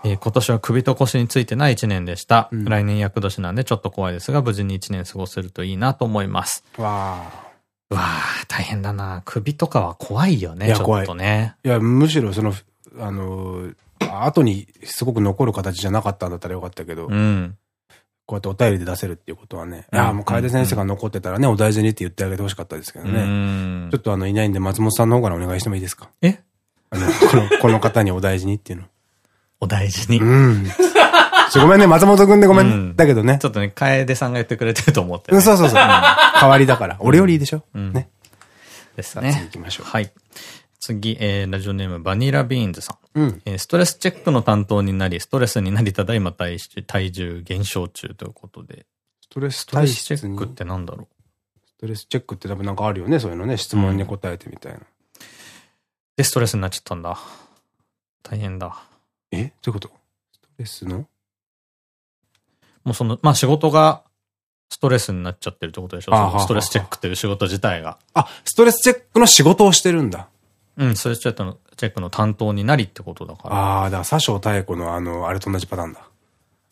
えー、今年は首と腰についてない1年でした。うん、来年役年なんでちょっと怖いですが、無事に1年過ごせるといいなと思います。わー。わあ、大変だな。首とかは怖いよね、ちょっとね。いや、むしろその、あの、後にすごく残る形じゃなかったんだったらよかったけど、うん、こうやってお便りで出せるっていうことはね、いや、もう楓先生が残ってたらね、お大事にって言ってあげてほしかったですけどね。ちょっとあの、いないんで松本さんの方からお願いしてもいいですか？え？あの、この、*laughs* この方にお大事にっていうの。お大事に？うん。ごめんね、松本くんでごめん。だけどね。ちょっとね、楓さんが言ってくれてると思って。そうそうそう。代わりだから。俺よりいいでしょ？ね。ですね。次行きましょう。はい。次、えー、ラジオネームバニラビーンズさん。うん。えー、ストレスチェックの担当になり、ストレスになり、ただいま体体重減少中ということで。ストレスチェックってなんだろう？ストレスチェックって多分なんかあるよね、そういうのね。質問に答えてみたいな。うん、で、ストレスになっちゃったんだ。大変だ。え？どういうこと？ストレスの？もうその、まあ仕事がストレスになっちゃってるってことでしょ？ストレスチェックっていう仕事自体が。あ、ストレスチェックの仕事をしてるんだ。うん、ストレスチェックの、チェックの担当になりってことだから。ああ、だから佐生妙子のあの、あれと同じパターンだ。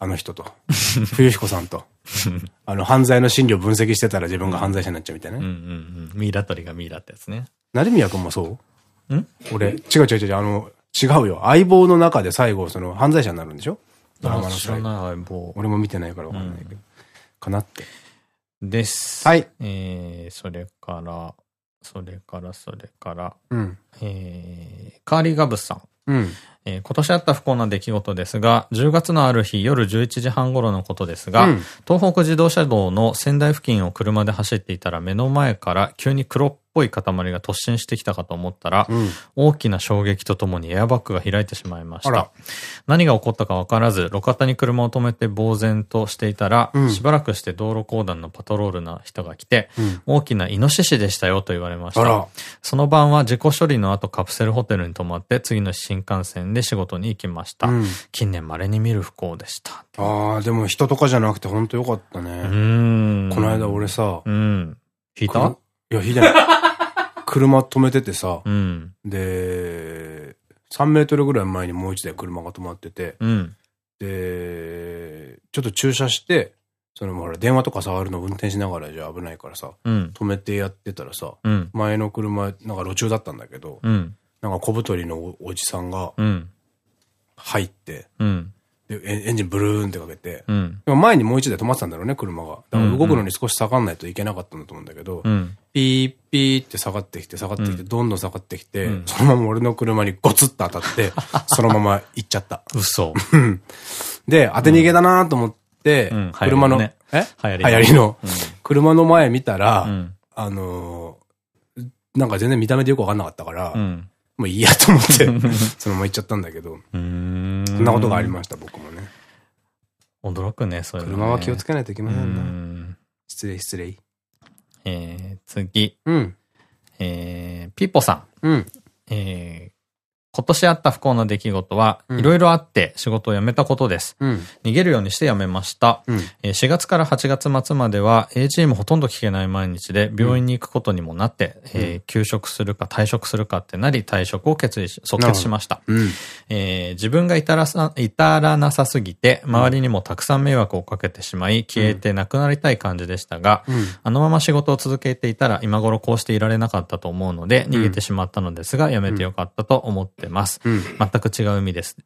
あの人と。*laughs* 冬彦さんと。*laughs* あの、犯罪の心理を分析してたら自分が犯罪者になっちゃうみたいなね。うんうんうん。ミイラ取りがミイラってやつね。成宮君もそう？ん？俺、違う違う違う、あの、違うよ。相棒の中で最後、その、犯罪者になるんでしょ？ドラマの知らない相棒。俺も見てないからわかんないけど。かなって。です。はい。えー、それから、それから、それから、うん。えー、カーリーガブスさん。うん。えー、今年あった不幸な出来事ですが、10月のある日夜11時半頃のことですが、うん東北自動車道の仙台付近を車で走っていたら目の前から急に黒っぽい塊が突進してきたかと思ったら、うん。大きな衝撃とともにエアバッグが開いてしまいました。何が起こったかわからず、路肩に車を止めて呆然としていたら、うんしばらくして道路公団のパトロールな人が来て、うん。大きなイノシシでしたよと言われました。その晩は事故処理の後カプセルホテルに泊まって次の新幹線で仕事に行きました。うん。近年稀に見る不幸でした。ああ、でも人とかじゃなくて本当よかったうね。この間俺さ、うん。引いた？いや、引いてない。車止めててさ、うん。で、3メートルぐらい前にもう一台車が止まってて、うん。で、ちょっと駐車して、そのほら電話とか触るの運転しながらじゃ危ないからさ、うん。止めてやってたらさ、うん。前の車、なんか路中だったんだけど、うん。なんか小太りのおおじさんがうん。入って、うん。でエンジンブルーンってかけて、うん。でも前にもう一台止まってたんだろうね、車が。だかうんら動くのに少し下がんないといけなかったんだと思うんだけど、うん。ピーピーって下がってきて、下がってきて、うんどんどん下がってきて、うんそのまま俺の車にゴツッと当たって、*laughs* そのまま行っちゃった。嘘。*laughs* で、当て逃げだなと思って、うん車の、え？流行り流行りの、うん車の前見たら、うん。あのーなんか全然見た目でよくわかんなかったから、うん。もういいやと思って、*laughs* そのまま行っちゃったんだけど。そんなことがありました、僕もね。驚くね、そういうのね。車は気をつけないといけませんな。うん失礼、失礼。えー、次。うん。えー、ピーポさん。うん。えー、今年あった不幸な出来事は、うんいろいろあって仕事を辞めたことです。うん。逃げるようにして辞めました。うん。えー4月から8月末までは A チームほとんど聞けない毎日で病院に行くことにもなって、えー休職するか退職するかってなり退職を決意し、即決しました。うん。えー自分が至らさ、至らなさすぎて、周りにもたくさん迷惑をかけてしまい、消えてなくなりたい感じでしたが、うん。あのまま仕事を続けていたら今頃こうしていられなかったと思うので、逃げてしまったのですが、やめてよかったと思ってます。うん。全く違う意味です。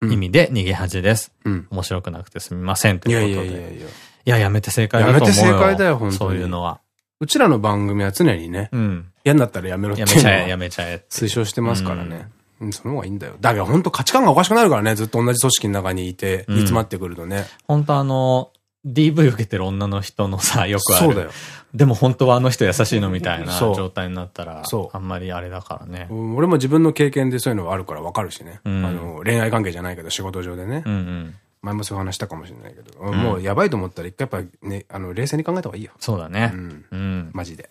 うん意味で逃げ恥です。うん。面白くなくてすみません。といやいうことで。いやいやいや。いや、やめて正解だと思うよ。やめて正解だよ本当にそういうのは。うちらの番組は常にね、うん。嫌になったらやめろってやめちゃえ、やはめちゃえって。推奨してますからね。うん、その方がいいんだよ。だけど本当価値観がおかしくなるからね、ずっと同じ組織の中にいて、うん煮詰まってくるとね。本当あの、DV 受けてる女の人のさ、よくある。そうだよ。でも本当はあの人優しいのみたいな状態になったら、そうあんまりあれだからね。うん俺も自分の経験でそういうのがあるからわかるしね。うんあの、恋愛関係じゃないけど仕事上でね。うんうん。前もそういう話したかもしれないけど、もうやばいと思ったら一回やっぱね、あの、冷静に考えた方がいいよ。そうだね。うん。うん。マジで。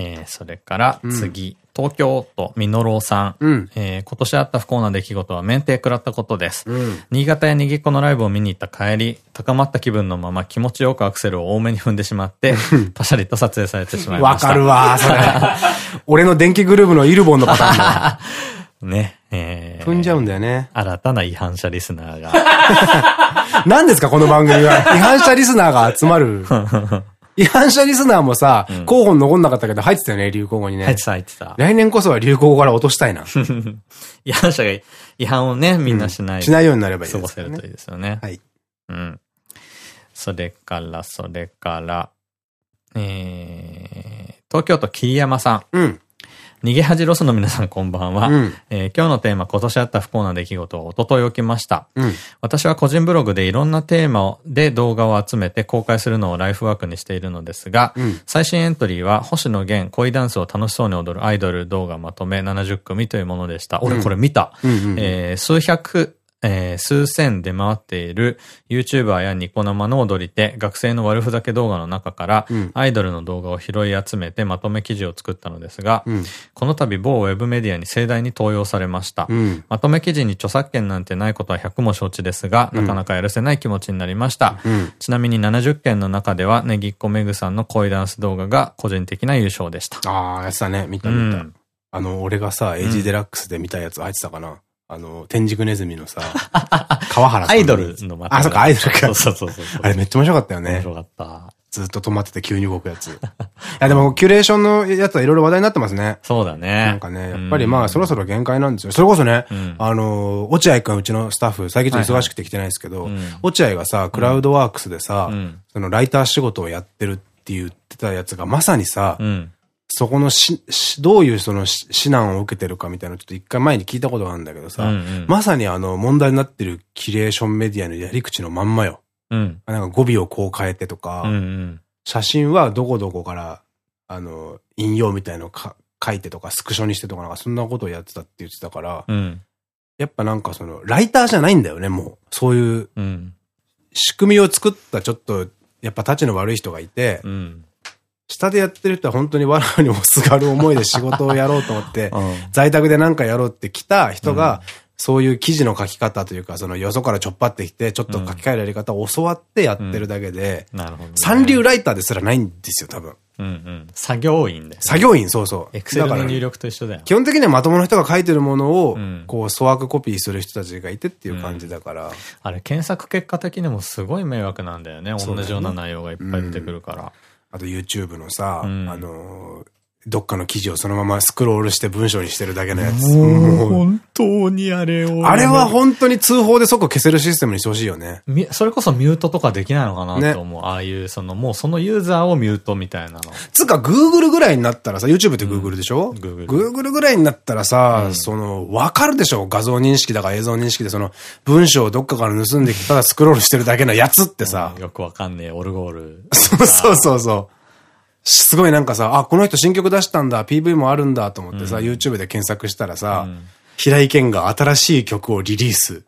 えー、それから次、東京都みのろうさん。うん。えー今年あった不幸な出来事は免停食らったことです。うん。新潟やにぎっこのライブを見に行った帰り、高まった気分のまま気持ちよくアクセルを多めに踏んでしまって、パシャリと撮影されてしまいました。わかるわ、それ。*laughs* 俺の電気グループのイルボンのパターンだ。*laughs* ね。えー踏んじゃうんだよね。新たな違反者リスナーが。*laughs* 何ですか、この番組は。違反者リスナーが集まる。違反者リスナーもさ、候補に残んなかったけど入ってたよね、流行語にね。入ってた、入ってた。来年こそは流行語から落としたいな。*laughs* 違反者が違反をね、みんなしない。しないようになればいい過ですよねごせるといいですよね。はい。うん。それから、それから、えー、東京都桐山さん。うん。逃げ恥ロスの皆さんこんばんは。うんえー今日のテーマ、今年あった不幸な出来事を一昨日起きました。うん。私は個人ブログでいろんなテーマをで動画を集めて公開するのをライフワークにしているのですが、うん最新エントリーは星野源恋ダンスを楽しそうに踊るアイドル動画まとめ70組というものでした。俺これ見た。数百、えー数千で回っている YouTuber やニコ生の踊り手、学生の悪ふざけ動画の中から、うんアイドルの動画を拾い集めてまとめ記事を作ったのですが、うんこの度某ウェブメディアに盛大に登用されました。うん。まとめ記事に著作権なんてないことは100も承知ですが、なかなかやるせない気持ちになりました。うん。ちなみに70件の中では、ネギっ子メグさんの恋ダンス動画が個人的な優勝でした。ああ、やつだね。見たう見た。ん。あの、俺がさ、エイジデラックスで見たやつ入ってたかな。あの、天竺ネズミのさ、*laughs* 川原さん。アイドルのあ、そっか、アイドルか。そうそうそう。あれめっちゃ面白かったよね。面白かった。ずっと止まってて急に動くやつ。いや、でも、*laughs* キュレーションのやつはいろいろ話題になってますね。そうだね。なんかね、やっぱりまあ、そろそろ限界なんですよ。それこそね、んあの、落合くん、うちのスタッフ、最近ちょっと忙しくて来てないですけど落合がさ、クラウドワークスでさうん、そのライター仕事をやってるって言ってたやつが、まさにさう、ん。そこのし、しどういうそのし指南を受けてるかみたいなのちょっと一回前に聞いたことがあるんだけどさうんうん、まさにあの問題になってるキュレーションメディアのやり口のまんまよ。うん。なんか語尾をこう変えてとか、うんうん。写真はどこどこから、あの、引用みたいのをか書いてとか、スクショにしてとかなんかそんなことをやってたって言ってたから、うん。やっぱなんかその、ライターじゃないんだよね、もう。そういううん。仕組みを作ったちょっと、やっぱ立ちの悪い人がいて、うん。下でやってる人は本当に藁にもすがる思いで仕事をやろうと思って、うん。在宅で何かやろうって来た人が、そういう記事の書き方というか、そのよそからちょっぱってきて、ちょっと書き換えるやり方を教わってやってるだけで、なるほど、ね。三流ライターですらないんですよ、多分。うんうん。作業員で。作業員、そうそう。エクセルの入力と一緒だよ。基本的にはまともな人が書いてるものをうん、こう、粗悪コピーする人たちがいてっていう感じだから。あれ、検索結果的にもすごい迷惑なんだよね。同じような内容がいっぱい出てくるから。あと YouTube のさ、あうん。のー、どっかの記事をそのままスクロールして文章にしてるだけのやつ。本当にあれを。あれは本当に通報で即消せるシステムにしてほしいよね。みそれこそミュートとかできないのかなねと思う。ああいう、その、もうそのユーザーをミュートみたいなの。つうか、Google ぐらいになったらさ、YouTube って Google でしょ、うん Google Google ぐらいになったらさ、うんその、わかるでしょ？画像認識だから映像認識で、その、文章をどっかから盗んできて、ただスクロールしてるだけのやつってさ、よくわかんねえ、オルゴール。*laughs* そうそうそうそう。すごいなんかさ、あ、この人新曲出したんだ、PV もあるんだと思ってさ、YouTube で検索したらさ、うん平井堅が新しい曲をリリース。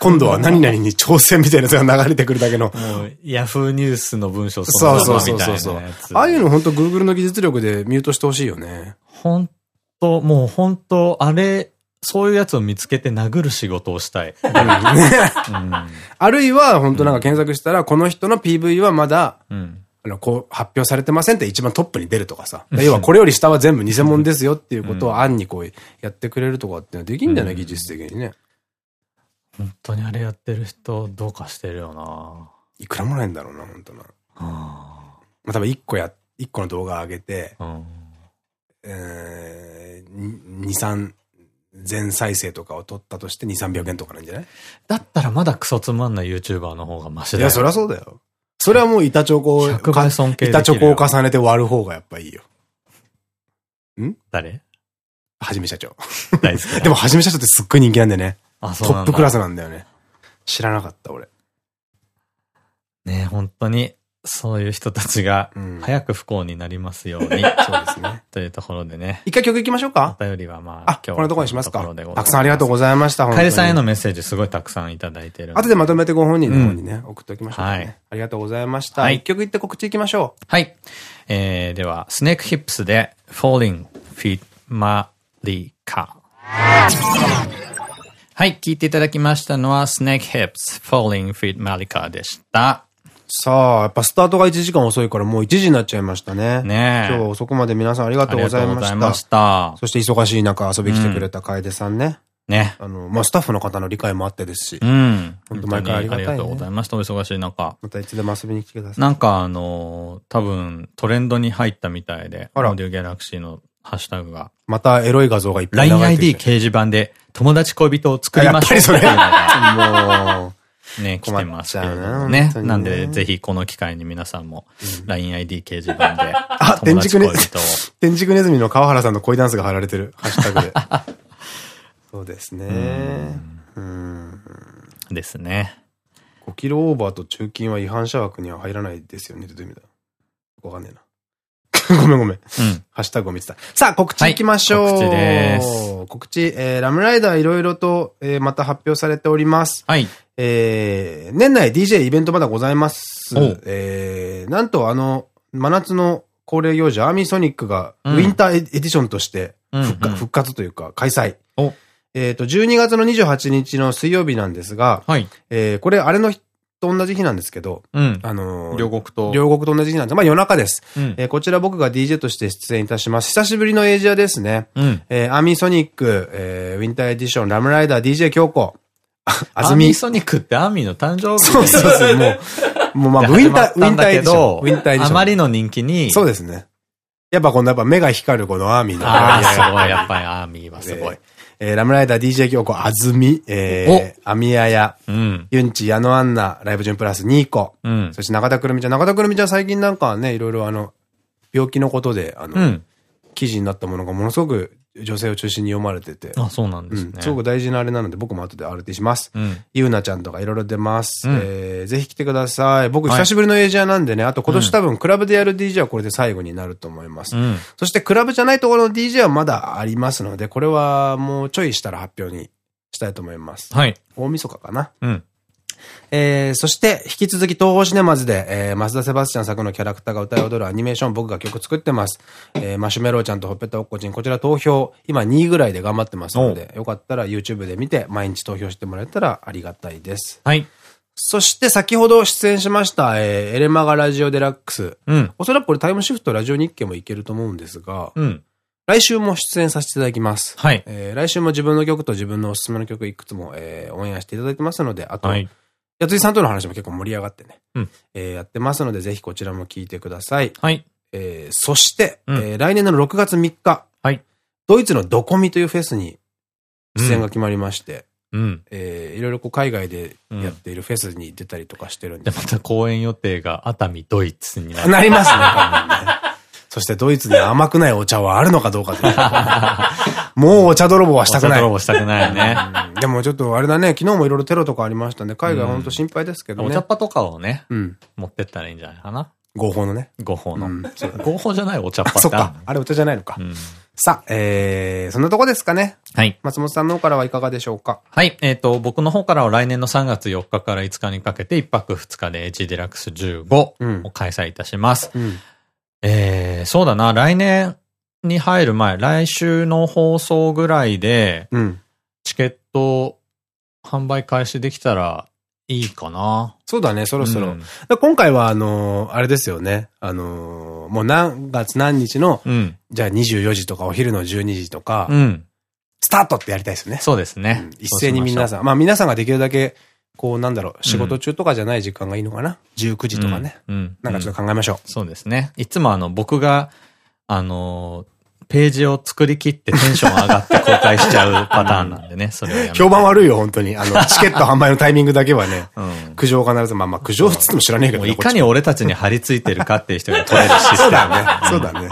今度は何々に挑戦みたいなやつが流れてくるだけの。もう、ヤフーニュースの文章そそうそうのままみたそうそうそういなやつ。ああいうの本当 Google の技術力でミュートしてほしいよね。本当もう本当あれ、そういうやつを見つけて殴る仕事をしたい。うん。*laughs* あるいは本当なんか検索したら、この人の PV はまだ、うん。あの、こう、発表されてませんって一番トップに出るとかさ。要はこれより下は全部偽物ですよっていうことを案にこうやってくれるとかってのはできんだよね、技術的にね。本当にあれやってる人、どうかしてるよないくらもらえんだろうな、本当な。はまあ、多分一個や、一個の動画上げて。えー、2、3、全再生とかを取ったとして2、300円とかなんじゃない？だったらまだクソつまんない YouTuber の方がマシだよ。いや、そりゃそうだよ。それはもう板チョコを、100倍尊敬できるよ板チョコを重ねて割る方がやっぱいいよ。誰？はじめ社長。大好。*laughs* でも、はじめ社長ってすっごい人気なんだよね。あ、トそうなんだップクラスなんだよね。知らなかった、俺。ね本当に、そういう人たちがうん、早く不幸になりますように、*laughs* そうですね。というところでね。一回曲行きましょうか？お便りはまあ、あ、このところにしますかこのところでございたくさんありがとうございました。カエルさんへの本メッセージすごいたくさんいただいてる。後でまとめてご本人の方にね、送っておきましょう。はいありがとうございました。はい一曲言って告知行きましょはい。えー、では、スネークヒップスで Falling Feet Malika。はい、聞いていただきましたのは、スネークヒップス Falling Feet Malika でした。う。さあ、やっぱスタートが1時間遅いからもう1時になっちゃいましたね。ねえ今日は遅くまで皆さんありがとうございました。ありがとうございました。そして忙しい中遊びに来てくれた楓さんね。ね。あの、まあ、スタッフの方の理解もあってですしう、ん。本当毎回ありがたいねありがとうございました。お忙しい中。またいつでも遊びに来てください。なんかあのー多分トレンドに入ったみたいで、オあらーディオギャラクシーのハッシュタグが、またエロい画像がいっぱい流れて LINEID きて。掲示板で友達恋人を作りましょうあやっぱりそれ *laughs* もう、ね、来てますけれど困っちゃうなもねなんで、ぜひこの機会に皆さんも LINEID 掲示板で、あ天竺ね人を。*laughs* 天竺ネズミの川原さんの恋ダンスが貼られてる。ハッシュタグで。*laughs* そうですね。うん。ですね。5キロオーバーと中金は違反者枠には入らないですよねってどういう意味だ？わかんねえな。*laughs* ごめんごめん。うん。ハッシュタグを見てた。さあ、告知行きましょう。はい告知です告知、えー、ラムライダーいろいろと、えー、また発表されております。はい。えー、年内 DJ イベントまだございます。えー、なんとあの、真夏の恒例行事、アーミーソニックが、うんウィンターエディションとして復活、うんうん復活というか、開催。おえっと、12月の28日の水曜日なんですが、はい。えー、これ、あれの日と同じ日なんですけど、うん。あのー両国と。両国と同じ日なんです。まあ夜中です。うん。えーこちら僕が DJ として出演いたします。久しぶりのエイジアですね。うん。えーアーミーソニック、えーウィンターエディション、ラムライダー、DJ 京子、あずみ。*laughs* ーミーソニックってアーミーの誕生日そうそうそう、もう、もうまあ、ウィンター、ウィンターエディション。ウィンターエディション。あまりの人気に、そうですね。やっぱこのやっぱ目が光るこのアーミーの。ああ、すいごい。やっぱりアーミーはすごい。えーラムライダー DJ 京子、あずみ、えー、アミヤヤ、うん。ユンチ、矢野アンナ、ライブジュンプラス、ニーコ、うん。そして中田くるみちゃん。中田くるみちゃん最近なんかはね、いろいろあの、病気のことで、あの、うん。記事になったものがものすごく女性を中心に読まれてて、あ、そうなんうん、ですね。すごく大事なあれなので僕も後で RT します。うん。ゆうなちゃんとかいろいろ出ます。うんえーぜひ来てください。僕はい久しぶりのエイジアなんでね、あと今年多分クラブでやる DJ はこれで最後になると思います。うん。そしてクラブじゃないところの DJ はまだありますので、これはもうちょいしたら発表にしたいと思います。はい。大晦日かな。うん。えー、そして、引き続き東宝シネマズで、えー、増田セバスチャン作のキャラクターが歌い踊るアニメーション、僕が曲作ってます。えー、マシュメロちゃんとほっぺたおっこちん、こちら投票、今2位ぐらいで頑張ってますので、よかったら YouTube で見て、毎日投票してもらえたらありがたいです。はい。そして先ほど出演しました、えー、エレマガラジオデラックス。うん。おそらくこれタイムシフトラジオ日経もいけると思うんですが、うん。来週も出演させていただきます。はい。えー来週も自分の曲と自分のおすすめの曲いくつも、えーオンエアしていただいてますので、あと、はい。やついさんとの話も結構盛り上がってね、うんえーやってますので、ぜひこちらも聞いてください。はい。えーそして、うんえー来年の6月3日、はいドイツのドコミというフェスに出演が決まりまして、うん。えーいろいろこう海外でやっているフェスに出たりとかしてるんでで、また公演予定が熱海、ドイツに。*laughs* なりますね、多分ね。そしてドイツに甘くないお茶はあるのかどうかという *laughs* もうお茶泥棒はしたくない。泥棒したくないね。うんでもちょっとあれだね、昨日もいろいろテロとかありましたんで、海外ほんと心配ですけどね。お茶っ葉とかをね、うん。持ってったらいいんじゃないかな。合法のね。合法のうん。合法じゃないお茶っ葉あ、そっか。あれお茶じゃないのか。うん。さあ、えー、そんなとこですかね。はい。松本さんの方からはいかがでしょうか？はい。えっ、と、僕の方からは来年の3月4日から5日にかけて1泊2日で H デラックス15うんを開催いたします。うん。えー、そうだな、来年に入る前、来週の放送ぐらいで、うん。チケット販売開始できたらいいかな。そうだね、そろそろ。うん今回は、あのーあれですよね。あのーもう何月何日の、うん。じゃあ24時とかお昼の12時とか、うん。スタートってやりたいですよね。そうですね。一斉に皆ん。さん、まあ皆さんができるだけ、こうなんだろう、仕事中とかじゃない時間がいいのかな ?19 時とかね。うん。うん。なんかちょっと考えましょう。そうですね。いつもあの、僕が、あのーページを作り切ってテンション上がって公開しちゃうパターンなんでね、*laughs* それ評判悪いよ、本当に。あの、*laughs* チケット販売のタイミングだけはね、うん。苦情を必ず、まあまあ苦情っつっても知らねえけどね。いかに俺たちに張り付いてるかっていう人が取れるシステム。そうだね。そうだね。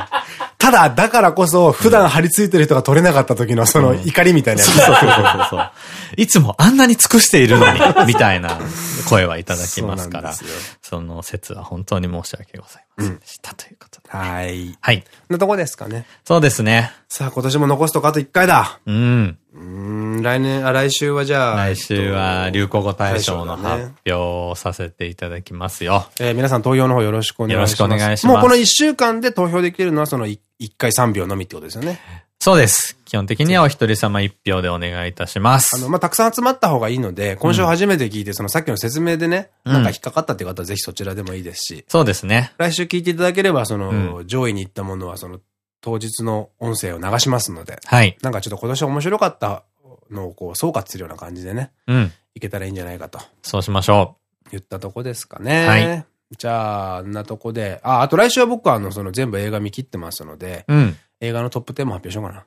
ただ、だからこそ、普段張り付いてる人が取れなかった時のその怒りみたいなやつ。そうそうそうそう。いつもあんなに尽くしているのに、みたいな声はいただきますから、そその説は本当に申し訳ございませんでした。ということで。はい。はい。こんなとこですかね。そうですね。さあ、今年も残すとかあと1回だ。うん。うーん、来年、あ、来週はじゃあ。来週は流行語大賞の発表をさせていただきますよ。えー皆さん投票の方よろしくお願いします。よろしくお願いしますもうこの1週間で投票できるのはその 1, 回3秒のみってことですよね。そうです。基本的にはお一人様一票でお願いいたします。あの、まあ、たくさん集まった方がいいので、今週初めて聞いて、そのさっきの説明でね、うんなんか引っかかったっていう方はぜひそちらでもいいですし、そうですね。来週聞いていただければ、その、う上位に行ったものは、その、当日の音声を流しますので、はい。なんかちょっと今年面白かったのをこう、総括するような感じでね、うん。いけたらいいんじゃないかとそうしましょ言ったとこですかね。はいじゃあ、あんなとこで、あ、あと来週は僕はあの、その全部映画見切ってますので、う。うん。映画のトップ10も発表しようかな。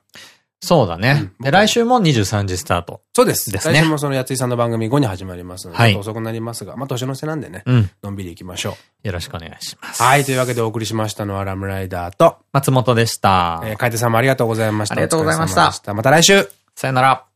そうだね。うんで、来週も23時スタート。そうです。ですね来週もそのやついさんの番組後に始まりますので、っと遅くなりますが、まあ年の瀬なんでね、うん。のんびり行きましょよろしくお願いします。う。はい、というわけでお送りしましたのはラムライダーと、松本でした。えー、海手さんもありがとうございました。ありがとうございましたまた来週さよなら。